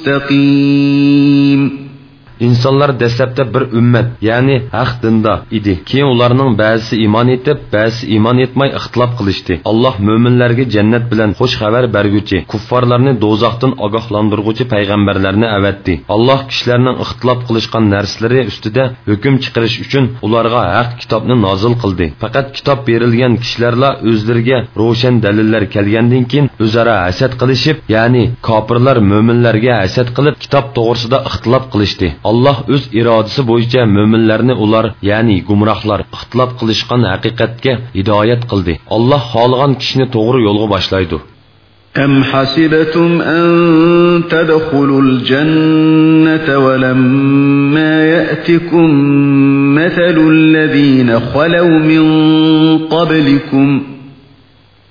مستقيم insonlar dastlabda bir ummat ya'ni haq dinda edi keyin ularning ba'zisi iymon etib ba'zisi iymon etmay ixtilof qilishdi. Alloh mo'minlarga jannat bilan xush xabar berguvchi kuffarlarni do'zaxdan ogohlantirguvchi payg'ambarlarni avatdi. Alloh kishilarning ixtilof qilishgan narsalari ustida hukm chiqarish uchun ularga haq kitobni nozil qildi. Faqat kitob berilgan kishilarla o'zlariga ro'shan dalillar kelgandan keyin o'zaro hasad qilishib ya'ni kofirlar mo'minlarga hasad qilib kitob to'g'risida ixtilof qilishdi alloh o'z irodasi bo'yicha mo'minlarni ular ya'ni gumrohlar ixtilof qilishgan haqiqatga hidoyat qildi alloh xohlagan kishini to'g'ri yo'lga boshlaydi أم حسبتم أن تدخلوا الجنة ولما يأتكم مثل الذين خلوا من قبلكم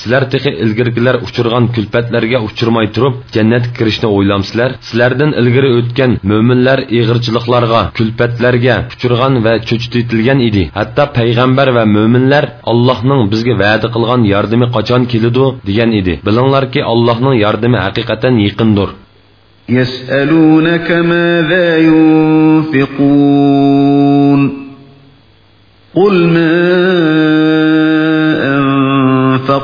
Sizlar texi ilgirgilar uchirgan kulpatlarga uchirmay turib jannatga kirishni o'ylamsizlar sizlardan ilgari o'tgan mo'minlar ig'irchiliklarga kulpatlarga uchirgan va cho'chitilgan edi hatto payg'ambar va mo'minlar allohning bizga va'da qilgan yordami qachon keladi degan edi bilinglarki allohning yordami haqiqatan yaqindir يسألونك ماذا ينفقون قل ما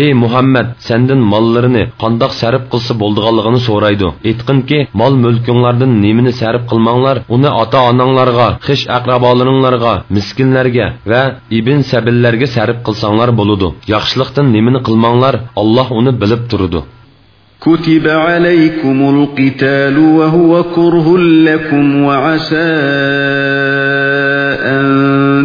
ey muhammad sendin mollarini qandoq sarf qilsa bo'ldiganligini so'raydi aytqinki mol mulkinglardan nemini sarf qilmanglar uni ota onanglarga xish aqrabolaringlarga miskinlarga va ibn sabillarga sarf qilsanglar bo'ludi yaxshilikdan nemini qilmanglar alloh uni bilib turadi كتب عليكم القتال وهو كره لكم وعسى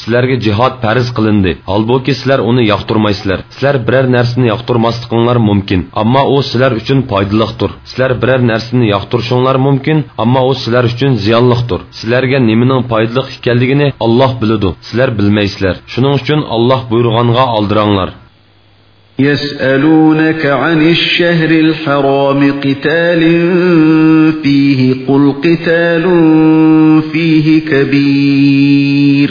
sizlarga jihod farz qilindi holbuki sizlar uni yoqtirmaysizlar sizlar biror narsani yoqtirmasliginglar mumkin ammo u sizlar uchun foydaliqdir sizlar biror narsani yoqtirishinglar mumkin ammo u sizlar uchun ziyonliqdir sizlarga nimaning foydali ekanligini olloh biladi sizlar bilmaysizlar shuning uchun olloh buyurg'anga oldiranglar يسألونك عن الشهر الحرام قتال فيه قل قتال فيه كبير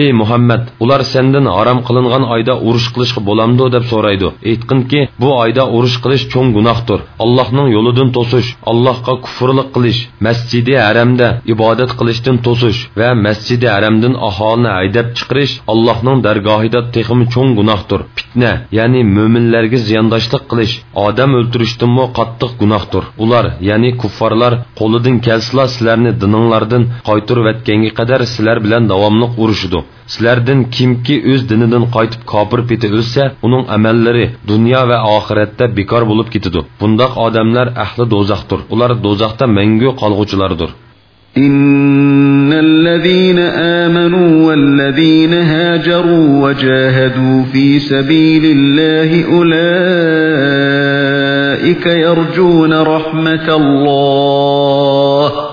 ey muhammad ular sendan harom qilingan oyda urush qilishga bo'lamdi deb so'raydi aytqinki bu oyda urush qilish cho'ng gunohdir allohning yo'lidan to'sish allohga kufrlik qilish. Masjidi haramda ibodat qilishdan to'sish va masjidi haramdan aholini haydab chiqarish allohning dargohida texim cho'ng gunohdir fitna ya'ni mo'minlarga ziyondoshlik qilish odam o'ltirishdanmi qattiq gunohdir ular ya'ni kuffarlar qo'lidan kelsalar sizlarni dininglardan qaytirib o'tganga qadar sizlar bilan davomli urushidi sizlardan kimki o'z dinidan qaytib kofir peti o'lsa uning amallari dunyo va oxiratda bekor bo'lib ketadi bundoq odamlar ahli do'zaxdir ular do'zaxda mangu qolg'uvchilardir إن الذين آمنوا والذين هاجروا وجاهدوا في سبيل الله أولئك يرجون رحمة الله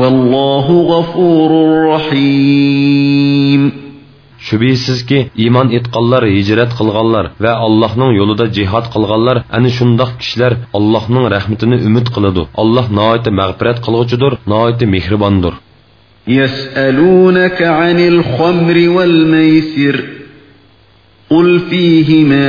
Vallahu g'afurur rahim. Shubhisizki, iymon etqanlar, hijrat qilganlar va Allohning yo'lida jihad qilganlar ana shundoq kishilar Allohning rahmatini umid qiladi. Alloh nihoyat mag'firat qiluvchidir, nihoyat mehribondir. يسألونك عن الخمر والميسر قل فيهما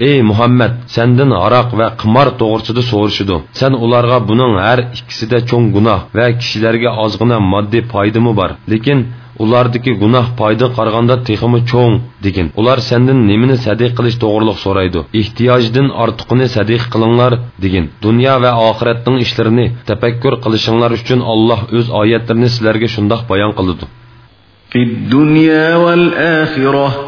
ey muhammad sendin aroq va qimor to'g'risida so'rashidi san ularga buning har ikkisida cho'ng gunoh va kishilarga ozgina moddiy foydami bor lekin ulardagi gunoh foyda qaraganda teximi cho'ng degin ular sendan nimani sadiq qilish to'g'riliq so'raydi ehtiyojdan ortiqini sadiq qilinglar degin dunyo va oxiratning ishlarini tafakkur qilishinglar uchun olloh o'z oyatlarini sizlarga shundoq bayon qiladi fi dunyo val oxirah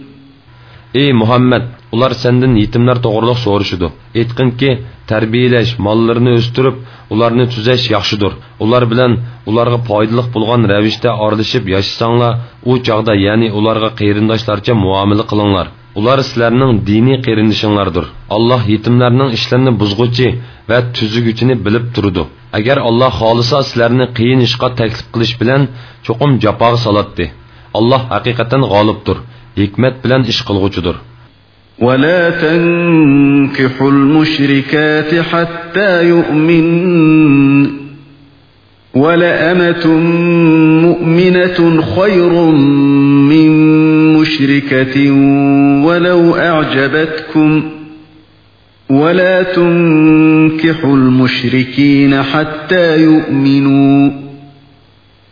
ey muhammad ular sendan yetimlar to'g'riliq so'rashidi aytqinki tarbiyalash mollarini o'stirib ularni tuzash yaxshidir ular bilan ularga foydali bo'lgan ravishda orlashib yashasanglar u chog'da ya'ni ularga qarindoshlarcha muomala qilinglar ular sizlarning diniy qarindishinglardir alloh yetimlarning ishlarini buzg'uchi va tuziguchini bilib turdi agar alloh xohlasa sizlarni qiyin ishga taklif qilish bilan cho'qim jafoga solatdi alloh haqiqatan g'olibdir hikmat bilan ish qilg'uchidir. ولا تنكحوا المشركات حتى يؤمن ولأمة مؤمنة خير من مشركة ولو أعجبتكم ولا تنكحوا المشركين حتى يؤمنوا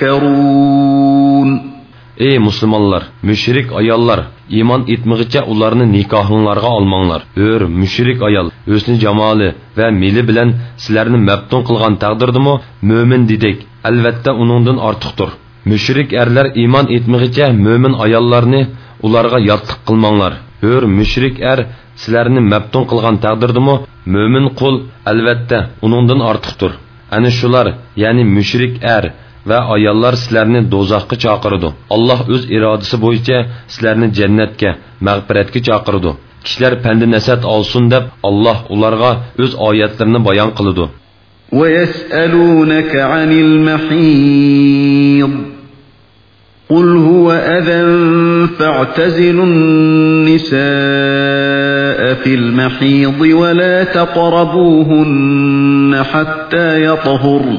تذكرون ey musulmonlar mushrik ayollar iymon etmig'icha ularni nikohinglarga olmanglar o''r mushrik ayol o'sni jamoli va mili bilan sizlarni mabtun qilgan taqdirdimi mo'min dedik. Albatta uningdan ortiqdir mushrik erlar iymon etmig'icha mo'min ayollarni ularga yotliq qilmanglar o''r mushrik er sizlarni mabtun qilgan taqdirdimi mo'min qul albatta uningdan ortiqdir ana shular ya'ni mushrik er va ayollar sizlarni do'zaxga chaqiradi alloh o'z irodasi bo'yicha sizlarni jannatga mag'firatga chaqiradi kishilar pandi nasat olsin deb alloh ularga o'z oyatlarini bayon qiladi ويسألونك عن المحيض قل هو أذى فاعتزلوا النساء في المحيض ولا تقربوهن حتى يطهرن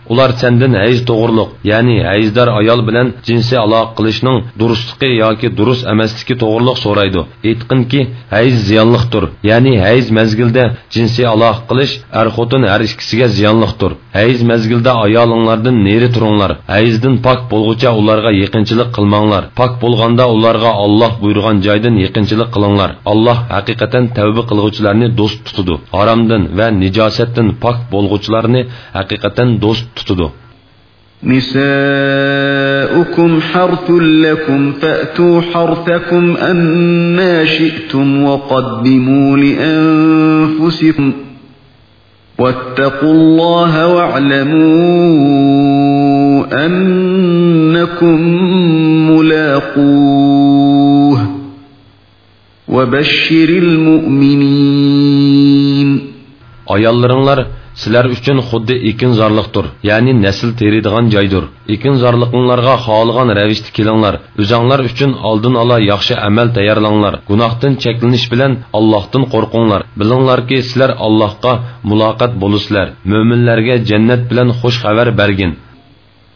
ular sendan hayz to'g'riliq ya'ni hayzdor ayol bilan jinsiy aloqa qilishning durustligi yoki durust emasligi to'g'riliq so'raydi aytqinki hayz ziyonliqdir ya'ni hayz mazgilda jinsiy aloqa qilish er xotin har ikkisiga ziyonliqdir hayz mazgilda ayolinglardan neri turinglar hayzdan pok bo'lg'ucha ularga yaqinchilik qilmanglar pok bo'lganda ularga olloh buyurgan joydan yaqinchilik qilinglar alloh haqiqatan tavba qilg'uvchilarni do'st tutadi haromdan va nijosatdan pok bo'lg'uvchilarni haqiqatan do'st tutadi نساؤكم حرث لكم فأتوا حرثكم أنا شئتم وقدموا لأنفسكم واتقوا الله واعلموا أنكم ملاقوه وبشر المؤمنين. ayollaringlar sizlar uchun xuddi ekinzorliqdir ya'ni nasl teriydigan joydir ekinzorliqinglarga xohlagan ravishda kelinglar o'zinglar uchun oldin ola yaxshi amal tayyorlanglar gunohdan cheklanish bilan allohdan qo'rqinglar bilinglarki sizlar allohga muloqot bo'lusizlar mo'minlarga jannat bilan xush xabar bergin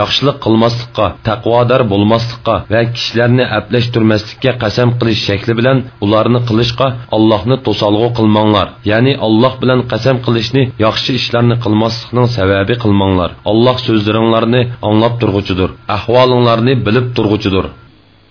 yaxshilik qilmaslikqa taqvodor bo'lmaslikqa va kishilarni aplashtirmaslikka qasam qilish shakli bilan ularni qilishga allohni to'solg'u qilmanglar ya'ni alloh bilan qasam qilishni yaxshi ishlarni qilmaslikning sababi qilmanglar alloh so'zlaringlarni anglab turg'uchidir ahvolinglarni bilib turg'uchidir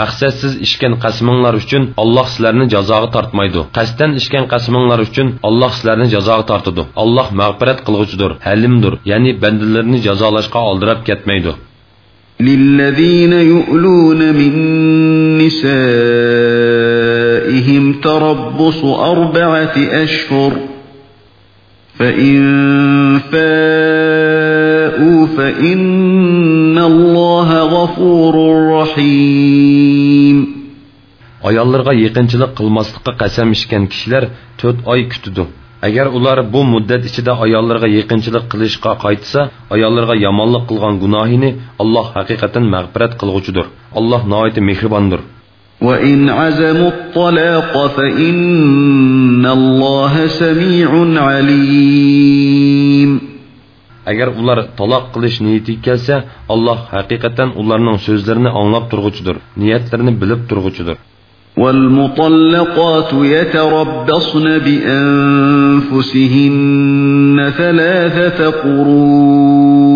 maqsadsiz ishgan qasminglar uchun alloh sizlarni jazoga tortmaydi qasddan ishgan qasminglar uchun alloh sizlarni jazoga tortadi alloh mag'firat qilg'uchidir halimdir ya'ni bandalarni jazolashga oldirab ketmaydi للذين يؤلون من نسائهم تربص أربعة أشهر فإن فاءوا فإن الله غفور رحيم ayollarga yaqinchilik qilmaslikqa qasam ichgan kishilar to'rt oy kutidi agar ular bu muddat ichida ayollarga yaqinchilik qilishga qaytsa ayollarga yomonlik qilgan gunohini alloh haqiqatan mag'firat qilg'uchidir alloh noiti mehribondir وإن عزموا الطلاق فإن الله سميع عليم agar ular taloq qilish niyati kelsa alloh haqiqatan ularning so'zlarini anglab turg'uchidir niyatlarini bilib turg'uchidir والمطلقات يتربصن بأنفسهن ثلاثة قروء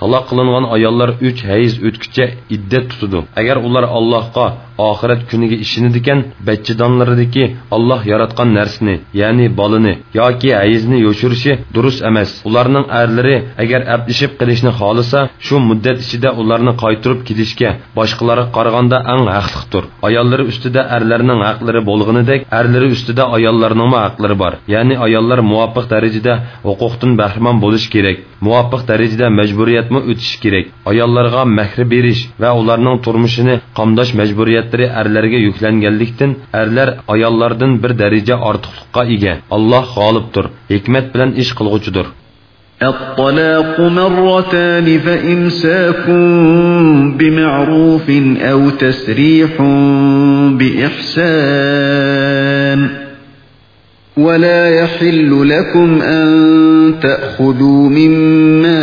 Taloq qilingan ayollar uch hayz o'tguncha iddat tutadi agar ular allohga oxirat kuniga ishonadigan bachchidonlaridagi olloh yaratgan narsani ya'ni bolani yoki hayzni yo'shirishi durust emas ularning arlari agar abdishib qilishni xohlasa shu muddat ichida ularni qaytirib kelishga boshqalarga qaraganda eng haqliqdir ayollari ustida erlarning haqlari bo'lganidek erlari ustida ayollarning haqlari bor ya'ni ayollar muvofiq darajada huquqdan bahramon bo'lishi kerak muvofiq darajada majburiyatmi o'tishi kerak ayollarga mahri berish va ularning turmushini qamdash majburiyatlari erlarga yuklanganlikdan erlar ayollardan bir daraja ortiqlikqa ega alloh g'olibdir hikmat bilan ish qilg'uchidir الطلاق مرتان فإمساك بمعروف أو تسريح بإحسان ولا يحل لكم أن تأخذوا مما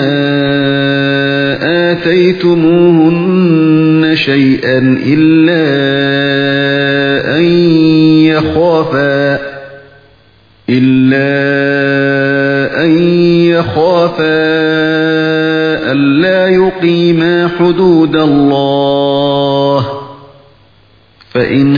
آتيتموهن شيئا إلا أن يخافا إلا أن يخافا ألا يقيما حدود الله فإن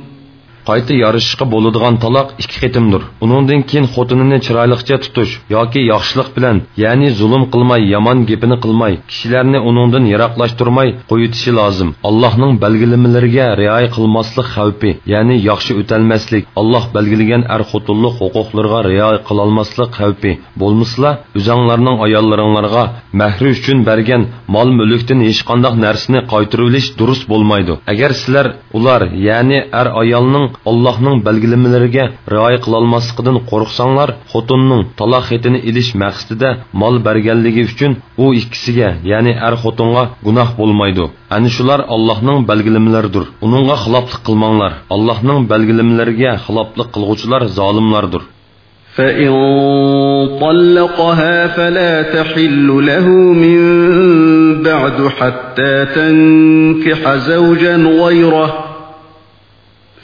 qayta yarishishga bo'ladigan taloq ikki qitimdir uningdan keyin xotinini chiroyliqcha tutish yoki yaxshilik bilan ya'ni zulm qilmay yomon gapini qilmay kishilarni uningdan yiroqlashtirmay qo'yitishi lozim. Allohning belgilamalariga rioya qilmaslik xavfi ya'ni yaxshi o'talmaslik. Alloh belgilagan er xotinlik huquqlariga rioya qilolmaslik xavfi. Bo'lmasla o'zanglarning ayollaringlarga mahri uchun bergan mol mulkdan hech qanday narsani qaytarilish durust bo'lmaydi. Agar sizlar ular ya'ni er ayolning Allohning belgilamalariga rioya qilolmasligidan qo'rqsanglar, xotinning taloq xetini ilish maqsadida mol berganligi uchun u ikkisiga, ya'ni er xotinga gunoh bo'lmaydi. Ani shular Allohning belgilamalaridir. Uningga xiloflik qilmanglar. Allohning belgilamalariga xiloflik qilguvchilar zolimlardir. فإن طلقها فلا تحل له من بعد حتى تنكح زوجا غيره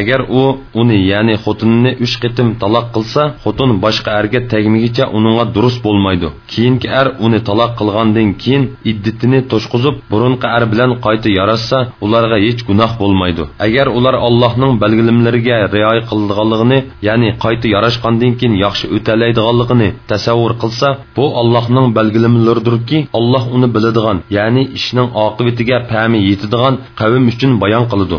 agar u uni ya'ni xotinini uch qitim taloq qilsa xotin boshqa erga tegmigicha uningga durust bo'lmaydi. Keyingi er uni taloq qilgandan keyin iddatini to'shqizib burunqi er bilan qayta yarashsa ularga hech gunoh bo'lmaydi. Agar ular allohning belgilimlariga rioya qiladiganligini ya'ni qayta yarashgandan keyin yaxshi o'talaydiganligini tasavvur qilsa bu allohning belgilimlaridirki alloh uni biladigan ya'ni ishning oqibatiga fahmi yetadigan qavm uchun bayon qiladi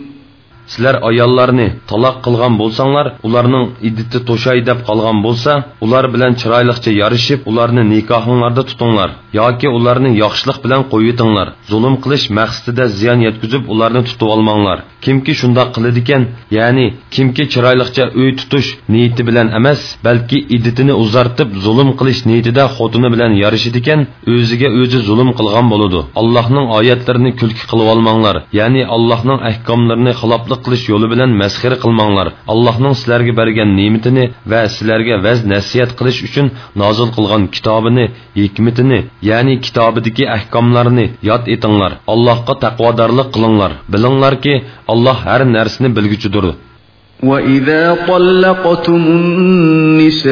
sizlar ayollarni taloq qilgan bo'lsanglar ularning iddati to'shay deb qolgan bo'lsa ular bilan chiroyliqcha yarishib ularni nikohinglarda tutinglar yoki ularni yaxshilik bilan qo'yitinglar zulm qilish maqsadida ziyon yetkazib ularni tutib olmanglar kimki shundoq qiladigan ya'ni kimki chiroyliqcha uy tutish niyati bilan emas balki iddatini uzartib zulm qilish niyatida xotini bilan yarishadigan o'ziga o'zi zulm qilgan bo'ladi allohning oyatlarini kulki qilib olmanglar ya'ni allohning ahkomlarini xiloflik qilish yo'li bilan masxira qilmanglar allohning sizlarga bergan ne'matini va sizlarga vaz nasihat qilish uchun nozil qilgan kitobini hikmatini ya'ni kitobidagi ahkomlarni yod etinglar allohga taqvodorlik qilinglar bilinglarki alloh har narsani bilguchidir وإذا طلقتم النساء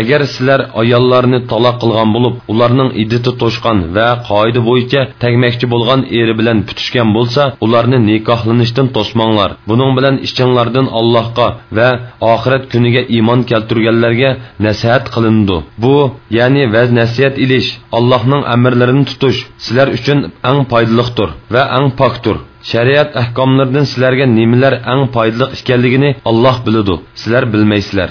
agar sizlar ayollarni taloq qilgan bo'lib ularning iddati to'shqan va qoida bo'yicha tagmoqchi bo'lgan eri bilan putishgan bo'lsa ularni nikohlanishdan to'smanglar buning bilan ishchinglardan allohga va oxirat kuniga iymon kelturganlarga nasihat qilindi bu ya'ni vaz nasihat ilish allohning amrlarini tutish sizlar uchun eng foydaliqdir va eng pokdir shariat ahkomlaridan sizlarga nimalar eng foydali ekanligini alloh biladi sizlar bilmaysizlar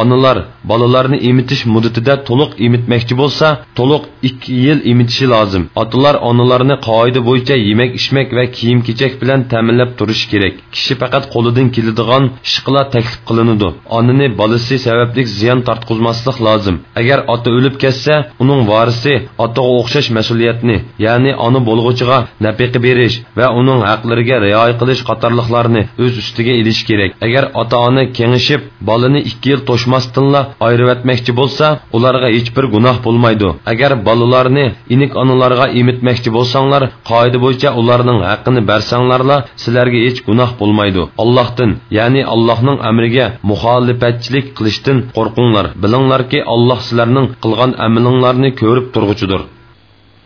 onalar bolalarni emitish muddatida to'liq emitmoqchi bo'lsa to'liq ikki yil emitishi lozim otalar onalarni qoida bo'yicha yemak ichmak va kiyim kechak bilan ta'minlab turishi kerak kishi faqat qo'lidan keladigan ishqilar taklif qilinadi onani bolasi sababli ziyon tortqizmaslik lozim agar ota o'lib ketsa uning vorisi otaga o'xshash mas'uliyatni ya'ni ona bo'lg'uchiga nafiqa berish va uning haqlariga rioya qilish qatorliqlarni o'z ustiga ilish kerak agar ota ona kengishib bolani ikki yil to'shmasdinla ayrivatmoqchi bo'lsa ularga hech bir gunoh bo'lmaydi agar bolalarni inik onalarga emitmoqchi bo'lsanglar qoida bo'yicha ularning haqqini bersanglarla sizlarga hech gunoh bo'lmaydi allohdan ya'ni allohning amriga muxolifatchilik qilishdan qo'rqinglar bilinglarki alloh sizlarning qilgan amalinglarni ko'rib turg'uchidir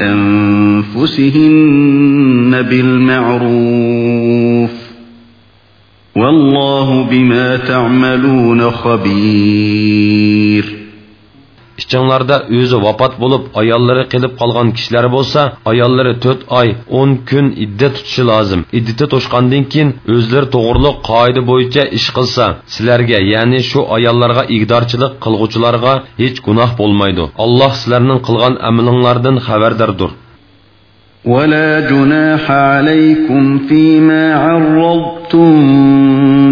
أنفسهن بالمعروف والله بما تعملون خبير ishchinglarda o'zi vafot bo'lib ayollari qilib qolgan kishilar bo'lsa ayollari to'rt oy o'n kun iddat tutishi lozim iddati to'shqandan keyin o'zlari to'g'riliq qoida bo'yicha ish qilsa sizlarga ya'ni shu ayollarga igdorchilik qilg'uvchilarga hech gunoh bo'lmaydi alloh sizlarning qilgan amalinglardan xabardordir ولا جناح عليكم فيما عرضتم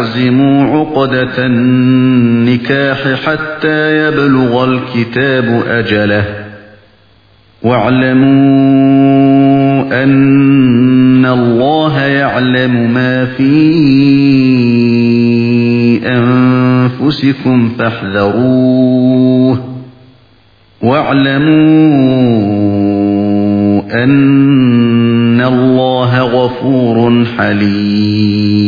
ولا تعزموا عقدة النكاح حتى يبلغ الكتاب أجله. واعلموا أن الله يعلم ما في أنفسكم فاحذروه. واعلموا أن الله غفور حليم.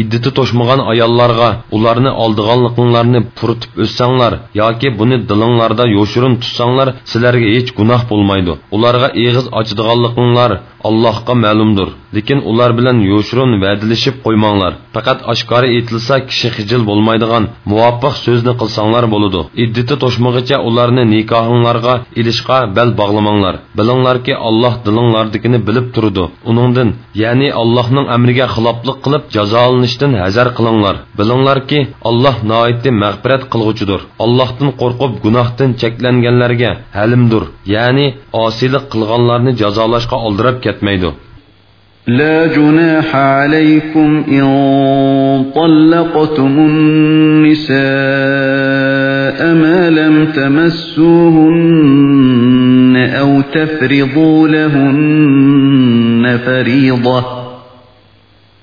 Iddati to'shmagan ayollarga ularni oldig'anliqinglarni puritib o'ssanglar yoki buni dilinglarda yo'shirin tutsanglar sizlarga hech gunoh bo'lmaydi ularga eg'iz ochadiganliqinglar allohga ma'lumdir lekin ular bilan yo'shirin va'dalashib qo'ymanglar faqat oshkora aytilsa kishi xijil bo'lmaydigan muvofiq so'zni qilsanglar bo'ladi iddati to'shmag'icha ularni nikohinglarga ilishqa bel bog'lamanglar bilinglarki alloh dilinglardikini bilib turdi uningdan ya'ni allohning amriga xiloflik qilib jazolanishdan hazar qilinglar bilinglarki alloh noiti mag'firat qilg'uchidir allohdan qo'rqib gunohdan cheklanganlarga halimdir ya'ni osiylik qilganlarni jazolashga oldirab ketmaydi لا جناح عليكم إن طلقتم النساء ما لم تمسوهن أو تفرضوا لهن فريضة.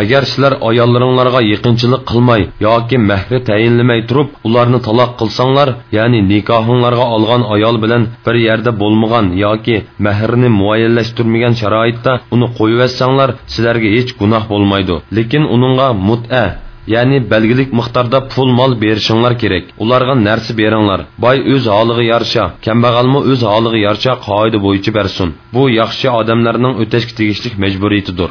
Agar sizlar ayollaringlarga yaqinchilik qilmay yoki mahri tayinlamay turib ularni taloq qilsanglar ya'ni nikohinglarga olgan ayol bilan bir yerda bo'lmagan yoki mahrni muayyanlashtirmagan sharoitda uni qo'yiversanglar sizlarga hech gunoh bo'lmaydi lekin uningga mut'a ya'ni belgilik miqdorda pul mol berishinglar kerak ularga narsa beringlar boy o'z holiga yarasha kambag'almi o'z holiga yarasha qoida bo'yicha bersin bu yaxshi odamlarning o'tashga tegishli majburiyatidir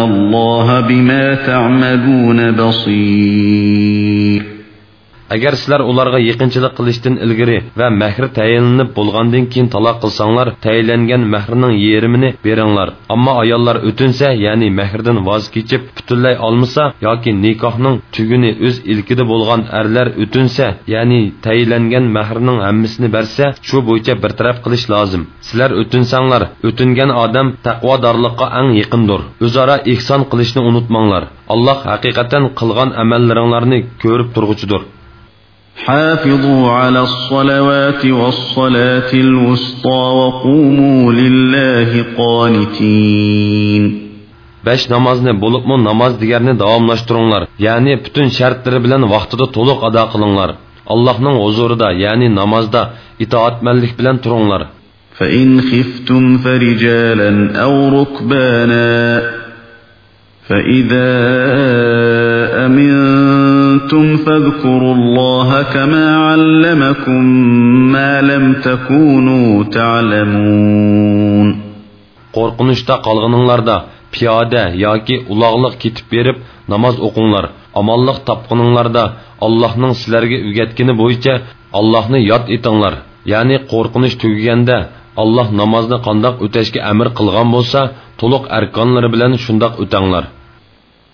الله بما تعملون بصير agar sizlar ularga yaqinchilik qilishdan ilgari va mahri tayinlanib bo'lgandan keyin taloq qilsanglar tayinlangan mahrining yerimini beringlar ammo ayollar o'tinsa ya'ni mahrdan voz kechib butunlay olmasa yoki nikohning tuguni o'z ilkida bo'lgan erlar o'tinsa ya'ni tayinlangan mahrining hammasini bersa shu bo'yicha bir taraf qilish lozim sizlar o'tinsanglar o'tingan odam taqvodorlikqa eng yaqindir o'zaro ehson qilishni unutmanglar alloh haqiqatan qilgan amallaringlarni ko'rib turg'uchidir حافظوا على الصلوات والصلاة الوسطى وقوموا لله قانتين besh namozni bo'libmi namoz deganni davomlashtiringlar ya'ni butun shartlari bilan vaqtida to'liq ado qilinglar allohning huzurida ya'ni namozda itoatmanlik bilan turinglar فإن خفتم فرجالا أو ركبانا فإذا أمنتم فاذكروا الله كما علمكم ما لم تكونوا تعلمون qo'rqinishda qolganinglarda piyoda yoki uloqliq ketib berib namoz o'qinglar omonliq topqininglarda allohning sizlarga o'rgatgani bo'yicha allohni yod etinglar ya'ni qo'rqinish tugaganda alloh namozni qandoq o'tashga amr qilgan bo'lsa to'liq arkonlari bilan shundoq o'tanglar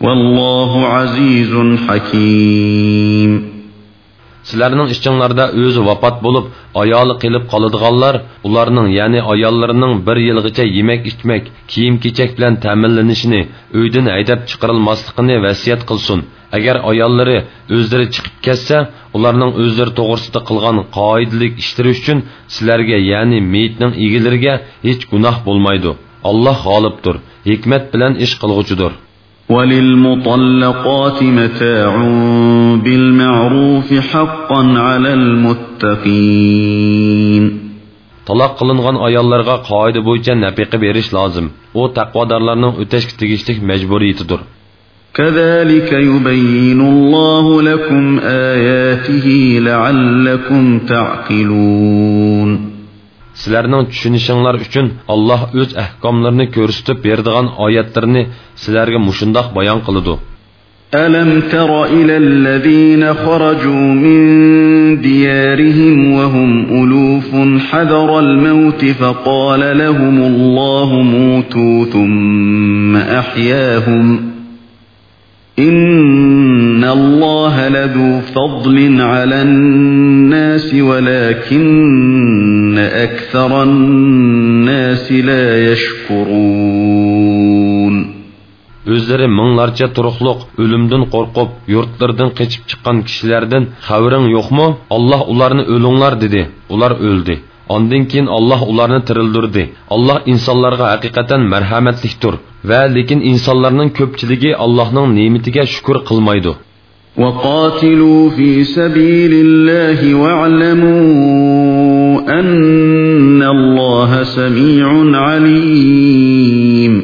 والله عزيز حكيم sizlarning ishchinglarda o'zi vafot bo'lib ayoli qilib qoladiganlar ularning ya'ni ayollarining bir yilgacha yemak ichmak kiyim kechak bilan ta'minlanishini uydan haydab chiqarilmasligini vasiyat qilsin agar ayollari o'zlari chiqib ketsa ularning o'zlari to'g'risida qilgan qoidalik ishlari uchun sizlarga ya'ni meyitning egalariga hech gunoh bo'lmaydi alloh g'olibdir hikmat bilan ish qilg'uchidir وللمطلقات متاع بالمعروف حقا على المتقين. طلاق قلنغان آياللرغا قائد بويجا نبيق بيرش لازم. و تقوى دارلارنا اتشك تغيشتك مجبور تدور. كذلك يبين الله لكم آياته لعلكم تعقلون. Sizlarning tushunishinglar uchun alloh o'z ahkomlarini ko'rsatib beradigan oyatlarni sizlarga mushundoq bayon qiladi ألم تر إلى الذين خرجوا من ديارهم وهم ألوف حذر الموت فقال لهم الله موتوا ثم أحياهم إن الله لذو فضل على الناس ولكن أكثر الناس لا يشكرون o'zlari minglarcha turuqliq o'limdan qo'rqib yurtlardan qochib chiqqan kishilardan xabaring yo'qmi olloh ularni o'linglar dedi ular o'ldi ondan keyin olloh ularni tirildirdi alloh insonlarga haqiqatan marhamatlikdir va lekin insonlarning ko'pchiligi allohning ne'matiga shukur qilmaydi وقاتلوا في سبيل الله واعلموا أن الله سميع عليم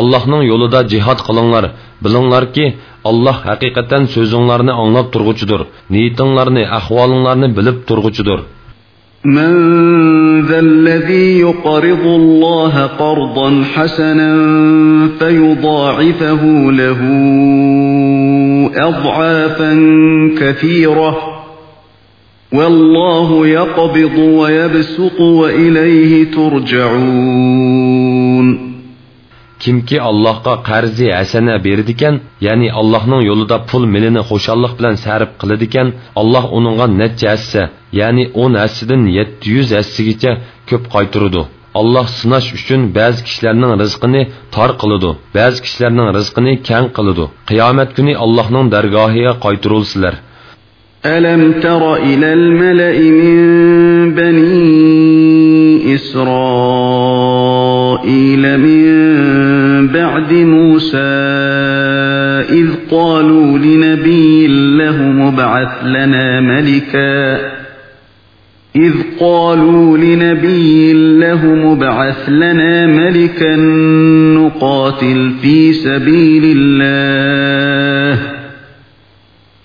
allohning yo'lida jihod qilinglar bilinglarki alloh haqiqatan so'zinglarni anglab turg'uchidir niyatinglarni ahvolinglarni bilib turg'uchidir من ذا الذي يقرض الله قرضا حسنا فيضاعفه له أضعافا كثيرة والله يقبض ويبسط وإليه ترجعون kimki allohga qarzi hasana beradikan ya'ni allohning yo'lida pul milini xushalliq bilan sarf qiladikan alloh uningga necha hassa ya'ni o'n hassidan yetti yuz hassigacha ko'p qaytirudi alloh sinash uchun ba'zi kishilarning rizqini tor qiladi ba'zi kishilarning rizqini kang qiladi qiyomat kuni allohning dargohiga qaytirulsizlar ألم تر إلى الملأ من بني إسرائيل من بعد موسى إذ قالوا لنبي له مبعث لنا ملكا إذ قالوا لنبي له مبعث لنا ملكا نقاتل في سبيل الله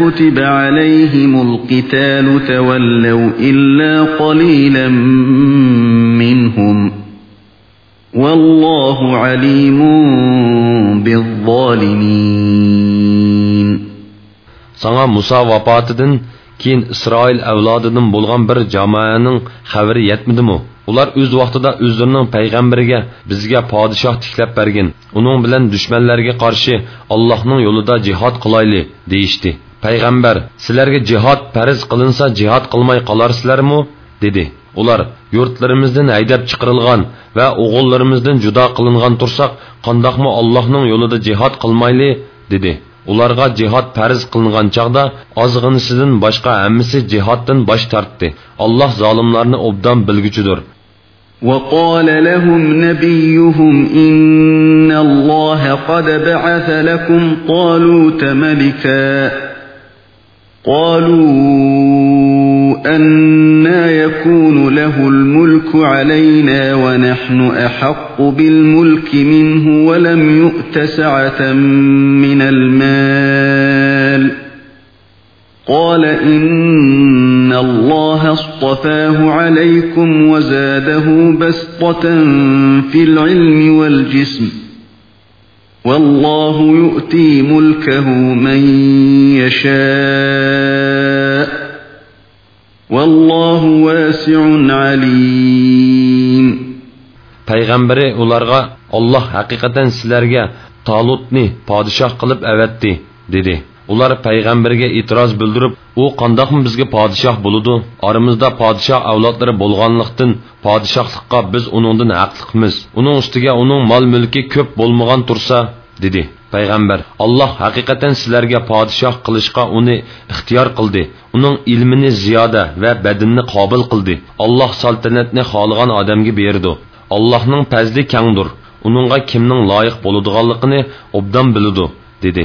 كتب عليهم القتال تولوا إلا قليلا منهم والله عليم بالظالمين Sana Musa vafotidan keyin Isroil avlodidan bo'lgan bir jamoaning xabari yetmadimi? Ular o'z vaqtida o'zlarining payg'ambariga bizga podshoh tiklab bergin. Uning bilan dushmanlarga qarshi allohning yo'lida jihod qilayli deyishdi. Payg'ambar sizlarga jihod farz qilinsa jihod qilmay qolarsizlarmi? dedi. Ular yurtlarimizdan haydab chiqarilgan va o'g'illarimizdan judo qilingan tursak qandoqmi allohning yo'lida jihod qilmayli dedi. Ularga jihod farz qilingan chog'da ozg'inisidan boshqa hammasi jihoddan bosh tortdi. Alloh zolimlarni obdan bilguchidir وقال لهم نبيهم إن الله قد بعث لكم طالوت ملكا. قالوا أنا يكون له الملك علينا ونحن أحق بالملك منه ولم يؤت سعة من المال. قال إن الله اصطفاه عليكم وزاده بسطة في العلم والجسم والله يؤتي ملكه من يشاء والله واسع عليم. payg'ambari ularga olloh haqiqatan sizlarga tolutni podshoh qilib avatdi dedi ular payg'ambarga e'tiroz bildirib u qandoqmi bizga podshoh bo'ludi oramizda podshoh avlodlari bo'lganlikdan podshohlikqa biz uningdan haqliqmiz uning ustiga uning mol mulki ko'p bo'lmagan tursa dedi payg'ambar alloh haqiqatan sizlarga podshoh qilishga uni ixtiyor qildi uning ilmini ziyoda va badinni qobil qildi alloh saltanatni xohlagan odamga berdi allohning fazli kangdir uningga kimning loyiq bo'ladiganligini obdan biladi dedi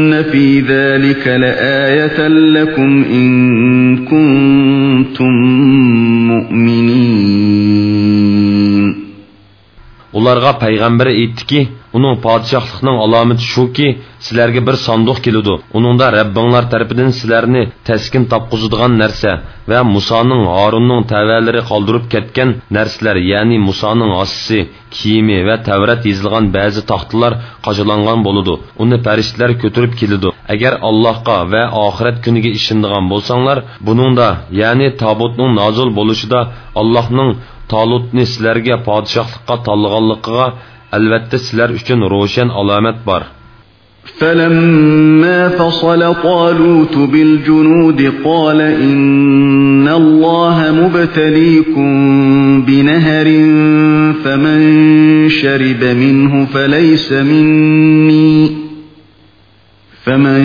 في ذلك لآية لكم إن كنتم مؤمنين. Ularga payg'ambari aytdiki uning podshohlikning alomati shuki sizlarga bir sanduq keludi uningda rabbinglar tarafidan sizlarni taskin topqizadigan narsa va musoning horunning tavalari qoldirib ketgan narsalar ya'ni musoning osisi kiyimi va tavrat yezilgan ba'zi taxtlar qojalangan bo'ludi uni farishtalar ko'tarib keladi agar allohga va oxirat kuniga ishonadigan bo'lsanglar buningda ya'ni tobutning nozil bo'lishida allohning tolutni sizlarga podshohlikqa tanlaganligiga albatta sizlar uchun ro'shan alomat bor فلما فصل طالوت بالجنود قال إن الله مبتليكم بنهر فمن شرب منه فليس مني فمن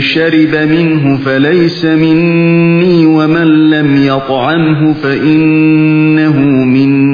شرب منه فليس مني ومن لم يطعمه فإنه مني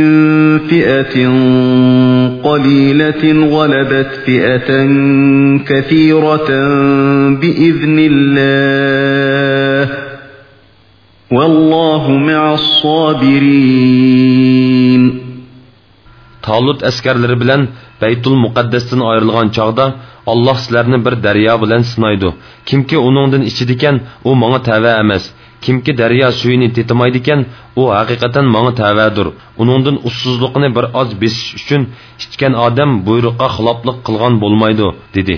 فئة قليلة غلبت فئة كثيرة بإذن الله والله مع الصابرين Talut askarlari bilan Baytul Muqaddasdan ayrilgan chog'da Alloh sizlarni bir daryo bilan sinaydi. Kimki uningdan ichidikan, u menga tava emas. Kimki daryo suyini tetimaydikan, u haqiqatan menga tavadir. Uningdan ussuzlikni bir oz besish uchun ichgan odam buyruqqa xiloflik qilgan bo'lmaydi, dedi.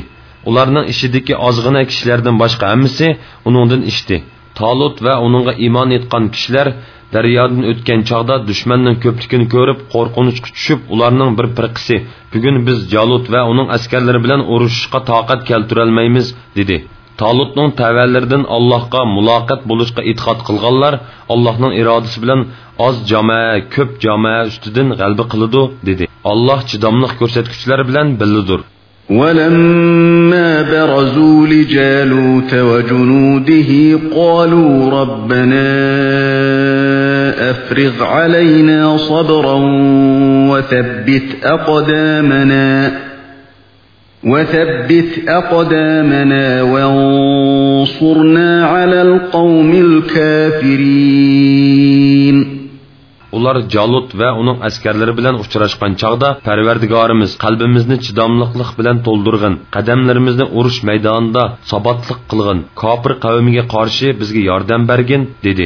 ularning ishidagi ozg'ina kishilardan boshqa hammasi uningdan ishdi tolut va uningga iymon etgan kishilar daryodan o'tgan chog'da dushmanning ko'pligini ko'rib qo'rqinchga tushib ularning bir firqisi bugun biz jalut va uning askarlari bilan urushishga toqat keltirolmaymiz dedi Talutning tavallaridan Allohga muloqot bo'lishga e'tiqod qilganlar Allohning irodasi bilan oz jamoa ko'p jamoa ustidan g'alaba qiladi dedi. Alloh chidamliq ko'rsatkichlar bilan billidir. ولما برزوا لجالوت وجنوده قالوا ربنا افرغ علينا صبرا وثبت اقدامنا وثبت أقدامنا وانصرنا على القوم الكافرين Ular Jalut va uning askarlari bilan uchrashgan chaqda Parvardigorimiz qalbimizni chidamliqlik bilan to'ldirg'in, qadamlarimizni urush maydonida sabotlik qilg'in, kofir qavmiga qarshi bizga yordam bergin, dedi.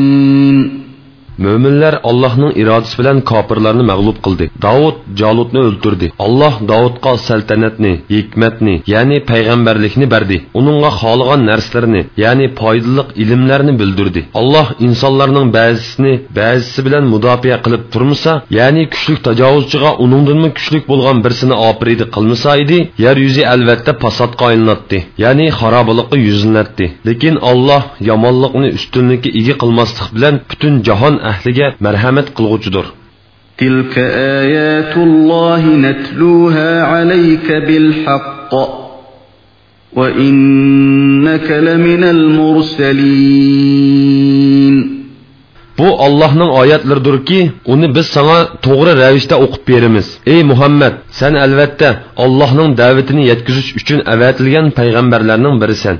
mo'minlar allohning irodasi bilan kofirlarni mag'lub qildi davud jolutni o'ldirdi alloh davudga saltanatni hikmatni ya'ni payg'ambarlikni berdi uningga xohlagan narsalarni ya'ni foydaliq ilmlarni bildirdi alloh insonlarning ba'zisini ba'zisi bilan mudofaa qilib turmasa ya'ni kuchlik tajovuzchiga uningdanmi kuchlik bo'lgan birsini opridi qilmasa edi yer yuzi albatta fasodga aylanatdi ya'ni xarobaliqqa yuzlanatdi lekin olloh yomonlikni ustunlikka ega qilmaslik bilan butun jahon ahliga merhamet kılgıcıdır. تِلْكَ آيَاتُ اللّٰهِ نَتْلُوهَا عَلَيْكَ بِالْحَقِّ وَإِنَّكَ لَمِنَ الْمُرْسَلِينَ Bu Allah'ın ayetlerdir ki, onu biz sana doğru revişte okup verimiz. Ey Muhammed, sen elbette Allah'ın davetini yetküzüş için evetilgen peygamberlerinin birisin.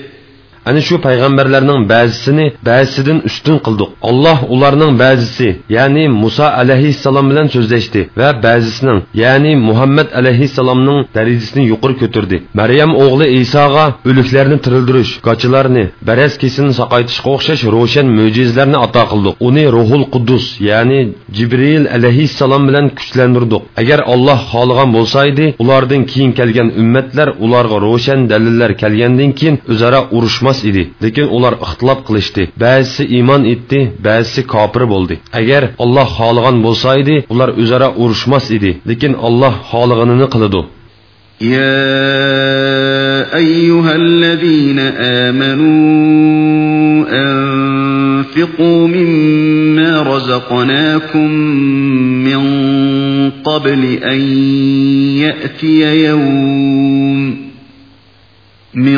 Ani shu payg'ambarlarning ba'zisini ba'zisidan ustun qildik. Alloh ularning ba'zisi, ya'ni Musa alayhissalom bilan so'zlashdi va ba'zisining, ya'ni Muhammad alayhissalomning darajasini yuqori ko'tardi. Maryam o'g'li Isoga o'liklarni tirildirish, qochilarni, baraz kesini saqaytishga o'xshash ro'shan mo'jizalarni ato qildik. Uni Ruhul Quddus, ya'ni Jibril alayhissalom bilan kuchlantirdik. Agar Alloh xohlagan bo'lsa edi, ulardan keyin kelgan ummatlar ularga ro'shan dalillar kelgandan keyin o'zaro urushma emas edi lekin ular ixtilof qilishdi ba'zisi iymon etdi ba'zisi kofir bo'ldi agar olloh xohlagan bo'lsa edi ular o'zaro urushmas edi lekin olloh xohlaganini qiladi يا أيها الذين آمنوا أنفقوا مما رزقناكم من قبل أن يأتي يوم من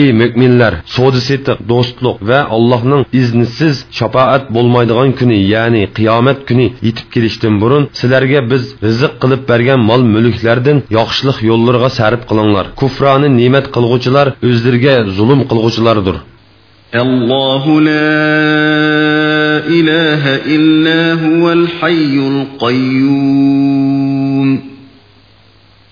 Ey mo'minlar savdo setiq do'stlik va allohning iznisiz shafoat bo'lmaydigan kuni ya'ni qiyomat kuni yetib kelishdan burun sizlarga biz rizq qilib bergan mol mulklardan yaxshilik yo'llariga sarf qilinglar kufroni ne'mat qilg'uvchilar o'zlariga zulm qilg'uvchilardir الله لا إله إلا هو الحي القيوم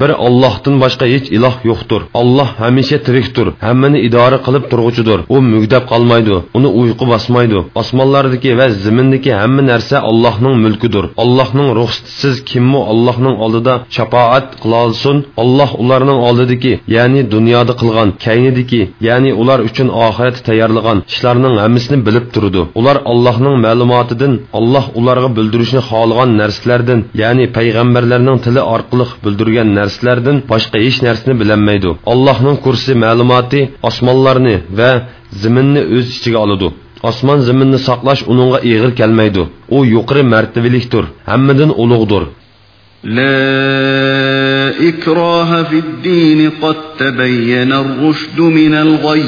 Bir ollohdan boshqa hech iloh yo'qdir olloh hamisha tirikdir hammani idora qilib turg'uchidir u mugdab qolmaydi uni uyqu bosmaydi osmonlardagi va zimindagi hamma narsa ollohning mulkidir ollohning ruxsatisiz kimmi ollohning oldida shafoat qilolsin olloh ularning oldidagi ya'ni dunyoda qilgan kaynidiki ya'ni ular uchun oxirat tayyorlagan ishlarning hammasini bilib turdi ular ollohning ma'lumotidan olloh ularga bildirishni xohlagan narsalardan ya'ni payg'ambarlarning tili orqali bildirgan narsa darslardan boshqa hech narsani bilolmaydi allohning kursi ma'lumoti osmonlarni va ziminni o'z ichiga oladi osmon ziminni saqlash uningga ig'ir kelmaydi u yuqori martabalikdir hammadan ulug'dir لا إكراه في الدين قد تبين الرشد من الغي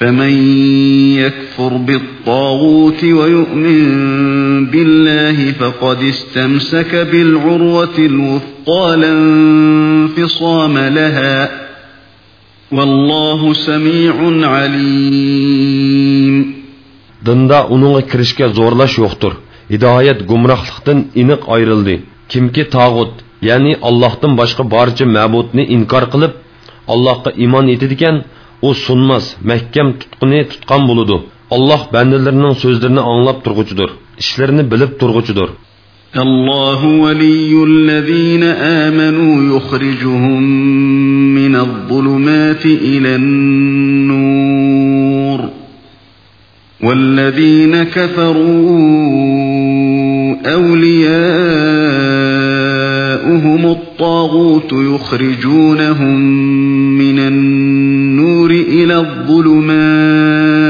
فمن يكفر بالطاغوت ويؤمن بالله فقد استمسك بالعروة الوثقى لا انفصام لها والله سميع عليم Dında onunla kirişke zorlaş yoktur. Hidayet gumrahlıktan inik ayrıldı. Kimki tağut, yani Allah'tan başka barca mabutni inkar kılıp, Allah'a iman etediken, u sunmas mahkam tutquni tutqan bo'ludi alloh bandalarining so'zlarini anglab turg'uchidir ishlarini bilib turg'uchidir الله ولي الذين آمنوا يخرجهم من الظلمات إلى النور والذين كفروا أولياؤهم الطاغوت يخرجونهم الظلمات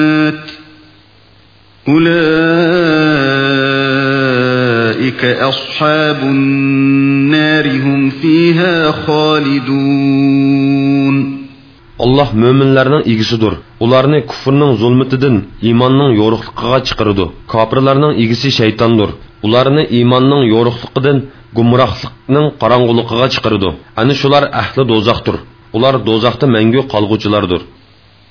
أولئك أصحاب النار هم فيها خالدون Allah möminlərinin igisidir. Ularni kufrning zulmatidan iymonning yo'riqligiga chiqaradi. Kofirlarning igisi shaytondir. Ularni iymonning yo'riqligidan gumrohlikning qorong'uligiga chiqaradi. Ani shular ahli do'zaxdir. Ular do'zaxda mangu qolg'uvchilardir.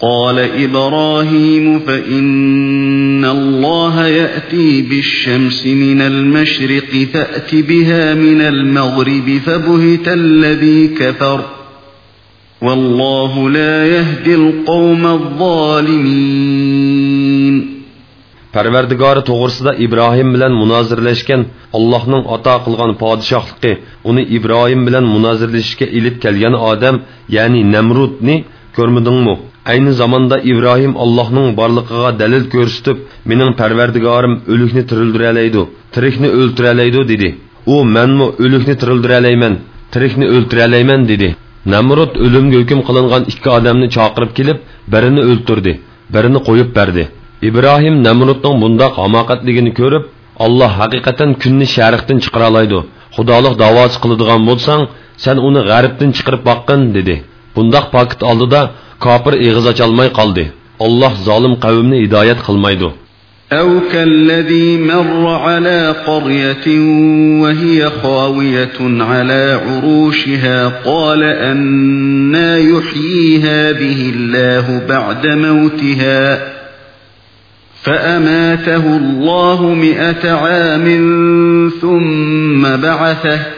قال إبراهيم فإن الله يأتي بالشمس من المشرق فأت بها من المغرب فبهت الذي كفر والله لا يهدي القوم الظالمين Parvardigori to'g'risida Ibrohim bilan munozirlashgan Allohning ato qilgan podshohligi uni Ibrohim bilan munozirlashishga ilib kelgan odam, ya'ni Namrudni ko'rmadingmi? Ayni zamonda Ibrohim Allohning borligiga dalil ko'rsatib, mening Parvardigorim o'likni tirildiraydi, tirikni o'ltiraydi dedi. U menmi o'likni tirildirayman, tirikni o'ltiralayman dedi. Namrud o'limga hukm qilingan ikki odamni chaqirib kelib, birini o'ltirdi, birini qo'yib berdi. ibrohim namrudning bundoq hamoqatligini ko'rib alloh haqiqatan kunni sharqdan chiqara oladi xudolik davosi qiladigan bo'lsang sen uni g'arbdan chiqarib boqqin dedi bundoq paket oldida kofir eg'iz ocholmay qoldi alloh zolim qavmni hidoyat qilmaydi أو كالذي مر على قرية وهي خاوية على عروشها قال أنا يحيي هذه الله بعد موتها. فأماته الله مئة عام ثم بعثه.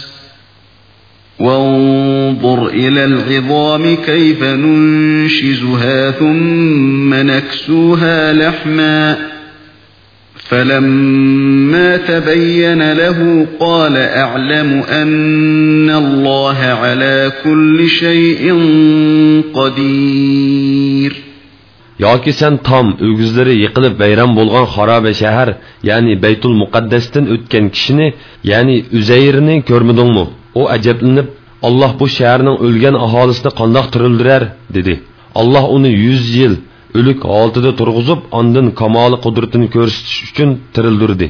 وانظر إلى العظام كيف ننشزها ثم نكسوها لحماً فلما تبين له قال أعلم أن الله على كل شيء قدير yoki sen tom o'gizlari yiqilib bayram bo'lgan xaroba shahar ya'ni baytul muqaddasdan o'tgan kishini ya'ni uzayrni ko'rmadingmi u ajablanib alloh bu shaharning o'lgan aholisini qandoq tirildirar dedi. Alloh uni yuz yil o'lik holatida turg'izib ondan kamoli qudratini ko'rsatish uchun tirildirdi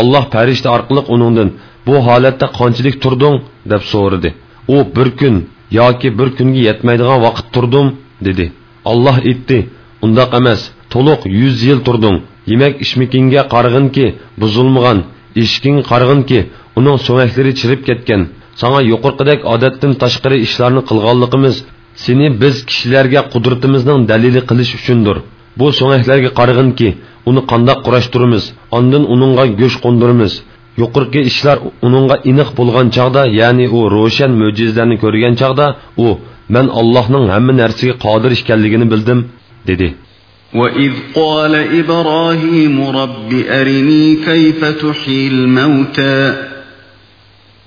alloh farishta orqali uningdan bu holatda qanchalik turding deb so'radi u bir kun yoki bir kunga yetmaydigan vaqt turdim dedi. Alloh aytdi undoq emas to'liq yuz yil turding yemak ishmikinga qarg'inki buzilmagan eshking qarg'inki uning so'maklari chirib ketgan. Sana yuqorqidek odatdan tashqari ishlarni qilganligimiz seni biz kishilarga qudratimizning dalili qilish uchundir bu so'ngaklarga qarag'inki uni qandoq qurashtiramiz ondin uningga go'sht qo'ndiramiz yuqorqi ishlar uningga iniq bo'lgan chog'da ya'ni u ro'shan mo'jizalarni ko'rgan chog'da u man allohning hamma narsaga qodir ekanligini bildim dedi وَإِذْ قَالَ إِبْرَاهِيمُ رَبِّ أَرِنِي كَيْفَ تُحْيِي الْمَوْتَى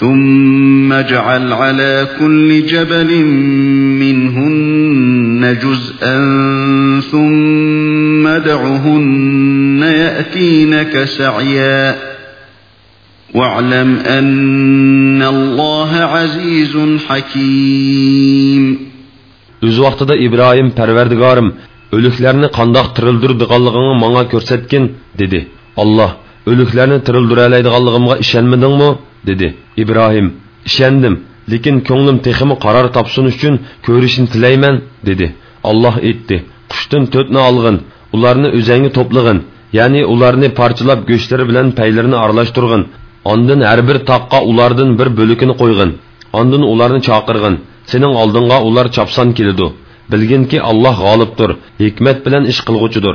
ثم اجعل على كل جبل منهن جزءا ثم دعهن يأتينك سعيا واعلم أن الله عزيز حكيم Öz vaqtida İbrahim Parvardigorim o'liklarni qandoq tirildirdiganligini menga ko'rsatgin dedi. Alloh o'liklarni tirildiroladiganligimga ishonmadingmi? Dedi. İbrahim ishondim lekin ko'nglim teximi qaror topsin uchun ko'rishni tilayman dedi alloh aytdi qushdan to'rtni olg'in ularni o'zangi to'plag'in ya'ni ularni parchalab go'shtlari bilan paylarini aralashtirg'in ondin har bir toqqa ulardan bir bo'lakini qo'yg'in ondin ularni chaqirg'in sening oldinga ular chopson keladi bilginki alloh g'olibdir hikmat bilan ish qilg'uchidir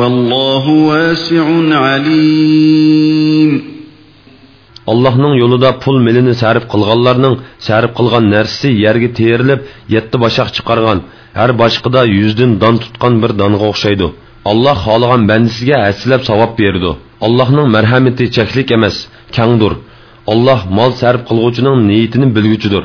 Vallahu vasi'un alim. Allohning yo'lida pul milini sarf qilganlarning sarf qilgan narsasi yerga terilib, yetti boshaq chiqargan, har boshqida yuzdan don tutgan bir donga o'xshaydi. Alloh xohlagan bandasiga hasilab savob berdi. Allohning marhamati cheklik emas, kangdir. Alloh mol sarf qilguvchining niyatini bilguchidir.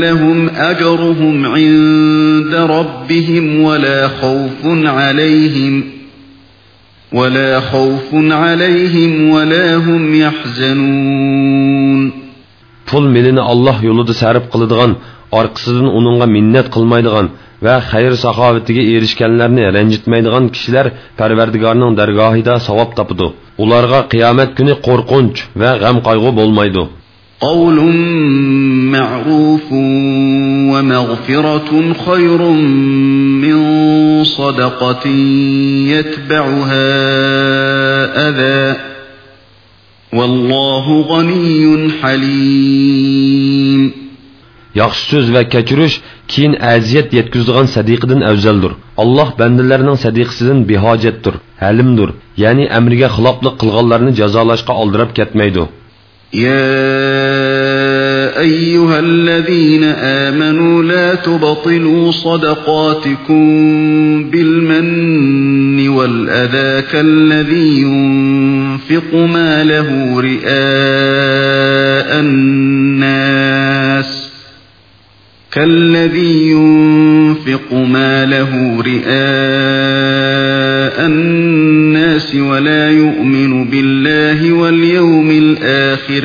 لهم أجرهم عند ربهم ولا خوف عليهم ولا خوف عليهم ولا هم يحزنون pul milini Allah yo'lida sarf qiladigan orqasidan uningga minnat qilmaydigan va xayr saxovatiga erishganlarni ranjitmaydigan kishilar parvardigorning dargohida savob topidi ularga qiyomat kuni qo'rqinch va g'am qayg'u bo'lmaydi قول معروف ومغفرة خير من صدقة يتبعها أذى والله غني حليم yaxshi so'z va kechirish keyin aziyat yetkazadigan sadiqidan afzaldir alloh bandalarning sadiqisidan behojatdir halimdir ya'ni amriga xiloflik qilganlarni jazolashga oldirab ketmaydi يا أيها الذين آمنوا لا تبطلوا صدقاتكم بالمن والأذى كالذي ينفق ماله رئاء الناس كالذي ينفق ماله رئاء الناس ولا يؤمن بالله واليوم الآخر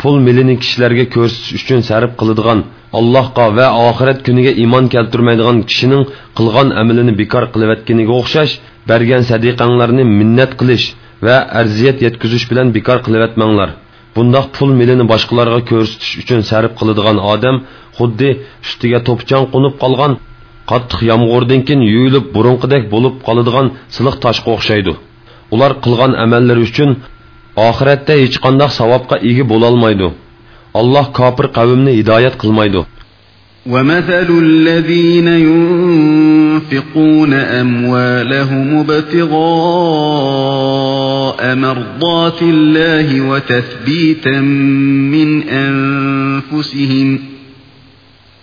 pul milini kishilarga ko'rsatish uchun sarf qiladigan allohga va oxirat kuniga iymon keltirmaydigan kishining qilgan amalini bekor qilayotganiga o'xshash bergan sadiqanglarni minnat qilish va arziyat yetkazish bilan bekor qilayotmanglar bundoq pul milini boshqalarga ko'rsatish uchun sarf qiladigan odam xuddi ustiga to'pchon qo'nib qolgan qattiq yomg'irdan keyin yuyilib burunqidek bo'lib qoladigan siliq toshga o'xshaydi ular qilgan amallari uchun oxiratda hech qanday savobga ega bo'lolmaydi alloh kofir qavmni hidoyat qilmaydi ومثل الذين ينفقون أموالهم ابتغاء مرضات الله وتثبيتا من أنفسهم ۖ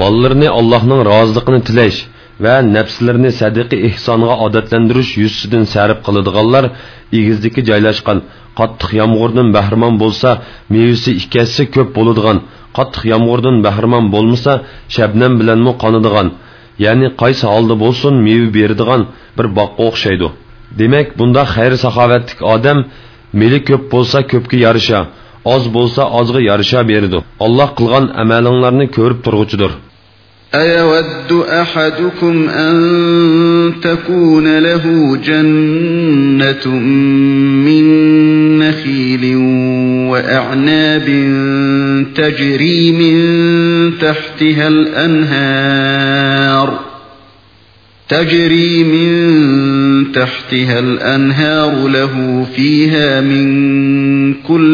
mollarini allohning roziligini tilash va nafslarini sadiqi ehsonga odatlantirish yuzidan sarf qiladiganlar egizlikka joylashgan qattiq yomg'irdan bahramon bo'lsa mevasi ikkasi ko'p bo'ladigan qattiq yomg'irdan bahramon bo'lmasa shabnam bilanmi qonadigan ya'ni qaysi holda bo'lsin meva beradigan bir boqqa o'xshaydi demak bunda xayr saxovatlik odam meli ko'p bo'lsa ko'pga yarasha oz bo'lsa ozga yarasha beradi. Alloh qilgan amalinglarni ko'rib turg'uchidir. أيود أحدكم أن تكون له جنة من نخيل وأعناب تجري من تحتها الأنهار تجري من تحتها الأنهار له فيها من كل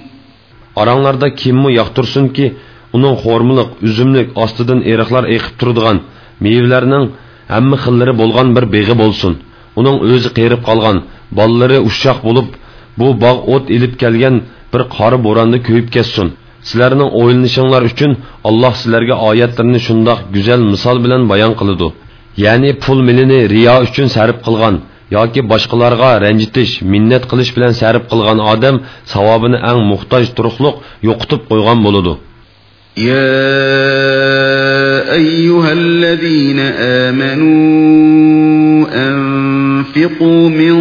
Aranlarda kimmi yoqtursin ki, uning xo'rmiliq, uzumlik ostidan eriqlar eqib turadigan, mevlarning hamma xillari bo'lgan bir beg'i bo'lsin. Uning o'zi qerib qolgan, bolalari ushshoq bo'lib, bu bog' o't ilib kelgan bir qori bo'ronda ko'yib kessin. sizlarning o'ylanishinglar uchun alloh sizlarga oyatlarini shundoq go'zal misol bilan bayon qiladi ya'ni pul milini riyo uchun sarf qilgan yoki boshqalarga ranjitish minnat qilish bilan sarf qilgan odam savobini ang muhtoj turuqliq yo'qitib qo'ygan bo'ladi يا أيها الذين آمنوا أنفقوا من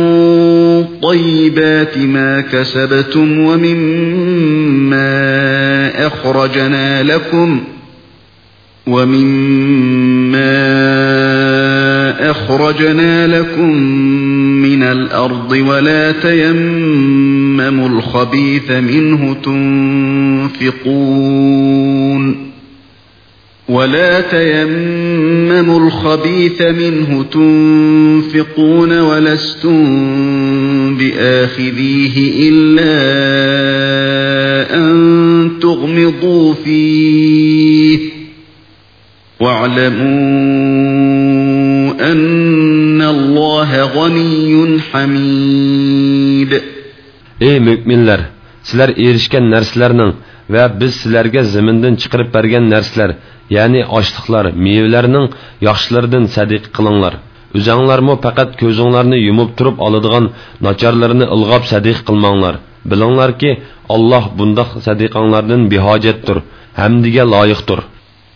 طيبات ما كسبتم ومما أخرجنا لكم ومما أخرجنا لكم من الأرض ولا تيمموا الخبيث منه تنفقون ولا تيمموا الخبيث منه تنفقون ولستم بآخذيه إلا أن تغمضوا فيه. واعلموا أن الله غني حميد Ey müminler! Sizler erişken nerslerinin ve biz sizlerge ziminden çıkarıp bergen nersler, ya'ni ochliqlar mevalarning yaxshilaridan sadiq qilinglar o'zanglarmi faqat ko'zinglarni yumib turib oladigan nacharlarini ilg'ab sadiq qilmanglar bilinglarki olloh bundoq sadiqanglardan behojatdir hamdiga loyiqdir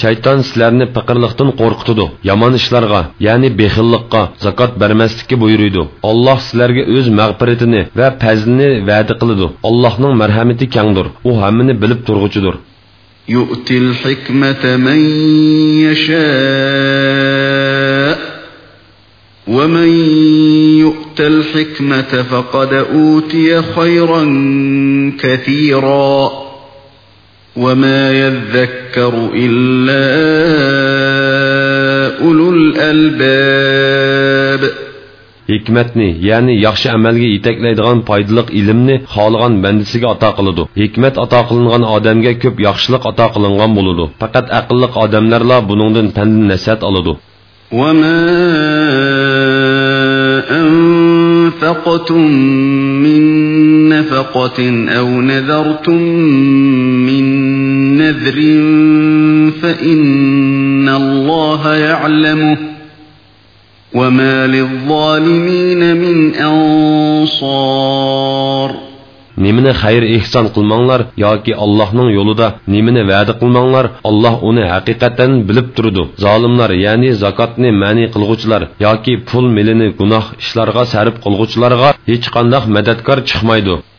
shayton sizlarni piqirliqdan qo'rqitidi yomon ishlarga ya'ni bexillikqa zakot bermaslikka buyuruydi alloh sizlarga o'z mag'firatini va fazlini va'da qiladi allohning marhamati kangdir u hammani bilib turg'uchidir يؤتي الحكمة من يشاء ومن يؤت الحكمة فقد أوتي خيرا كثيرا وما يذكر إلا أولو الألباب hikmatni ya'ni yaxshi amalga yetaklaydigan foydali ilmni xohlagan bandisiga ato qiladi hikmat ato qilingan odamga ko'p yaxshilik ato qilingan bo'ladi faqat aqlli odamlarla buningdan tandan nasihat oladi أنفقتم من نفقة أو نذرتم نذر فإن الله يعلمه وما للظالمين من أنصار nimani xayr ehson qilmanglar yoki allohning yo'lida nimani va'da qilmanglar alloh uni haqiqatan bilib turdi zolimlar ya'ni zakotni ma'ni qilg'uvchilar yoki pul milini gunoh ishlarga sarf qilg'uvchilarga hech qanday madadkor chiqmaydi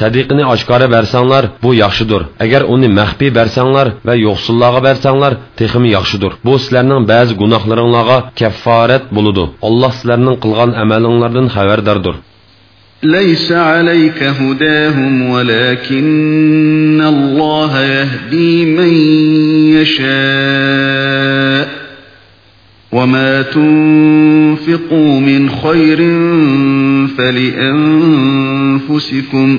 sadiqini oshkora bersanglar bu yaxshidir agar uni maxfiy bersanglar va yo'qsullarga bersanglar texmi yaxshidir bu sizlarning ba'zi gunohlaringlarga kafforat bo'ludi alloh sizlarning qilgan amalinglardan xabardordir ليس عليك هداهم ولكن الله يهدي من يشاء وما تنفقوا من خير فلأنفسكم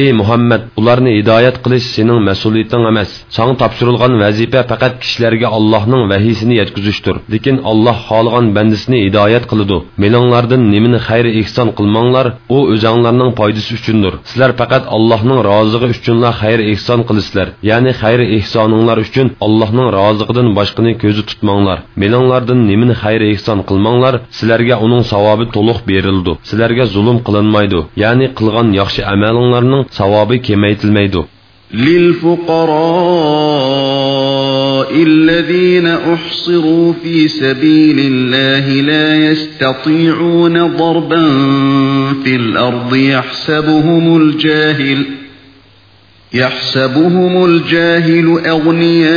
ey muhammad ularni hidoyat qilish sening mas'uliyating emas. Sana topshirilgan vazifa faqat kishilarga allohning vahiysini yetkazishdir. Lekin alloh xohlagan bandisini hidoyat qiladi. Meninglardan nimani xayri ehson qilmanglar u o'zanglarning foydasi uchundir. Sizlar faqat allohning roziligi uchunla xayr ehson qilasizlar ya'ni xayr ehsoninglar uchun allohning roziligidan boshqani ko'zi tutmanglar. Meninglardan nimani xayr ehson qilmanglar sizlarga uning savobi to'liq berildi. Sizlarga zulm qilinmaydi. Ya'ni qilgan yaxshi amalinglarning savobi kemaytilmaydi للفقراء الذين احصروا في سبيل الله لا يستطيعون ضربا في الأرض يحسبهم الجاهل يحسبهم الجاهل اغنياء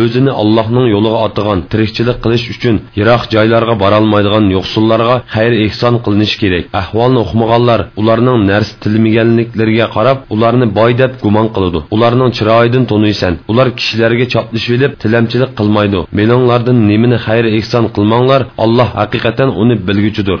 o'zini allohning yo'liga otgan tirikchilik qilish uchun yiroq joylarga borolmaydigan yo'qsullarga xayr ehson qilinishi kerak. Ahvolni uqmaganlar ularning narsa tilmaganliklariga qarab ularni boy deb gumon qiladi. Ularning chiroyidan to'niysan ular kishilarga choplashib olib tilamchilik qilmaydi. Meninglardan nimani xayr ehson qilmanglar. Alloh haqiqatan uni bilguchidir.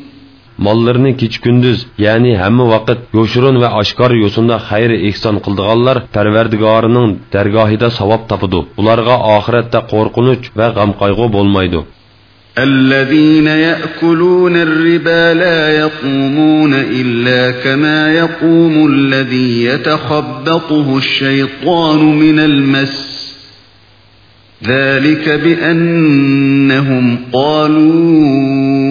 mollarini kecha kunduz ya'ni hamma vaqt yo'shirun va oshkor yo'sinda xayri ehson qildiganlar parvardigorining dargohida savob topidi ularga oxiratda qo'rqinch va g'am qayg'u bo'lmaydi الذين يأكلون الربا لا يقومون إلا كما يقوم الذي يتخبطه الشيطان من المس ذلك بأنهم قالوا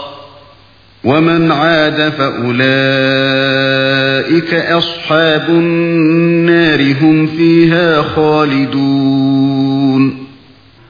ومن عاد فأولئك أصحاب النار هم فيها خالدون.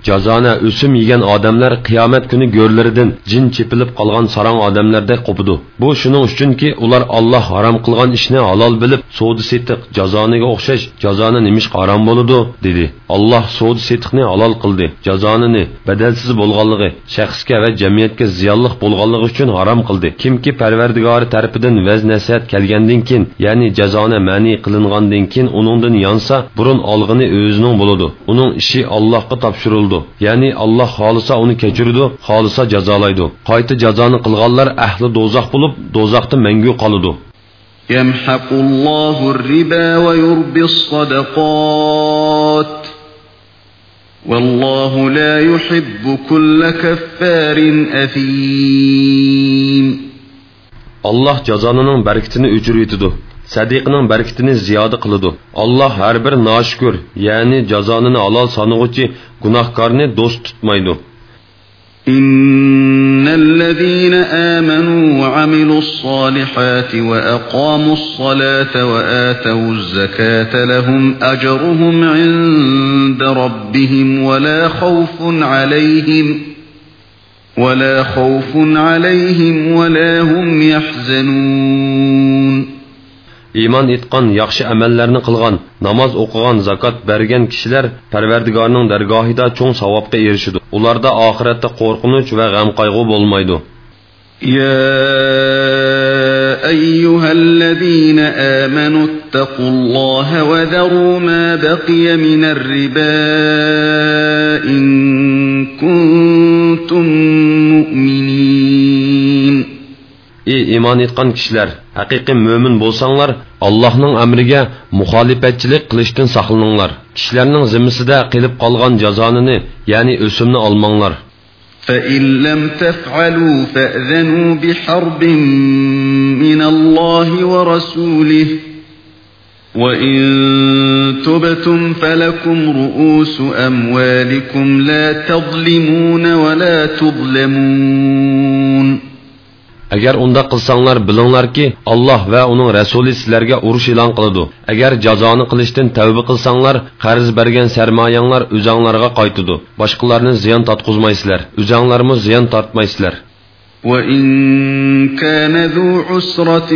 Jazoni o'sim yegan odamlar qiyomat kuni go'rlaridan jin chepilib qolgan sarong odamlardek qopidi bu shuning uchunki ular olloh harom qilgan ishni halol bilib savdo setiq jazoniga o'xshash jazoni nimish harom bo'ladi dedi. Alloh savdo setiqni halol qildi jazonini badalsiz bo'lganligi shaxsga va jamiyatga ziyonliq bo'lganligi uchun harom qildi kimki parvardigori tarafidan vaz nasihat kelgandan keyin ya'ni jazoni ma'ni qilingandan keyin uningdan yonsa burun olg'ini o'zining bo'ladi uning ishi allohga topshirildi qildi ya'ni alloh xohlasa uni kechirdi xohlasa jazolaydi qayta jazoni qilganlar ahli do'zax bo'lib do'zaxda mangu qoladi يمحق الله الربا ويربي الصدقات والله لا يحب كل كفار أثيم الله جزانının berkitini öçürüyütüdü. Sadiqning barkatini ziyoda qiladi alloh har bir noshukur ya'ni jazonini halol sanig'uchi gunohkorni do'st tutmaydi إن الذين آمنوا وعملوا الصالحات وأقاموا الصلاة وآتوا الزكاة لهم أجرهم عند ربهم ولا خوف عليهم ولا خوف عليهم ولا هم يحزنون. Iymon etgan yaxshi amallarni qilgan namoz o'qigan zakot bergan kishilar parvardigorning dargohida cho'ng savobga erishadi ularda oxiratda qo'rqinch va g'am qayg'u bo'lmaydi يا أيها الذين آمنوا اتقوا الله وذروا ما بقي من الربا إن كنتم مؤمنين ey iymon etgan kishilar haqiqiy mo'min bo'lsanglar allohning amriga muxolifatchilik qilishdan saqlaninglar kishilarning zimmisida qilib qolgan jazonini ya'ni o'simni olmanglar فإن لم تفعلوا فأذنوا بحرب من الله ورسوله وَإِن تُبْتُمْ فَلَكُمْ رُؤُوسُ أَمْوَالِكُمْ لَا تَظْلِمُونَ وَلَا تُظْلَمُونَ agar unda qilsanglar bilinglarki alloh va uning rasuli sizlarga urush e'lon qiladi agar jazoni qilishdan tavba qilsanglar qarz bergan sarmoyanglar o'zanglarga qaytidi boshqalarni ziyon tortqizmaysizlar o'zanglarmi ziyon tortmaysizlar وَإِن كَانَ ذُو عُسْرَةٍ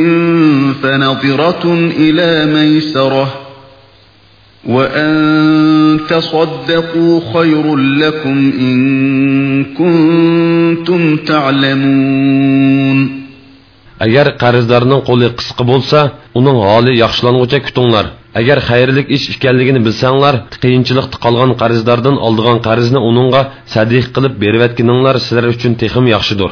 فَنَظِرَةٌ إِلَى مَيْسَرَةٍ وَأَن تَصَدَّقُوا خَيْرٌ لَّكُمْ إِن كُنتُمْ تَعْلَمُونَ Agar qarzdorning qo'li qisqa bo'lsa, uning holi yaxshilanguncha kutinglar. Agar xayrlik ish ekanligini bilsanglar, qiyinchilikda qolgan qarzdordan oldigan qarzni uningga sadiq qilib berayotganinglar sizlar uchun texim yaxshidir.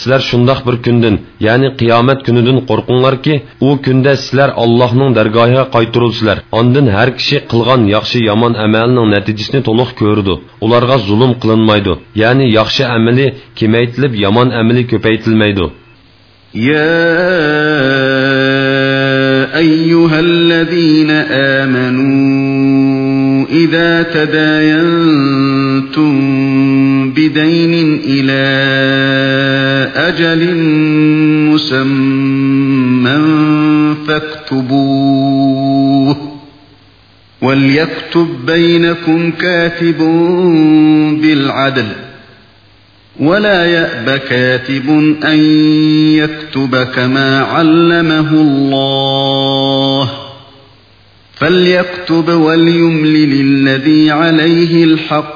sizlar shundoq bir kundan ya'ni qiyomat kunidan qo'rqinglarki u kunda sizlar allohning dargohiga qaytirilsizlar ondin har kishi qilgan yaxshi yomon amalining natijasini to'liq ko'rdi ularga zulm qilinmaydi ya'ni yaxshi amali kemaytilib yomon amali ko'paytilmaydi يا أيها الذين آمنوا إذا تداينتم بدين إلى أجل مسمى فاكتبوه وليكتب بينكم كاتب بالعدل ولا يأب كاتب أن يكتب كما علمه الله فليكتب وليملل الذي عليه الحق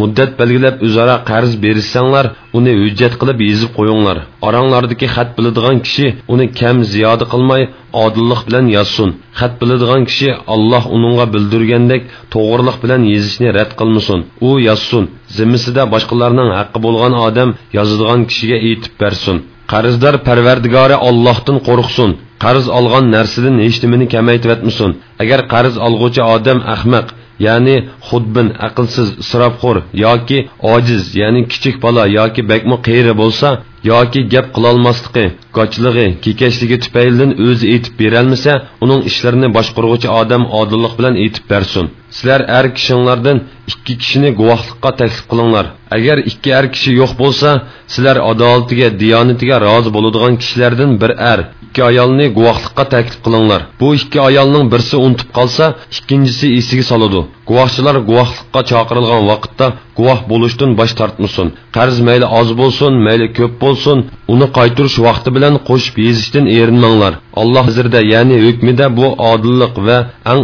muddat belgilab o'zaro qarz berishsanglar uni hujjat qilib yezib qo'yinglar oranglardagi xat biladigan kishi uni kam ziyoda qilmay odillik bilan yozsin xat biladigan kishi alloh uningga bildirgandek to'g'riliq bilan yezishni rad qilmasin u yozsin zimmisida boshqalarning haqqi bo'lgan odam yozadigan kishiga aytib bersin qarzdor parvardigori ollohdan qo'rqsin qarz olgan narsadan hech nimani kamaytiratmasin agar qarz olg'uvchi odam ahmaq ya'ni xudbin aqlsiz isrofxo'r yoki ojiz ya'ni kichik bola yoki bakmi qiyri bo'lsa yoki gap qilolmasligi gochligi kekashligi tufaylidan o'zi aytib berolmasa uning ishlarini boshqaruvchi odam odillik bilan aytib bersin sizlar er kishinglardan ikki kishini guvohlikqa taklif qilinglar agar ikki er kishi yo'q bo'lsa sizlar adolatiga diyonatiga rozi bo'ladigan kishilardan bir er ikki ayolni guvohlikqa taklif qilinglar bu ikki ayolning birsi unutib qolsa ikkinchisi esiga soladi guvohchilar guvohlikqa chaqirilgan vaqtda guvoh bo'lishdan bosh tortmasin qarz mayli oz bo'lsin mayli ko'p bo'lsin uni qaytirish vaqti bilan qo'shib yezishdan erinmanglar. Alloh hozirda ya'ni hukmida bu odillik va ang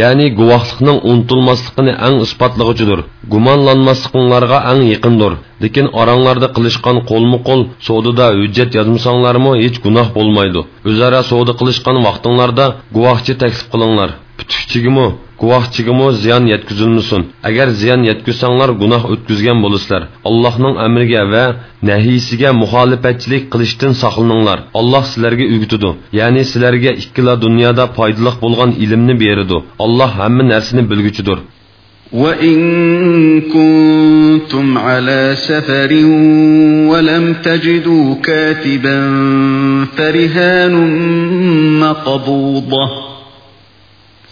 ya'ni guvohlikning unutilmasligini ang isbotlig'ichidir gumonlanmasliqinglarga ang yaqindir lekin oranglarda qilishgan qo'lmu qo'l sodida hujjat yozmasanglarmi hech gunoh bo'lmaydi o'zaro savdo qilishgan vaqtinglarda guvohchi taklif qilinglar putukchigimi guvohchigimi ziyon yetkazilmasin agar ziyon yetkazsanglar gunoh o'tkazgan bo'lasizlar allohning amriga va nahiysiga muxolifatchilik qilishdan saqlaninglar alloh sizlarga o'gitidi ya'ni sizlarga ikkila dunyoda foydali bo'lgan ilmni beradi alloh hamma narsani bilguchidir وَإِن كُنتُمْ عَلَى سَفَرٍ وَلَمْ تَجِدُوا كَاتِبًا فَرِهَانٌ مَّقْبُوضَةٌ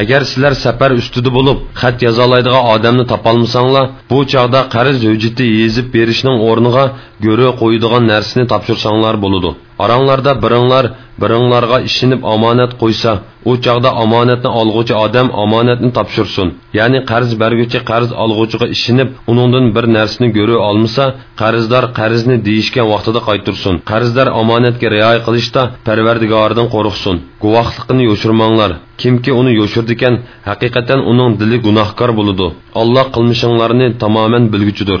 agar sizlar safar ustida bo'lib xat yozolaydigan odamni topolmasanglar bu chog'da qarz hujjati yezib berishning o'rniga go'ri qo'yadigan narsani topshirsanglar bo'ladi oranglarda biringlar biringlarga ishinib omonat qo'ysa u chog'da omonatni olg'uvchi odam omonatni topshirsin ya'ni qarz berguvchi qarz olg'uvchiga ishinib uningdan bir narsani go'ri olmasa qarzdor qarzni deyishgan vaqtida qaytursin qarzdor omonatga rioya qilishda parvardigoridan qo'rqsin guvohlikni yo'shirmanglar kimki uni yo'shirdikan haqiqatan uning dili gunohkor bo'ladi alloh qilmishinglarni tamoman bilguchidir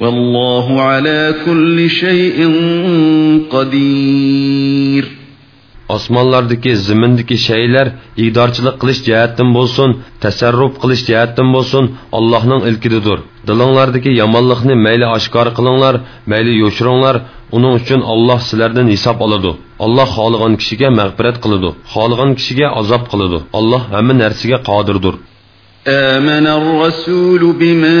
والله على كل شيء قدير osmonlardagi zimindagi shaylar idorchilik qilish jihatdan bo'lsin tasarruf qilish jihatdan bo'lsin allohning ilkididir dilinglardagi yomonlikni mayli oshkor qilinglar mayli yo'shiringlar uning uchun olloh sizlardan hisob oladi olloh xohlagan kishiga mag'firat qiladi xohlagan kishiga azob qiladi olloh hamma narsaga qodirdir آمن الرسول بما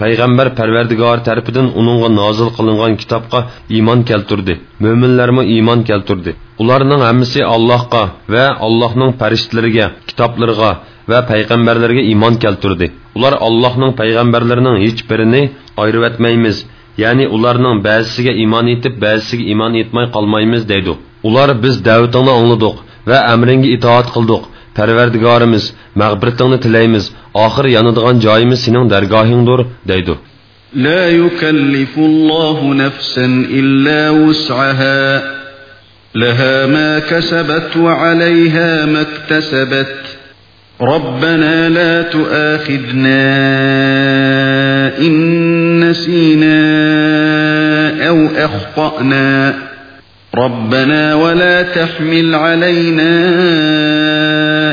Payg'ambar parvardigor tarafidan uningga nozil qilingan kitobga iymon keltirdi mo'minlarmi iymon keltirdi ularning hammasi allohga va allohning farishtalariga kitoblariga va payg'ambarlarga iymon keltirdi ular allohning payg'ambarlarining hech birini ayrivatmaymiz ya'ni ularning ba'zisiga iymon etib ba'zisiga iymon etmay qolmaymiz deydi ular biz da'vatingni angladik va amringga itoat qildik parvardigorimiz mag'firatingni tilaymiz oxir yonadigan joyimiz sening dargohingdir deydi لا يكلف الله نفسا إلا وسعها. لها ما كسبت وعليها ما اكتسبت. ربنا لا تؤاخذنا إن نسينا أو أخطأنا. ربنا ولا تحمل علينا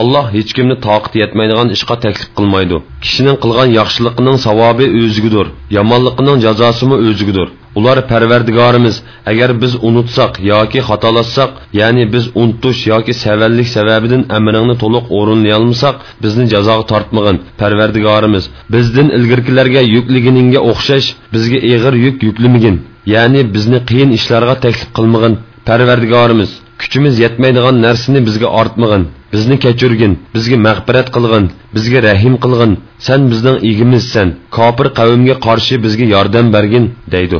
alloh hech kimni toqati yetmaydigan ishga taklif qilmaydi kishining qilgan yaxshiliqining savobi o'zigidir yomonliqining jazosimi o'zigidir ular parvardigorimiz agar biz unutsak yoki xatolatsak ya'ni biz unutish yoki savallik sababidan amringni to'liq o'rinlayolmasak bizni jazoga tortmag'in parvardigorimiz bizdan ilgirkilarga yuklaginingga o'xshash bizga ig'ir yuk yuklamagin ya'ni bizni qiyin ishlarga taklif qilmag'in parvardigorimiz kuchimiz yetmaydigan narsani bizga ortmag'in bizni kechirgin bizga mag'firat qilg'in bizga rahim qilg'in. San bizning egimizsan kofir qavmga qarshi bizga yordam bergin deydi.